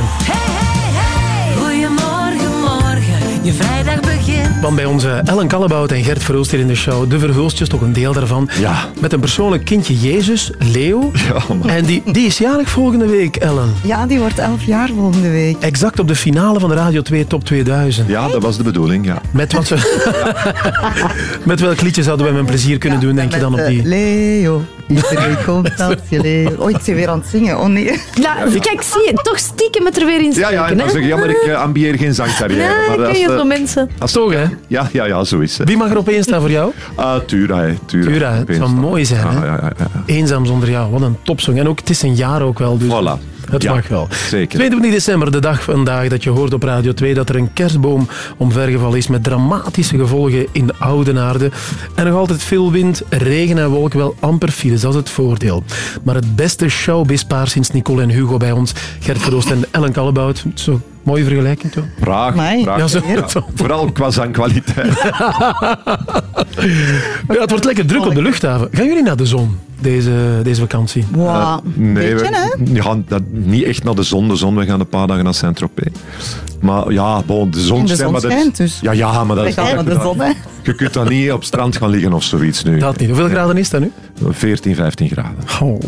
Goedemorgen, morgen, je vrijdag begint.
Want bij onze Ellen Kallebout en Gert Verhulst hier in de show, de Verhulstjes, toch een deel daarvan,
Ja.
met een persoonlijk kindje Jezus, Leo. en die, die is jarig volgende week, Ellen.
Ja, die wordt elf jaar volgende week.
Exact op de finale van de Radio 2 Top 2000.
Ja, dat was de bedoeling, ja.
Met, wat ze, met welk liedje zouden we met een plezier kunnen doen, denk je dan op die?
Eh, Leo, iedereen komt als je Leo. Oh, weer aan het zingen. Oh nee.
Ja, kijk, zie je, toch stiekem het er weer in
Ja,
steken.
ja,
hè?
dan zeg je, ja, maar ik eh, ambieer geen zangcarrière.
Ja,
maar
dat
als,
ken je
eh,
zo mensen.
als-
Toch, hè?
Ja, ja, ja, zo is het.
Wie mag er opeens staan voor jou?
Ah, Tura, hè. Tura.
Tura, het zou mooi zijn, hè?
Ja, ja, ja, ja.
Eenzaam zonder jou, wat een topsong. En ook, het is een jaar ook wel, dus
Voilà.
Het
Ja,
mag wel.
Zeker.
22 december, de dag vandaag dat je hoort op Radio 2 dat er een kerstboom omvergevallen is met dramatische gevolgen in Oudenaarde. En nog altijd veel wind, regen en wolken, wel amper files, dat is het voordeel. Maar het beste showbizpaar sinds Nicole en Hugo bij ons, Gert Verhoost en Ellen Kallebout. Zo mooie vergelijking, toch?
Praag.
Ja, zo.
Ja, vooral qua zangkwaliteit.
Ja, het wordt lekker druk op de luchthaven. Gaan jullie naar de zon deze, deze vakantie?
Wow,
Eh, nee,
beetje,
we gaan dat, niet echt naar de zon. De zon, we gaan een paar dagen naar Saint-Tropez. Maar ja, bon, de zon,
de zon
maar dat is-
schijnt, dus.
Ja, ja, maar dat is...
gaan naar de zon, hè?
Je kunt dan niet op strand gaan liggen of zoiets nu.
Dat niet. Hoeveel graden is dat nu?
14, 15 graden.
Oh,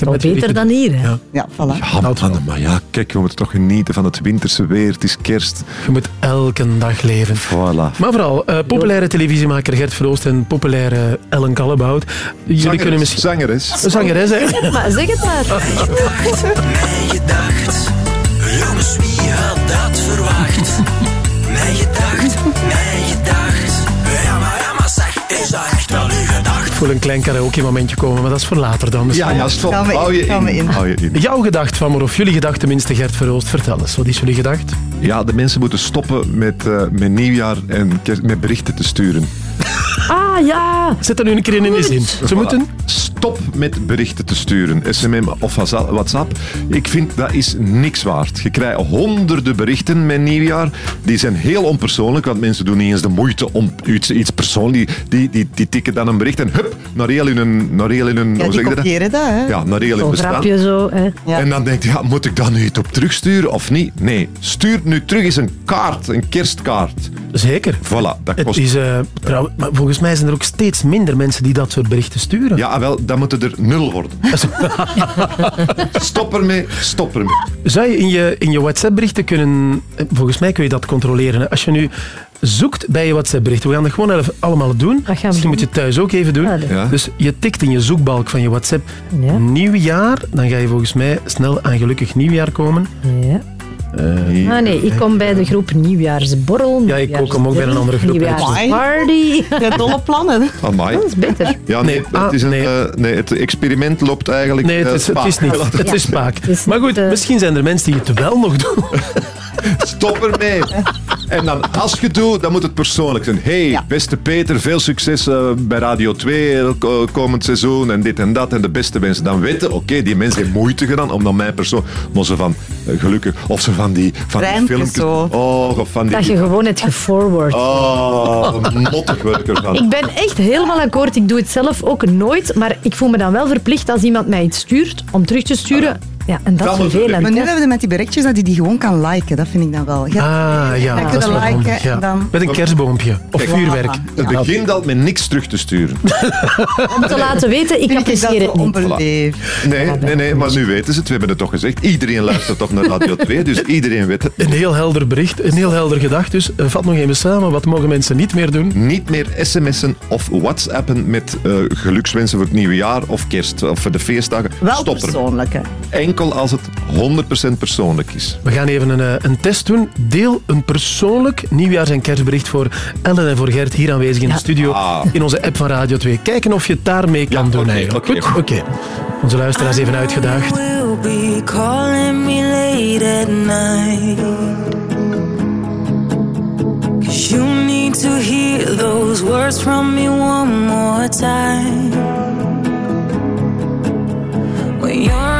Wel beter dan hier. Hè?
Ja.
Ja, voilà.
Ja, man, maar ja, kijk, we moeten toch genieten van het winterse weer. Het is kerst.
Je moet elke dag leven.
Voilà.
Maar vooral, eh, populaire televisiemaker Gert Verhoost en populaire Ellen Kallebout. Jullie kunnen misschien...
Zangeres.
Een zangeres, hè?
Maar zeg het maar.
Mij gedacht, jongens, wie had dat verwacht? Mij gedacht, mij gedacht. Ja, maar, ja, maar zeg, is dat echt wel uw gedacht?
Ik voel een klein karaoke-momentje komen, maar dat is voor later dan. Dus
Ja, ja, stop.
Gaan we in,
Hou je in.
in.
Hou je in.
Jouw gedacht van, maar of jullie gedacht tenminste, Gert Verhoost, vertel eens. Wat is jullie gedacht?
Ja, de mensen moeten stoppen met, eh, met nieuwjaar en met berichten te sturen.
Ah, ja.
Zet er nu een keer in in de zin. Ze moeten...
Stop met berichten te sturen. SMM of WhatsApp. Ik vind dat is niks waard. Je krijgt honderden berichten met nieuwjaar. Die zijn heel onpersoonlijk, want mensen doen niet eens de moeite om iets, iets persoonlijks. Die, die, die tikken dan een bericht en hup, naar heel in hun... Naar heel in hun
Ja,
hoe
die
zeg je dat?
kopiëren dat, hè?
Ja, naar heel in
Zo'n
bestaan.
grapje zo. Hè.
Ja.
En dan denk je, ja, moet ik dat nu iets op terugsturen of niet? Nee, stuur nu terug eens een kaart, een kerstkaart.
Zeker.
Voilà, dat
Het
kost...
is, eh, trouw- maar volgens mij zijn er ook steeds minder mensen die dat soort berichten sturen.
Ja, wel, dan moeten er nul worden. Stop ermee, stop ermee.
Zou je in je, in je WhatsApp-berichten kunnen... eh, Volgens mij kun je dat controleren. hè. Als je nu zoekt bij je WhatsApp-berichten, we gaan dat gewoon even allemaal doen.
Dat gaan we
Misschien
doen.
moet je het thuis ook even doen.
Ja.
Dus je tikt in je zoekbalk van je WhatsApp
Ja.
nieuwjaar. Dan ga je volgens mij snel aan gelukkig nieuwjaar komen.
Ja.
Eh,
Ah nee, ik kom bij de groep Nieuwjaarsborrel.
Ja, ik kom ook bij een andere groep.
Nieuwjaarsparty.
Je hebt dolle plannen.
Amai.
Dat is beter.
Ja, nee, het,
ah,
is een,
nee.
eh, nee, het experiment loopt eigenlijk...
Nee, het
eh,
is, het is niet. Het is spaak. Maar goed, misschien zijn er mensen die het wel nog doen.
Stop ermee. En dan, als je doet, dan moet het persoonlijk zijn. hey, beste Peter, veel succes bij Radio 2 eh, ko- komend seizoen en dit en dat en de beste mensen. Dan weten, oké, die mensen hebben moeite gedaan om dan mijn persoon... Maar ze van, gelukkig, of ze van die, van die filmpjes...
zo.
Oh, of van die...
Dat je gewoon het geforward.
Oh, mottig werk ervan.
Ik ben echt helemaal akkoord. Ik doe het zelf ook nooit. Maar ik voel me dan wel verplicht als iemand mij iets stuurt, om terug te sturen. Ja, en dat is vervelend.
Maar nu hebben we met die berichtjes dat je die gewoon kan liken. Dat vind ik dan wel. Ja,
Ah, ja. Dat is wel
liken
handig, ja.
en dan...
Met een kerstboompje of
Kijk,
vuurwerk.
Het begint al met niks terug te sturen.
Om te laten weten, ik apprecieer het niet.
Nee, nee, nee, maar nu weten ze het. We hebben het toch gezegd. Iedereen luistert toch naar Radio 2, dus iedereen weet het.
Een heel helder bericht, een heel helder gedacht. Dus eh, vat nog even samen. Wat mogen mensen niet meer doen?
Niet meer sms'en of whatsappen met eh, gelukswensen voor het nieuwe jaar of kerst of voor de feestdagen.
Wel
Stop er. Enkel als het 100% persoonlijk is.
We gaan even een, eh, een test doen. Deel een persoonlijk nieuwjaars- en kerstbericht voor Ellen en voor Gert hier aanwezig in de studio.
Ah.
In onze app van Radio 2. Kijken of je het daarmee kan doen eigenlijk.
oké.
Goed? Oké. Onze luisteraars even uitgedaagd.
you need to hear those words from me one more time. When you're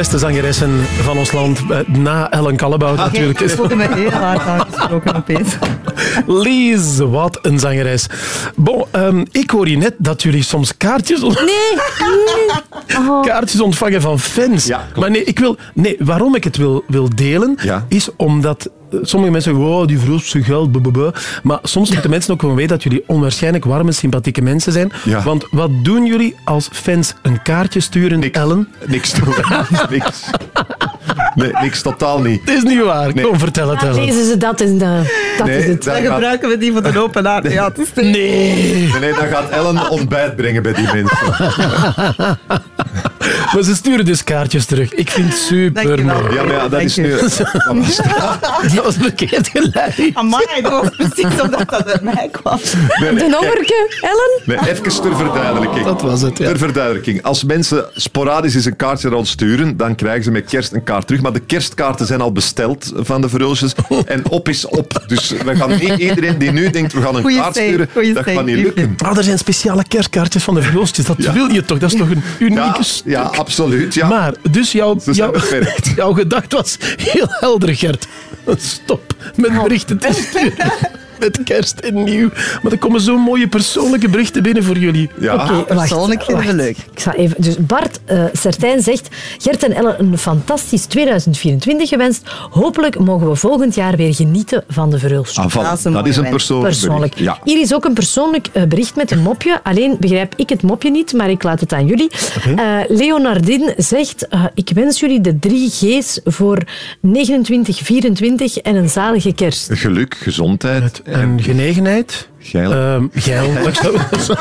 beste zangeressen van ons land, eh, na Ellen Kallebout natuurlijk.
Ik voelde me heel hard aangesproken opeens.
Lies, wat een zangeres. Bon, ehm, ik hoor hier net dat jullie soms kaartjes, on- kaartjes ontvangen van fans. maar nee, ik wil, nee, waarom ik het wil, wil delen, is omdat sommige mensen zeggen, wow, die vroeg zijn geld, maar soms moeten mensen ook gewoon weten dat jullie onwaarschijnlijk warme, sympathieke mensen zijn.
Ja.
Want wat doen jullie als fans een kaartje sturen, Ellen?
Niks doen. niks. Nee, niks totaal niet.
Het is niet waar. Kom, vertel het, Ellen.
Lezen ze dat en dat, dat
Nee,
is het.
Dan
gaat-
gebruiken we die voor de open aard. Ja, het is te-
Nee.
Nee, nee, dan gaat Ellen ontbijt brengen bij die mensen.
Maar ze sturen dus kaartjes terug. Ik vind het super
Dankjewel.
mooi.
Ja, maar ja, dat is nu...
Dat was verkeerd gelijk.
Amai, dat was precies omdat dat uit mij kwam.
Nee, nee,
Een hongerke, Ellen?
Nee, even ter verduidelijking.
Dat was het, ja.
Ter verduidelijking. Als mensen sporadisch eens een kaartje rondsturen, dan krijgen ze met kerst een kaart terug. Maar de kerstkaarten zijn al besteld van de Verhulsjes. En op is op. Dus we gaan niet iedereen die nu denkt, we gaan een
Goeie
kaart sturen,
goeie
dat gaat niet lukken.
Ah, er zijn speciale kerstkaartjes van de verhulstjes. Dat wil je toch? Dat is toch een unieke
Ja,
stuk?
ja, absoluut. Ja.
Maar, dus jouw, jouw, jouw gedachte was heel helder, Gert. Stop met berichten te sturen. Met kerst en nieuw. Maar er komen zo mooie persoonlijke berichten binnen voor jullie.
Ja,
wacht,
persoonlijk vinden we leuk.
Ik ga even, dus Bart uh, Sertijn zegt... Gert en Elle een fantastisch 2024 gewenst. Hopelijk mogen we volgend jaar weer genieten van de verhulstroom.
Ah, van- dat is een persoonlijk
Persoonlijk.
bericht. Ja.
Hier is ook een persoonlijk eh, bericht met een mopje. Alleen begrijp ik het mopje niet, maar ik laat het aan jullie. Eh, Leonardin zegt... ik wens jullie de drie G's voor 29, 24 en een zalige kerst.
Geluk, gezondheid
En genegenheid?
Geil.
Ehm, geil. Dat zou-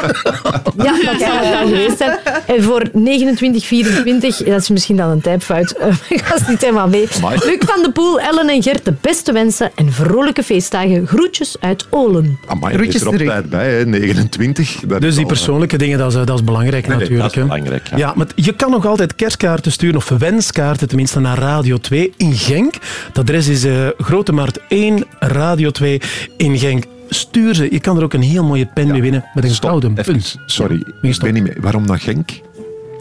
Ja, dat zou het dan geweest zijn. En voor 29, 24, dat is misschien dan een typfout. Eh, Ik was niet helemaal mee.
Amai.
Luc van de Poel, Ellen en Gert, de beste wensen en vrolijke feestdagen. Groetjes uit Olen.
Amai, er is er op tijd bij, hè. 29. Dat
Dus die
al, eh,
persoonlijke dingen, dat is, dat is belangrijk
Nee, nee,
natuurlijk.
dat is
hè.
belangrijk, ja.
Ja, maar je kan nog altijd kerstkaarten sturen, of wenskaarten tenminste, naar Radio 2 in Genk. Het adres is eh, Grote Markt 1, Radio 2 in Genk. Stuur ze. Je kan er ook een heel mooie pen mee winnen met een gouden punt.
Sorry, ik ben niet mee. Waarom naar Genk?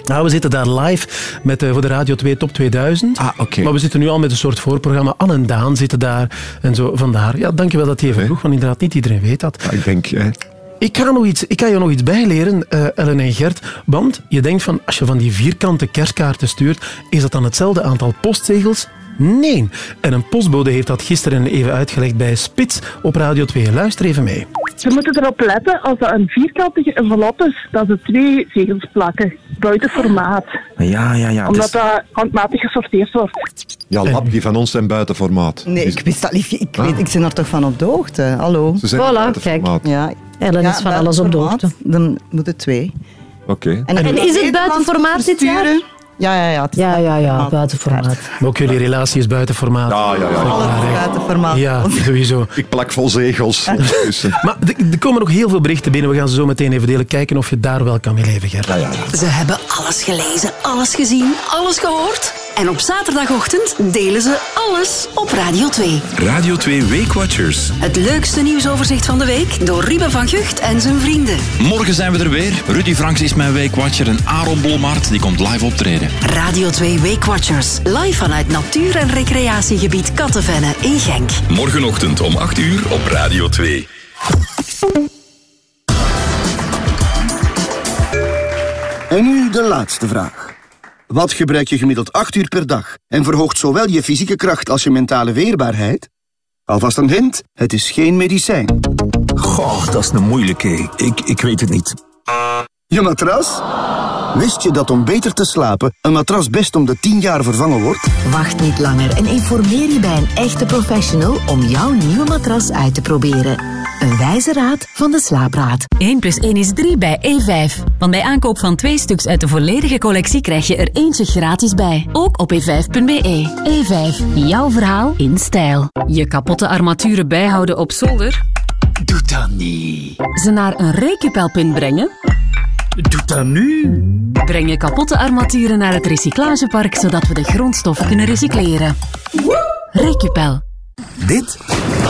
Nou, we zitten daar live met, eh, voor de Radio 2 Top 2000.
Ah, oké.
Maar we zitten nu al met een soort voorprogramma. Anne en Daan zitten daar. En zo, vandaar. Ja, dankjewel dat je even vroeg, want inderdaad niet iedereen weet dat.
ik denk... Hè.
Ik ga, nog iets, ik ga je nog iets bijleren, eh, Ellen en Gert. Want je denkt van, als je van die vierkante kerstkaarten stuurt, is dat dan hetzelfde aantal postzegels? Nee. En een postbode heeft dat gisteren even uitgelegd bij Spits op Radio 2. Luister even mee.
Ze moeten erop letten, als dat een vierkantige envelop is, dat ze twee zegels plakken. Buiten formaat.
Ja, ja, ja.
omdat
dus-
dat handmatig gesorteerd wordt.
Ja, lap, die van ons zijn buiten formaat.
Nee, ik wist dat niet. Ik, weet, ik ben er toch van op de hoogte. Hallo.
Ze zijn
Voilà,
buiten
kijk.
formaat.
Ja.
Ellen is van alles op de hoogte.
Dan moet het twee.
Oké.
En is het buiten formaat dit jaar?
Ja, ja, ja. Het is
Ja, ja, ja, buiten formaat.
Maar ook jullie relatie is buiten formaat.
Ja, ja, ja.
Alles is buiten formaat.
Ja, sowieso.
Ik plak vol zegels.
Maar er- komen nog heel veel berichten binnen. We gaan ze zo meteen even delen. Kijken of je daar wel kan mee leven, Gert.
Ze hebben alles gelezen, alles gezien, alles gehoord. En op zaterdagochtend delen ze alles op Radio 2.
Radio 2 Weekwatchers.
Het leukste nieuwsoverzicht van de week door Ruben van Gucht en zijn vrienden.
Morgen zijn we er weer. Rudy Franks is mijn weekwatcher en Aaron Bolmaert die komt live optreden.
Radio 2 Weekwatchers. Live vanuit natuur- en recreatiegebied Kattenvenne in Genk.
Morgenochtend om 8 uur op Radio 2.
En nu de laatste vraag. Wat gebruik je gemiddeld 8 uur per dag en verhoogt zowel je fysieke kracht als je mentale weerbaarheid? Alvast een hint, het is geen medicijn.
Goh, dat is een moeilijke. Ik, ik weet het niet.
Je matras? Wist je dat om beter te slapen een matras best om de 10 jaar vervangen wordt?
Wacht niet langer en informeer je bij een echte professional om jouw nieuwe matras uit te proberen. Een wijze raad van de Slaapraad.
1 plus 1 is 3 bij E5. Want bij aankoop van twee stuks uit de volledige collectie krijg je er eentje gratis bij. Ook op e5.be. E5, jouw verhaal in stijl. Je kapotte armaturen bijhouden op zolder? Doe dat niet. Ze naar een recupelpunt brengen? Doe dat nu. Breng je kapotte armaturen naar het recyclagepark zodat we de grondstoffen kunnen recycleren. Recupel.
Dit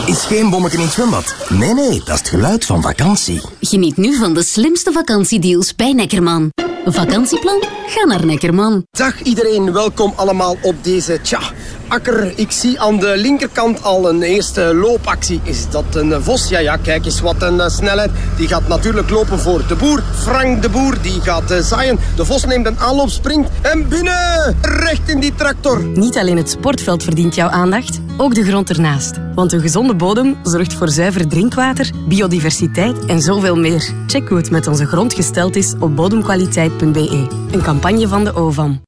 is geen bommetje in het zwembad. Nee, nee, dat is het geluid van vakantie.
Geniet nu van de slimste vakantiedeals bij Neckerman. Een vakantieplan? Ga naar Neckerman.
Dag iedereen, welkom allemaal op deze tja, akker. Ik zie aan de linkerkant al een eerste loopactie. Is dat een vos? Ja, ja, kijk eens wat een eh, snelheid. Die gaat natuurlijk lopen voor de boer. Frank de boer, die gaat eh, zaaien. De vos neemt een aanloop, springt en binnen! Recht in die tractor.
Niet alleen het sportveld verdient jouw aandacht, ook de grond ernaast. Want een gezonde bodem zorgt voor zuiver drinkwater, biodiversiteit en zoveel meer. Check hoe het met onze grond gesteld is op bodemkwaliteit.be. Een campagne van de OVAM.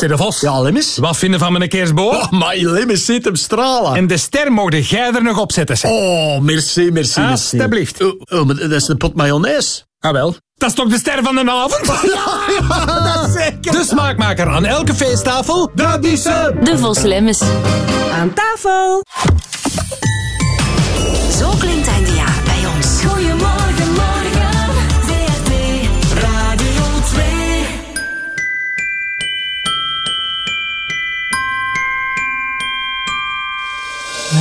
Zeg de Vos. Ja, Limmes. Wat vinden van mijn kerstboom? Oh, maar Limmes zit hem stralen. En de ster mocht jij er nog op zetten, zeg. Oh, merci, merci, Alsjeblieft. Oh, oh, maar dat is een pot mayonaise. Ah, wel. Dat is toch de ster van de avond? ja, dat is zeker. De smaakmaker aan elke feesttafel, dat is ze.
De Vos Lemmes.
Aan tafel.
Zo klinkt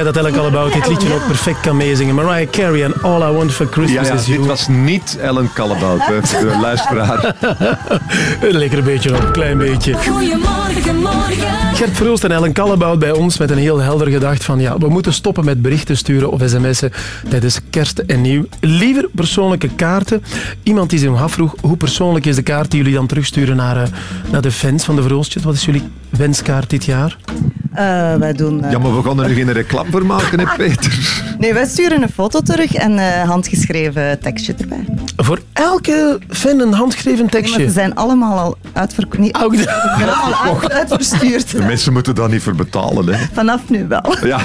Blij dat Ellen Callebaut dit liedje ook perfect kan meezingen. Mariah Carey en All I Want for Christmas
ja,
is
dit
You.
was niet Ellen voor de luisteraar.
Een lekker beetje op, een klein beetje.
Goedemorgen, morgen.
Gert Verhulst en Ellen Kallebout bij ons met een heel helder gedacht van ja, we moeten stoppen met berichten sturen of sms'en tijdens kerst en nieuw. Liever persoonlijke kaarten. Iemand die zich afvroeg, hoe persoonlijk is de kaart die jullie dan terugsturen naar, eh, naar de fans van de Verhulstjes? Wat is jullie wenskaart dit jaar?
Eh, wij doen... eh,
Ja, maar we gaan er nu geen reclame voor maken, hè, Peter?
Nee, wij sturen een foto terug en een handgeschreven tekstje erbij.
Voor elke fan een handgeschreven
Nee, maar
tekstje.
ze zijn allemaal al uitverkocht. Niet,
Ook
uitverstuurd.
De mensen moeten daar niet voor betalen, hè.
Vanaf nu wel.
Ja,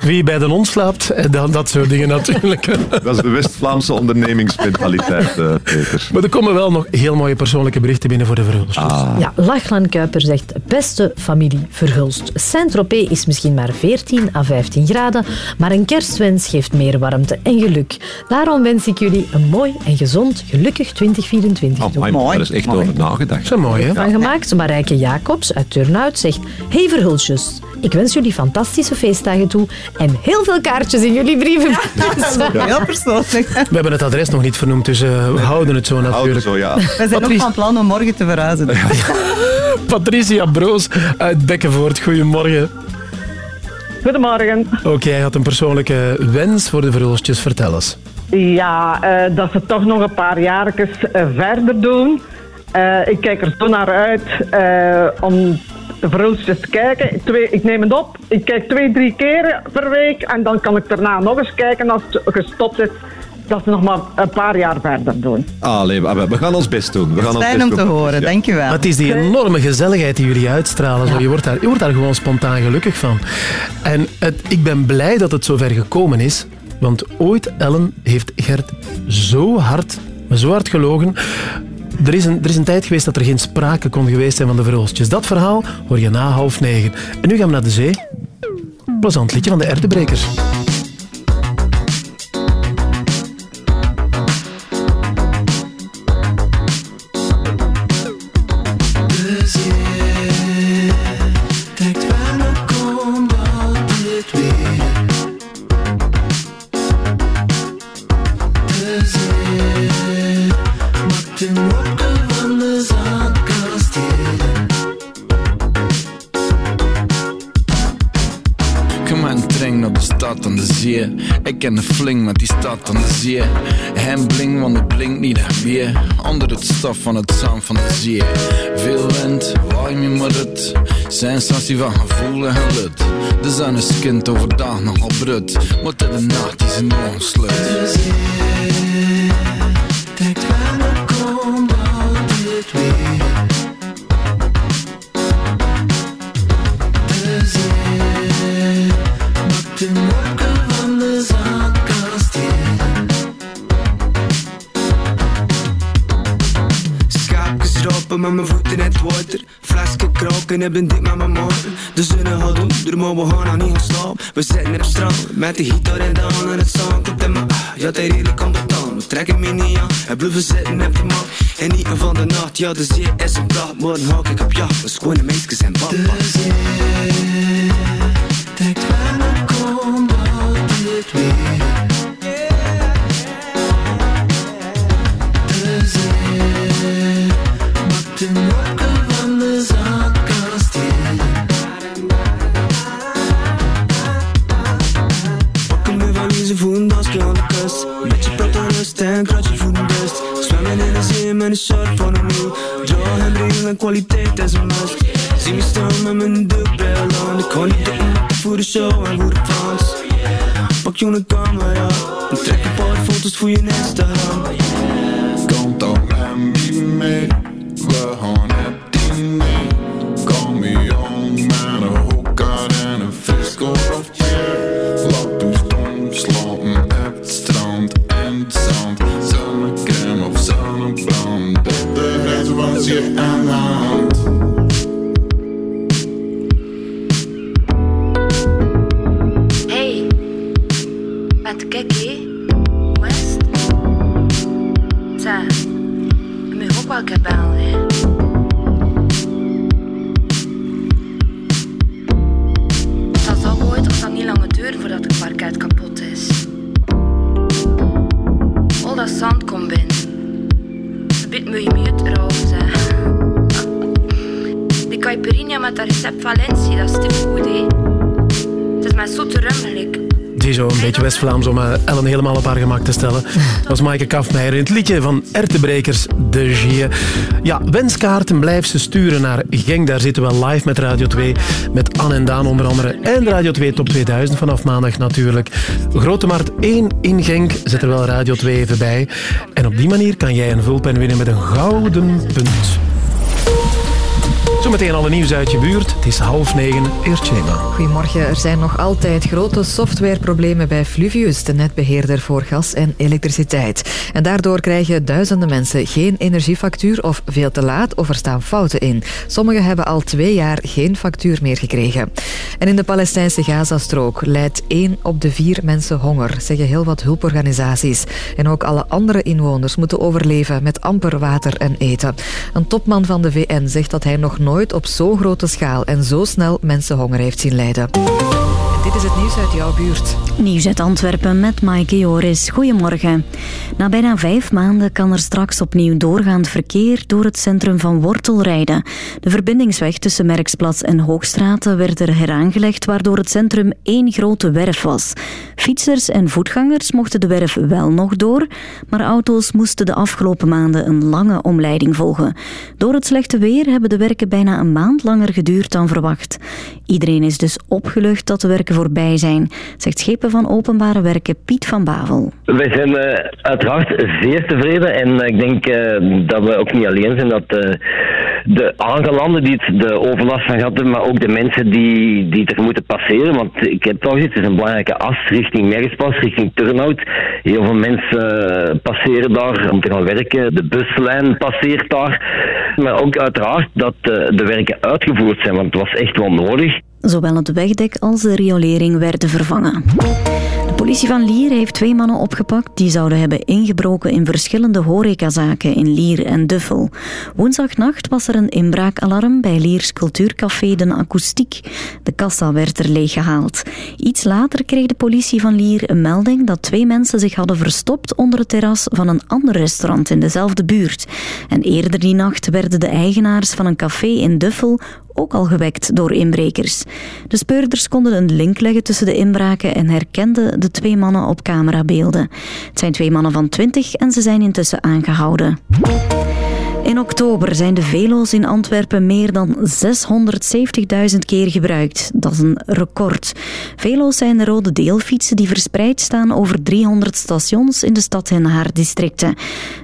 Wie bij de hond slaapt, eh, dan dat soort dingen natuurlijk.
dat is de West-Vlaamse ondernemingsmentaliteit, eh, Peter.
Maar er komen wel nog heel mooie persoonlijke berichten binnen voor de Verhulstjes.
Ja, Lachlan Kuiper zegt, beste familie Verhulst. Saint-Tropez is misschien maar 14 à 15 graden, maar een kerstwens geeft meer warmte en geluk. Daarom wens ik jullie een mooi en gezond, gelukkig 2024 toe.
Daar is echt over nagedacht.
Zo mooi, hè?
Van gemaakt, Marijke Jacobs uit Turnhout zegt, hey Verhulstjes, ik wens jullie fantastische feestdagen toe en heel veel kaartjes in jullie brieven.
Heel persoonlijk.
We hebben het adres nog niet vernoemd, dus eh, we houden het zo
Houden
natuurlijk.
zo, ja.
Wij zijn ook van plan om morgen te verhuizen.
Patricia Broos uit Bekkenvoort, goedemorgen.
Goedemorgen.
Oké, jij had een persoonlijke wens voor de Verhulstjes. Vertel eens.
Ja, eh, dat ze toch nog een paar jaartjes eh, verder doen. Eh, ik kijk er zo naar uit eh, om de te kijken. Twee, ik neem het op. Ik kijk twee, drie keren per week. En dan kan ik daarna nog eens kijken als het gestopt is. Dat ze nog maar een paar jaar verder doen.
Allee, we we gaan ons best doen. We gaan ons
Fijn
best
om te
doen.
horen,
Ja.
dankjewel.
Maar het is die enorme gezelligheid die jullie uitstralen. Zo. Je, wordt daar, je wordt daar gewoon spontaan gelukkig van. En het, ik ben blij dat het zover gekomen is. Want ooit, Ellen, heeft Gert zo hard, maar zo hard gelogen. Er is, een, er is een tijd geweest dat er geen sprake kon geweest zijn van de verhulstjes. Dat verhaal hoor je na half negen. En nu gaan we naar de zee. Plezant liedje van de Erdebrekers.
Ken een fling met die stad aan de zee. Hem bling, want het blinkt niet weer. Onder het stof van het zand van de zee. Veel wind, waai me maar het. Sensatie van gevoel en gelut. De zon is kind overdag nogal brut. Maar in de nacht is een onslut.
Dus je
Flesje kroken en ben dik met mijn motor. De zon gaat onder, maar we gaan nog niet slapen. We zitten op strand met de gitaar en de hand en het zang. Komt in ah, ja, de reden komt het aan. We trekken me niet aan en blijven zitten op de mat. En niet van de nacht, ja, de zee is een praat. Morgen ik op jacht, we schone meisjes en papa.
Altijd weer.
In met een shirt van een nieuw. Draw en kwaliteit is een must. Zie me staan met mijn dubbel aan. Ik kan niet voor de show en voor de fans. Pak je een camera en trek een paar foto's voor je Instagram.
Kom toch met me mee. We gaan het diner. Kom met dat recept Valentie, dat is te goed, hè. Het is met zoete rummelig.
Ziezo, een beetje West-Vlaams om eh, Ellen helemaal op haar gemak te stellen. Dat was Maaike Kafmeijer in het liedje van Ertebrekers, De Gie. Ja, wenskaarten blijf ze sturen naar Genk. Daar zitten we live met Radio 2. Met Anne en Daan onder andere. En Radio 2 Top 2000 vanaf maandag natuurlijk. Grote Markt 1 in Genk. Zet er wel Radio 2 even bij. En op die manier kan jij een vulpen winnen met een gouden punt. Zometeen alle nieuws uit je buurt. Het is half negen. Eerst.
Goedemorgen. Er zijn nog altijd grote softwareproblemen bij Fluvius, de netbeheerder voor gas en elektriciteit. En daardoor krijgen duizenden mensen geen energiefactuur of veel te laat of er staan fouten in. Sommigen hebben al twee jaar geen factuur meer gekregen. En in de Palestijnse Gazastrook leidt één op de vier mensen honger, zeggen heel wat hulporganisaties. En ook alle andere inwoners moeten overleven met amper water en eten. Een topman van de VN zegt dat hij nog nooit op zo'n grote schaal en zo snel mensen honger heeft zien lijden. En dit is het nieuws uit jouw buurt.
Nieuws uit Antwerpen met Maaike Joris. Goedemorgen. Na bijna vijf maanden kan er straks opnieuw doorgaand verkeer door het centrum van Wortel rijden. De verbindingsweg tussen Merksplatz en Hoogstraten werd er heraangelegd, waardoor het centrum één grote werf was. Fietsers en voetgangers mochten de werf wel nog door, maar auto's moesten de afgelopen maanden een lange omleiding volgen. Door het slechte weer hebben de werken bijna een maand langer geduurd dan verwacht. Iedereen is dus opgelucht dat de werken voorbij zijn, zegt schepen van openbare werken Piet van Bavel.
Wij zijn eh, uiteraard zeer tevreden en eh, ik denk eh, dat we ook niet alleen zijn dat de aangelanden die het de overlast van gehad maar ook de mensen die, die er moeten passeren, want ik heb toch gezegd, het is een belangrijke as richting Merkspas, richting Turnhout. Heel veel mensen eh, passeren daar om te gaan werken, de buslijn passeert daar, maar ook uiteraard dat eh, de werken uitgevoerd zijn, want het was echt wel nodig.
Zowel het wegdek als de riolering werden vervangen. De politie van Lier heeft twee mannen opgepakt die zouden hebben ingebroken in verschillende horecazaken in Lier en Duffel. Woensdagnacht was er een inbraakalarm bij Liers cultuurcafé De Akoestiek. De kassa werd er leeggehaald. Iets later kreeg de politie van Lier een melding dat twee mensen zich hadden verstopt onder het terras van een ander restaurant in dezelfde buurt. En eerder die nacht werden de eigenaars van een café in Duffel ook al gewekt door inbrekers. De speurders konden een link leggen tussen de inbraken en herkenden de twee mannen op camerabeelden. Het zijn twee mannen van 20 en ze zijn intussen aangehouden. In oktober zijn de velo's in Antwerpen meer dan 670.000 keer gebruikt. Dat is een record. Velo's zijn de rode deelfietsen die verspreid staan over 300 stations in de stad en haar districten.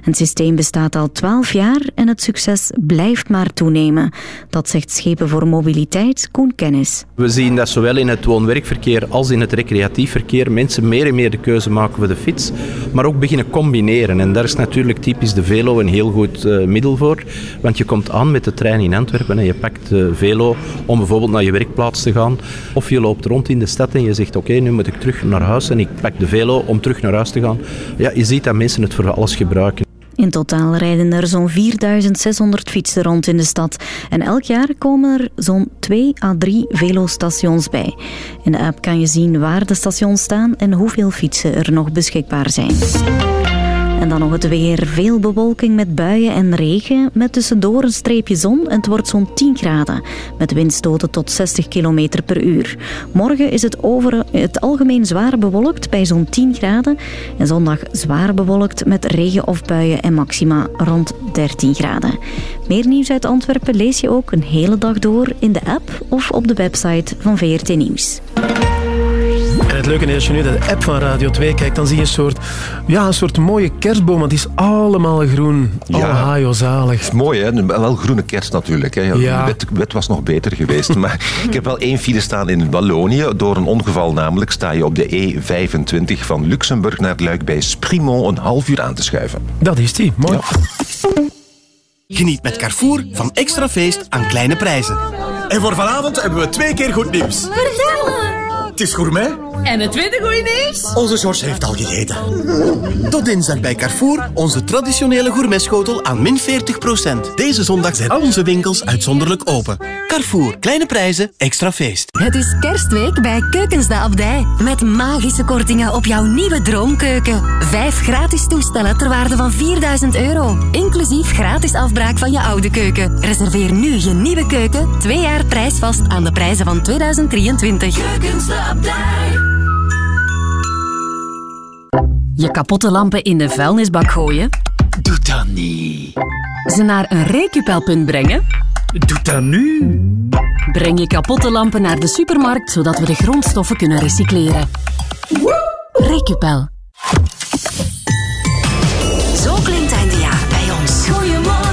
Het systeem bestaat al 12 jaar en het succes blijft maar toenemen. Dat zegt Schepen voor Mobiliteit Koen Kennis.
We zien dat zowel in het woon-werkverkeer als in het recreatief verkeer mensen meer en meer de keuze maken voor de fiets, maar ook beginnen combineren. En daar is natuurlijk typisch de velo een heel goed eh, voor. Want je komt aan met de trein in Antwerpen en je pakt de velo om bijvoorbeeld naar je werkplaats te gaan. Of je loopt rond in de stad en je zegt oké, nu moet ik terug naar huis en ik pak de velo om terug naar huis te gaan. Ja, je ziet dat mensen het voor alles gebruiken.
In totaal rijden er zo'n 4600 fietsen rond in de stad. En elk jaar komen er zo'n 2 à 3 velostations bij. In de app kan je zien waar de stations staan en hoeveel fietsen er nog beschikbaar zijn. En dan nog het weer. Veel bewolking met buien en regen. Met tussendoor een streepje zon en het wordt zo'n 10 graden. Met windstoten tot 60 km per uur. Morgen is het over het algemeen zwaar bewolkt bij zo'n 10 graden. En zondag zwaar bewolkt met regen of buien en maxima rond 13 graden. Meer nieuws uit Antwerpen lees je ook een hele dag door in de app of op de website van VRT Nieuws.
En het leuke is, als je nu naar de app van Radio 2 kijkt, dan zie je een soort, ja, een soort mooie kerstboom. Want die is allemaal groen. Oh, hajo, zalig.
is mooi, hè? Wel groene kerst natuurlijk. Hè? Ja,
Ja.
Wet, wet was nog beter geweest. maar ik heb wel één file staan in Wallonië. Door een ongeval namelijk sta je op de E25 van Luxemburg naar Luik bij Sprimont een half uur aan te schuiven.
Dat is die. Mooi.
Geniet met Carrefour van extra feest aan kleine prijzen. En voor vanavond hebben we twee keer goed nieuws.
Vertel!
Het is gourmet,
En het tweede goede nieuws?
Onze George heeft al gegeten. Tot dinsdag bij Carrefour, onze traditionele gourmetschotel aan min 40%. Deze zondag zijn al onze winkels uitzonderlijk open. Carrefour, kleine prijzen, extra feest.
Het is kerstweek bij Keukens de Abdij. Met magische kortingen op jouw nieuwe droomkeuken. Vijf gratis toestellen ter waarde van 4000 euro. Inclusief gratis afbraak van je oude keuken. Reserveer nu je nieuwe keuken. Twee jaar prijsvast aan de prijzen van 2023.
Keukens de Abdij.
Je kapotte lampen in de vuilnisbak gooien?
Doe dat niet.
Ze naar een recupelpunt brengen?
Doe dat nu.
Breng je kapotte lampen naar de supermarkt, zodat we de grondstoffen kunnen recycleren. Recupel.
Zo klinkt het einde jaar bij ons.
Goedemorgen,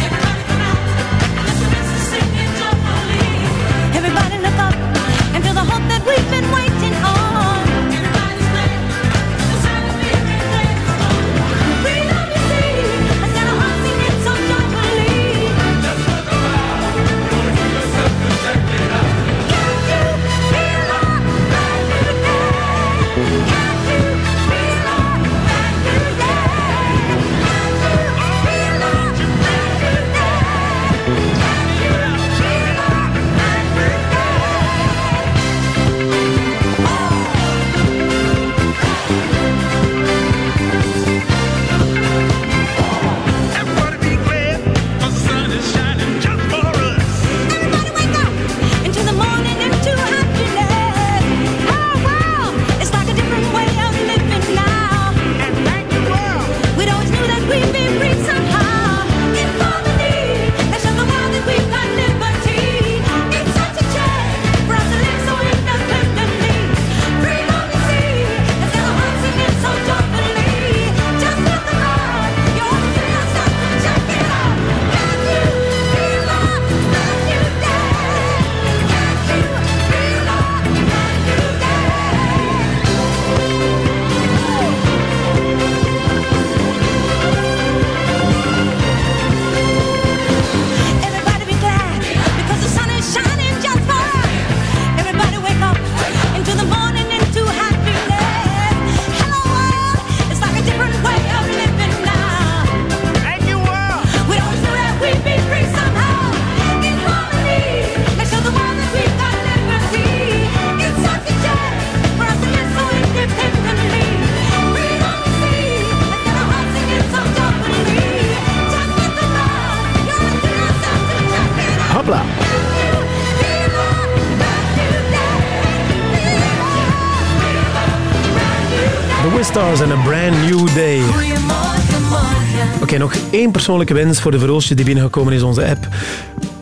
Één persoonlijke wens voor de verhulsje die binnengekomen is, onze app.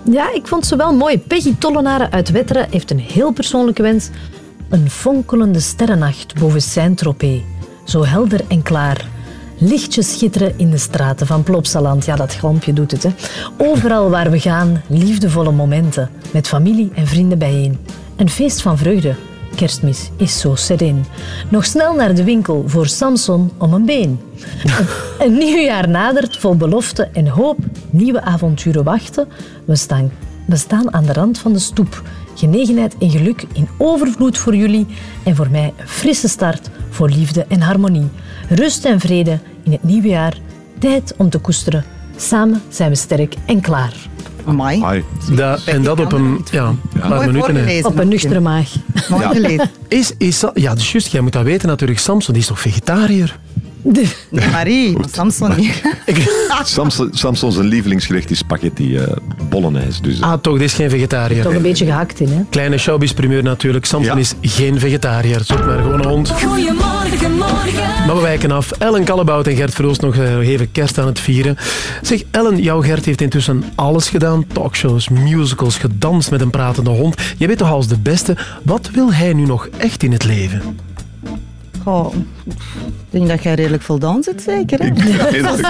Ja, ik vond ze wel mooi. Peggy Tollenaren uit Wetteren heeft een heel persoonlijke wens. Een fonkelende sterrennacht boven Saint-Tropez. Zo helder en klaar. Lichtjes schitteren in de straten van Plopsaland. Ja, dat glampje doet het. Hè. Overal waar we gaan, liefdevolle momenten. Met familie en vrienden bijeen. Een feest van vreugde. Kerstmis is zo sereen. Nog snel naar de winkel voor Samson om een been. Een, een nieuw jaar nadert vol belofte en hoop. Nieuwe avonturen wachten. We staan, we staan aan de rand van de stoep. Genegenheid en geluk in overvloed voor jullie. En voor mij een frisse start voor liefde en harmonie. Rust en vrede in het nieuwe jaar. Tijd om te koesteren. Samen zijn we sterk en klaar.
Amai.
Dat, en dat op een, ja, een paar
Mooi
minuten.
Op een nuchtere maag.
Mooi
Ja.
gelezen.
Is, is, ja, dus juist, jij moet dat weten natuurlijk. Samson die is toch vegetariër?
Nee, Marie, Samson niet.
Samson, Samson zijn lievelingsgerecht is spaghetti eh bolognese. Dus,
Ah, toch, dit is geen vegetariër.
Toch een beetje gehakt in, hè?
Kleine showbiz-primeur natuurlijk. Samson
Ja.
is geen vegetariër. Zoek maar gewoon een hond.
Goedemorgen, morgen.
Maar we wijken af. Ellen Kallebout en Gert Verhulst nog eh, even kerst aan het vieren. Zeg, Ellen, jouw Gert heeft intussen alles gedaan. Talkshows, musicals, gedanst met een pratende hond. Je weet toch als de beste. Wat wil hij nu nog echt in het leven?
Goh, ik denk dat jij redelijk voldaan zit, zeker. Hè?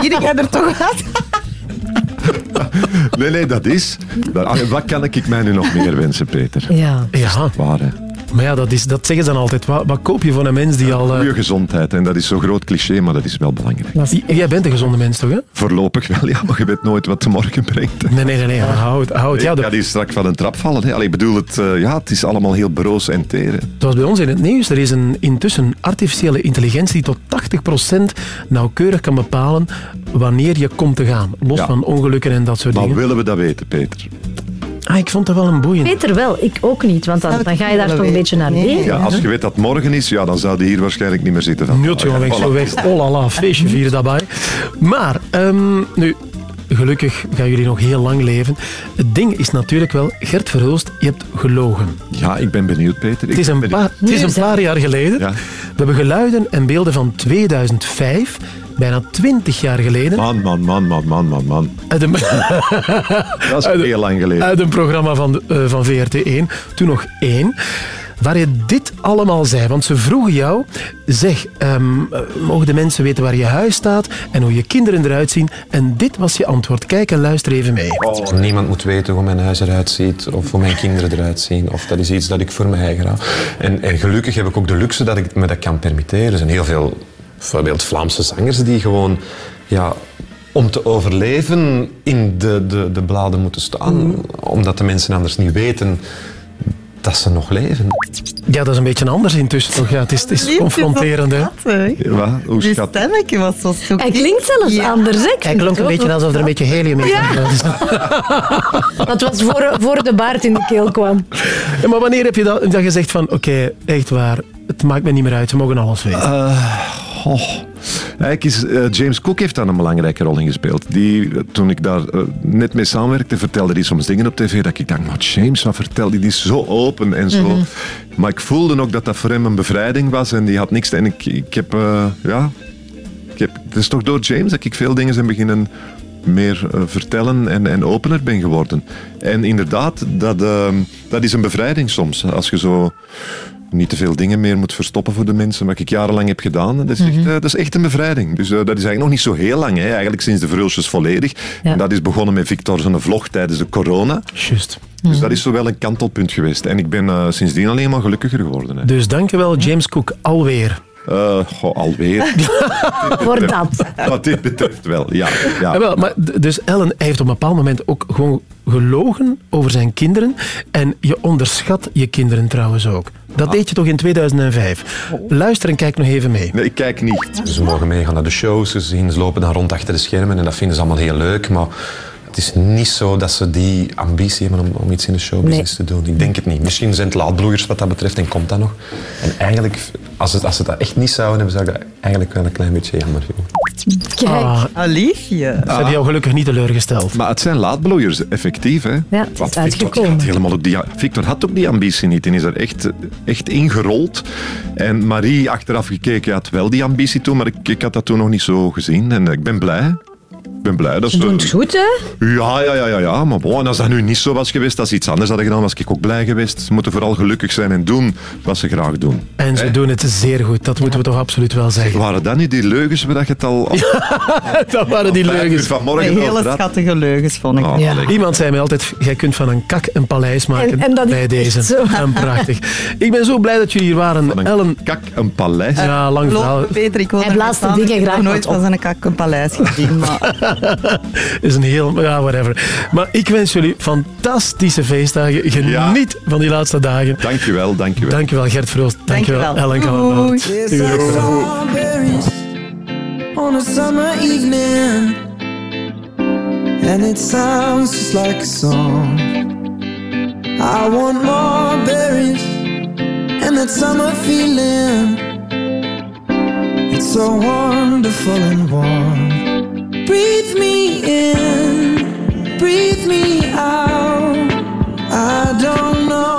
Zie jij er toch uit.
Nee, nee, dat is. dat- Wat kan ik mij nu nog meer wensen, Peter?
Ja.
Ja,
Waar, hè?
Maar ja, dat, is, dat zeggen ze dan altijd. Wat, wat koop je van een mens die al... eh,
Goede gezondheid. En dat is zo'n groot cliché, maar dat is wel belangrijk.
jij bent een gezonde mens, toch? Hè?
Voorlopig wel, ja. Maar je weet nooit wat de morgen brengt.
Nee, nee, nee. nee. Houd, houd. Ja,
ik
de-
ga die strak van een trap vallen. Hè. Allee, ik bedoel, het, eh, ja, het is allemaal heel broos en teer. hè.
Zoals bij ons in het nieuws, er is een, intussen artificiële intelligentie die tot 80% nauwkeurig kan bepalen wanneer je komt te gaan. Los
Ja.
van ongelukken en dat soort
Maar
dingen.
willen we dat weten, Peter?
Ah, ik vond dat wel een boeiend.
Peter wel, ik ook niet, want dan, dan ga je daar toch een beetje naar denken.
Ja, als je weet dat het morgen is, ja, dan zou die hier waarschijnlijk niet meer zitten. Van.
Nut, jongen, weg, zo weg. Oh la la, feestje vieren daarbij. Maar, ehm, nu, gelukkig gaan jullie nog heel lang leven. Het ding is natuurlijk wel, Gert Verhulst, je hebt gelogen.
Ja, ik ben benieuwd, Peter. Ik
Het is een
benieuwd.
het is een paar jaar geleden.
Ja.
We hebben geluiden en beelden van 2005, bijna 20 jaar geleden.
Man, man, man, man, man, man, man.
Uit een,
Dat is
Uit-
heel lang geleden.
uit een programma van, de- eh, van VRT1, toen nog één, waar je dit allemaal zei. Want ze vroegen jou, zeg, ehm, eh, mogen de mensen weten waar je huis staat en hoe je kinderen eruit zien? En dit was je antwoord. Kijk en luister even mee.
Niemand moet weten hoe mijn huis eruit ziet of hoe mijn kinderen eruit zien. Of dat is iets dat ik voor mij hou. En, en gelukkig heb ik ook de luxe dat ik me dat kan permitteren. Er zijn heel veel, bijvoorbeeld Vlaamse zangers die gewoon... Ja, om te overleven in de, de, de bladen moeten staan. Omdat de mensen anders niet weten dat ze nog leven.
Ja, dat is een beetje anders intussen toch? Ja, het is, het is confronterend, hè?
Wat? Hoe
Die
schat?
stemmetje was zo zoek.
Hij klinkt zelfs anders, hè?
Hij klonk een beetje alsof er een beetje helium in zat.
Dat was voor, voor de baard in de keel kwam.
Ja, maar wanneer heb je dat, dat gezegd van, oké, echt waar, het maakt me niet meer uit, ze mogen alles weten?
Eh, oh. Eigenlijk is, eh, James Cook heeft daar een belangrijke rol in gespeeld. Die, eh, toen ik daar eh, net mee samenwerkte, vertelde hij soms dingen op tv dat ik dacht, maar James, wat vertelt hij? Die is zo open en zo.
Mhm.
Maar ik voelde ook dat dat voor hem een bevrijding was en die had niks. En ik, ik heb, ja, ik heb, het is toch door James dat ik veel dingen ben beginnen meer vertellen en, en opener ben geworden. En inderdaad, dat, dat is een bevrijding soms. Als je zo niet te veel dingen meer moet verstoppen voor de mensen, wat ik jarenlang heb gedaan. Dat is echt,
Mhm.
eh, dat is echt een bevrijding. Dus eh, dat is eigenlijk nog niet zo heel lang. Hè. Eigenlijk sinds de Verhulstjes volledig.
Ja.
En dat is begonnen met Victor zijn vlog tijdens de corona.
Juist.
Dus dat is zo wel een kantelpunt geweest. En ik ben eh, sindsdien alleen maar gelukkiger geworden. Hè.
Dus dankjewel James Cook, alweer.
Eh, goh, alweer.
Voor dat.
Wat dit betreft wel, ja. ja.
Ja, wel, maar dus Ellen heeft op een bepaald moment ook gewoon gelogen over zijn kinderen. En je onderschat je kinderen trouwens ook. Dat deed je toch in 2005. Luister en kijk nog even mee.
Nee, ik kijk niet.
Ze mogen meegaan naar de shows, ze zien, ze lopen dan rond achter de schermen en dat vinden ze allemaal heel leuk. Maar het is niet zo dat ze die ambitie hebben om, om iets in de showbusiness te doen. Ik denk het niet. Misschien zijn het laadbloeiers wat dat betreft en komt dat nog. En eigenlijk, als ze, als ze dat echt niet zouden hebben, zou ik dat eigenlijk wel een klein beetje jammer vinden.
Kijk.
Ah,
Aliefje.
ze hebben jou gelukkig niet teleurgesteld.
Maar het zijn laadbloeiers, effectief. Hè?
Ja, het is
Want Victor,
uitgekomen.
had helemaal op die, Victor had ook die ambitie niet en is er echt, echt ingerold. En Marie, achteraf gekeken, had wel die ambitie toen, maar ik, ik had dat toen nog niet zo gezien. En ik ben blij. Ik ben blij dat
Ze doen het goed, hè?
Ja, ja, ja, ja, ja. Maar bon, als dat nu niet zo was geweest, als ze iets anders hadden gedaan, was ik ook blij geweest. Ze moeten vooral gelukkig zijn en doen wat ze graag doen.
En ze doen het zeer goed, dat moeten we toch absoluut wel zeggen.
Waren dat niet die leugens waar je het al... al
dat waren die
vijf uur
leugens.
vanmorgen
Hele
over had?
schattige leugens, vond ik.
Oh,
Ja.
lekker.
Iemand zei mij altijd, jij kunt van een kak een paleis maken
En- en dat is
bij
echt
deze.
zo.
En prachtig. Ik ben zo blij dat jullie hier waren.
Van een
Ellen,
kak, een paleis.
ja, lang verhaal.
Peter, ik wil
Hij
er
blaast de
staan.
dingen
Ik heb
graag
nog nooit
wat op.
van zijn kak een paleis gezien. Maar
is een heel, ja, whatever. Maar ik wens jullie fantastische feestdagen. Geniet van die laatste dagen.
Dankjewel, dankjewel.
Dankjewel Gert Verhulst. Dankjewel,
Dankjewel.
Ellen
strawberries on a summer evening, and it sounds just like a song. I want more berries and that summer feeling. It's so wonderful and warm. Breathe me in, breathe me out. I don't know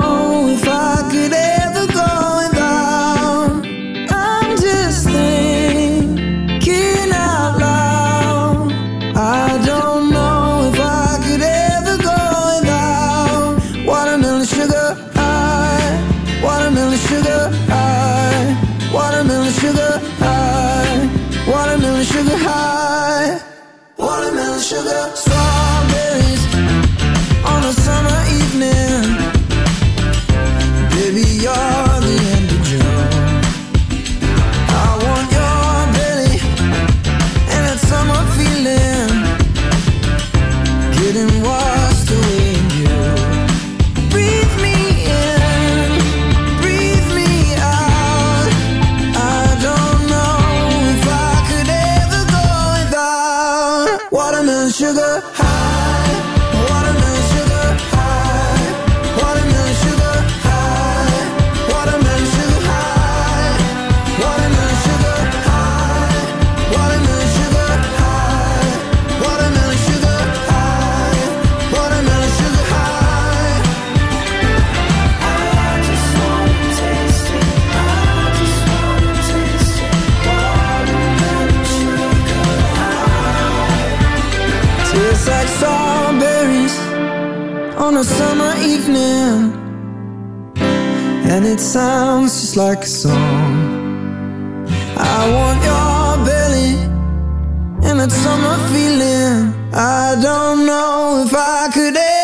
it sounds just like a song. I want your belly And that summer feeling. I don't know if I could ever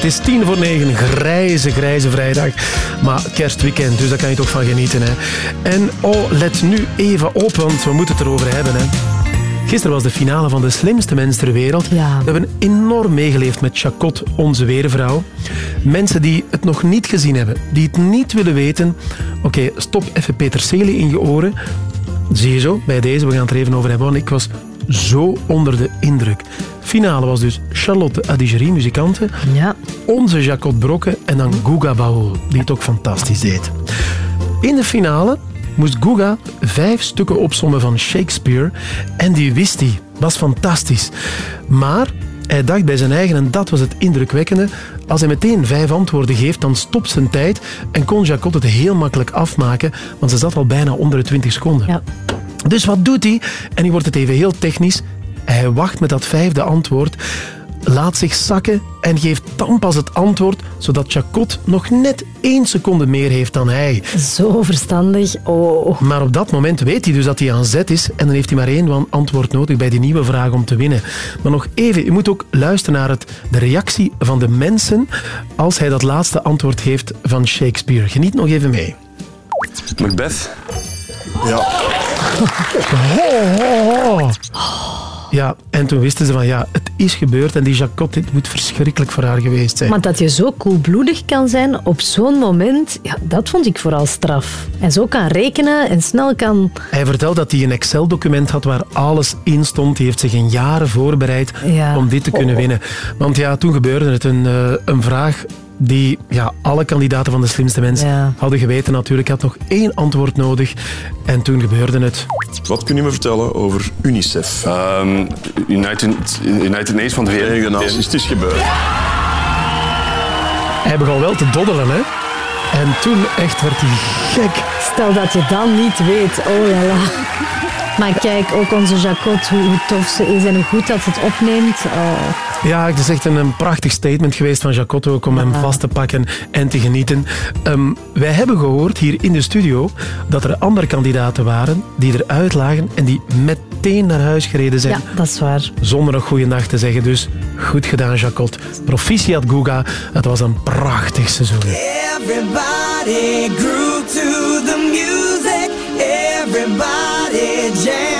het is tien voor negen. Grijze, grijze vrijdag. Maar kerstweekend, dus daar kan je toch van genieten. Hè. En oh, let nu even op, want we moeten het erover hebben. Hè. Gisteren was de finale van de slimste mens ter wereld. We hebben enorm meegeleefd met Chacot, onze weervrouw. Mensen die het nog niet gezien hebben, die het niet willen weten. Oké, stop even peterselie in je oren. Zie je zo, bij deze, we gaan het er even over hebben. Want ik was zo onder de indruk. Finale was dus Charlotte Adigerie, muzikante.
Ja.
Onze Jacot Brokke en dan Guga Baul, die het ook fantastisch deed. In de finale moest Guga vijf stukken opsommen van Shakespeare en die wist hij. Was fantastisch. Maar hij dacht bij zijn eigen, en dat was het indrukwekkende, als hij meteen vijf antwoorden geeft, dan stopt zijn tijd en kon Jacot het heel makkelijk afmaken, want ze zat al bijna onder de 20 seconden. Dus wat doet hij? En nu wordt het even heel technisch. Hij wacht met dat vijfde antwoord, laat zich zakken en geeft dan pas het antwoord, zodat Chacot nog net één seconde meer heeft dan hij.
Zo verstandig. Oh.
Maar op dat moment weet hij dus dat hij aan zet is en dan heeft hij maar één antwoord nodig bij die nieuwe vraag om te winnen. Maar nog even, je moet ook luisteren naar het, de reactie van de mensen als hij dat laatste antwoord heeft van Shakespeare. Geniet nog even mee.
Macbeth? Ja.
Oh, oh, oh. Ja, en toen wisten ze van ja, het is gebeurd en die Jacot, dit moet verschrikkelijk voor haar geweest zijn.
Maar dat je zo koelbloedig kan zijn op zo'n moment, ja, dat vond ik vooral straf. En zo kan rekenen en snel kan...
Hij vertelt dat hij een Excel-document had waar alles in stond. Hij heeft zich in jaren voorbereid
Ja.
om dit te kunnen
Oh.
winnen. Want ja, toen gebeurde het. Een, eh, een vraag die ja, alle kandidaten van de slimste mens hadden geweten natuurlijk. Had nog één antwoord nodig. En toen gebeurde het.
Wat kun je me vertellen over UNICEF? United, United Nations van de Verenigde Naties. Het is gebeurd.
Hij begon wel te doddelen, hè. En toen echt werd hij gek.
Stel dat je dan niet weet. Oh ja, la. Maar kijk, ook onze Jacot, hoe, hoe tof ze is en hoe goed dat ze het opneemt. Oh.
Ja, het is echt een, een prachtig statement geweest van Jacotto ook om hem vast te pakken en te genieten. Ehm, wij hebben gehoord hier in de studio dat er andere kandidaten waren die eruit lagen en die meteen naar huis gereden zijn.
Ja, dat is waar.
Zonder een goede nacht te zeggen. Dus goed gedaan, Jacot. Proficiat, Guga. Het was een prachtig seizoen.
Everybody music. Everybody jam.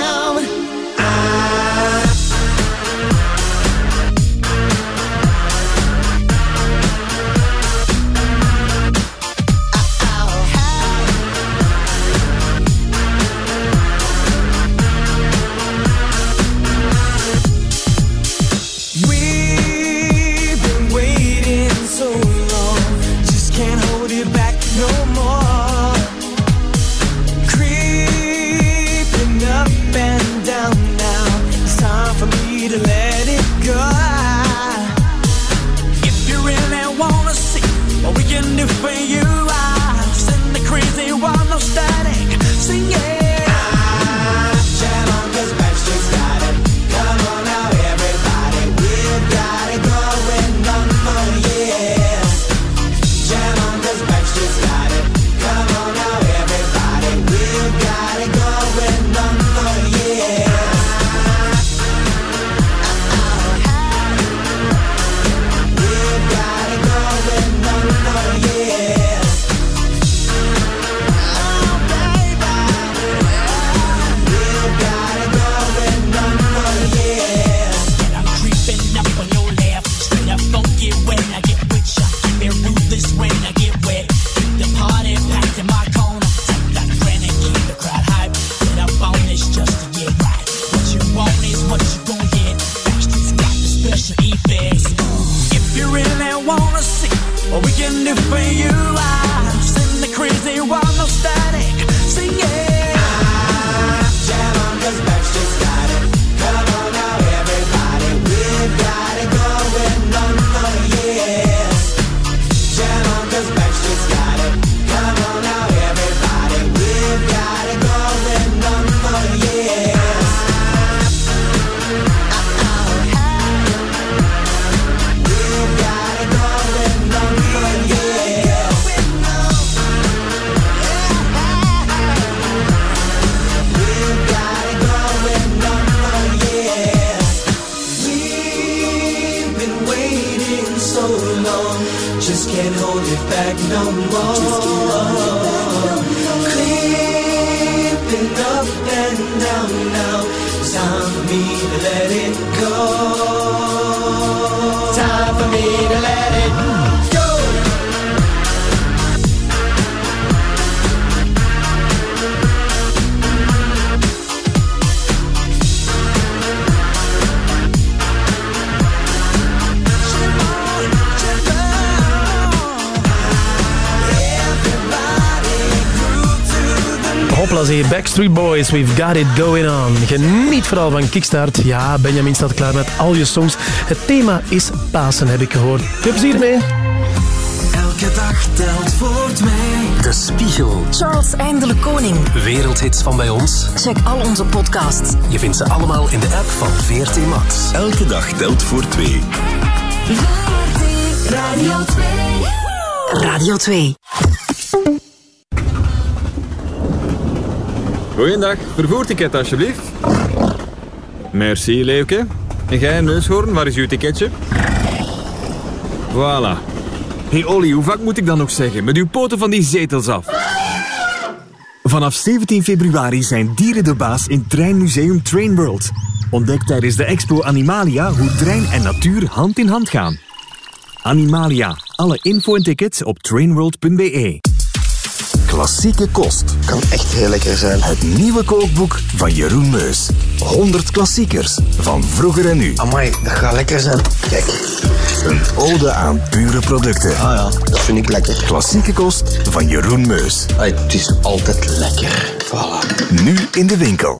Zeg je Backstreet Boys, we've got it going on. Geniet vooral van Kickstart. Ja, Benjamin staat klaar met al je songs. Het thema is Pasen, heb ik gehoord. Veel plezier mee.
Elke dag telt voor twee.
De Spiegel.
Charles eindelijk koning.
Wereldhits van bij ons.
Check al onze podcasts.
Je vindt ze allemaal in de app van VRT Max.
Elke dag telt voor twee.
Radio 2. Radio 2.
Goeiedag, vervoerticket alsjeblieft. Merci, Leeuwke. En jij, neushoorn, waar is uw ticketje? Voilà. hey Olly, hoe vaak moet ik dan nog zeggen? Met uw poten van die zetels af.
Vanaf 17 februari zijn dieren de baas in Treinmuseum Train World. Ontdek tijdens de expo Animalia hoe trein en natuur hand in hand gaan. Animalia. Alle info en tickets op trainworld.be.
Klassieke kost. Kan echt heel lekker zijn. Het nieuwe kookboek van Jeroen Meus. 100 klassiekers van vroeger en nu.
Amai, dat gaat lekker zijn. Kijk.
Een ode aan pure producten.
Ah ja, dat vind ik lekker.
Klassieke kost van Jeroen Meus.
het is altijd lekker. Voilà.
Nu in de winkel.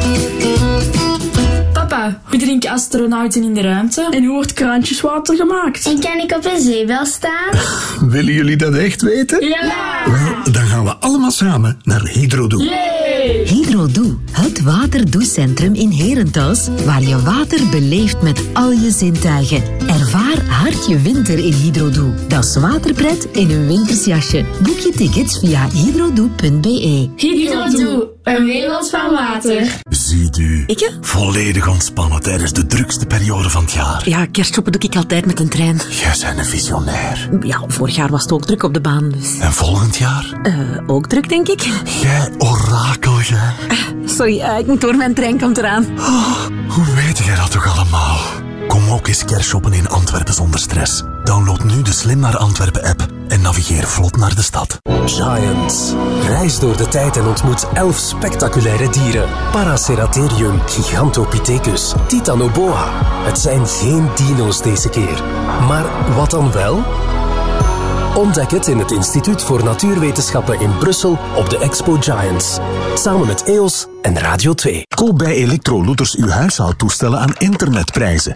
Papa, hoe drinken astronauten in de ruimte? En hoe wordt kraantjeswater gemaakt?
En kan ik op een zeebel staan?
Willen jullie dat echt weten?
Ja!
Wel, dan gaan we allemaal samen naar Hydrodoe.
Hydrodoe, het waterdouchecentrum in Herentals, waar je water beleeft met al je zintuigen. Ervaar hard je winter in Hydrodoe. Dat is waterpret in een wintersjasje. Boek je tickets via hydrodoe.be.
Hydrodoe, een wereld van water.
Ziet u,
Ik?
volledig ontspannen tijdens de drukste periode van het jaar.
Ja, kerstshoppen doe ik altijd met een trein.
Jij bent een visionair.
Ja, vorig jaar was het ook druk op de baan, dus...
En volgend jaar?
Eh, ook druk, denk ik.
Jij orakel, jij.
Sorry, eh, ik moet door, mijn trein komt eraan.
Hoe weet jij dat toch allemaal? Kom ook eens kerstshoppen in Antwerpen zonder stress. Download nu de Slim naar Antwerpen app en navigeer vlot naar de stad.
Giants. Reis door de tijd en ontmoet elf spectaculaire dieren. Paraceratherium, Gigantopithecus, Titanoboa. Het zijn geen dino's deze keer. Maar wat dan wel? Ontdek het in het Instituut voor Natuurwetenschappen in Brussel op de Expo Giants. Samen met EOS en Radio 2.
Koop bij Electro Looters uw huishoudtoestellen aan internetprijzen.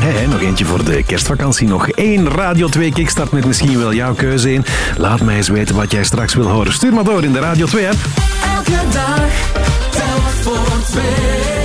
Hey, nog eentje voor de kerstvakantie. Nog één Radio 2 Kickstart met misschien wel jouw keuze in. Laat mij eens weten wat jij straks wil horen. Stuur maar door in de Radio 2 app.
Elke dag, telk voor twee,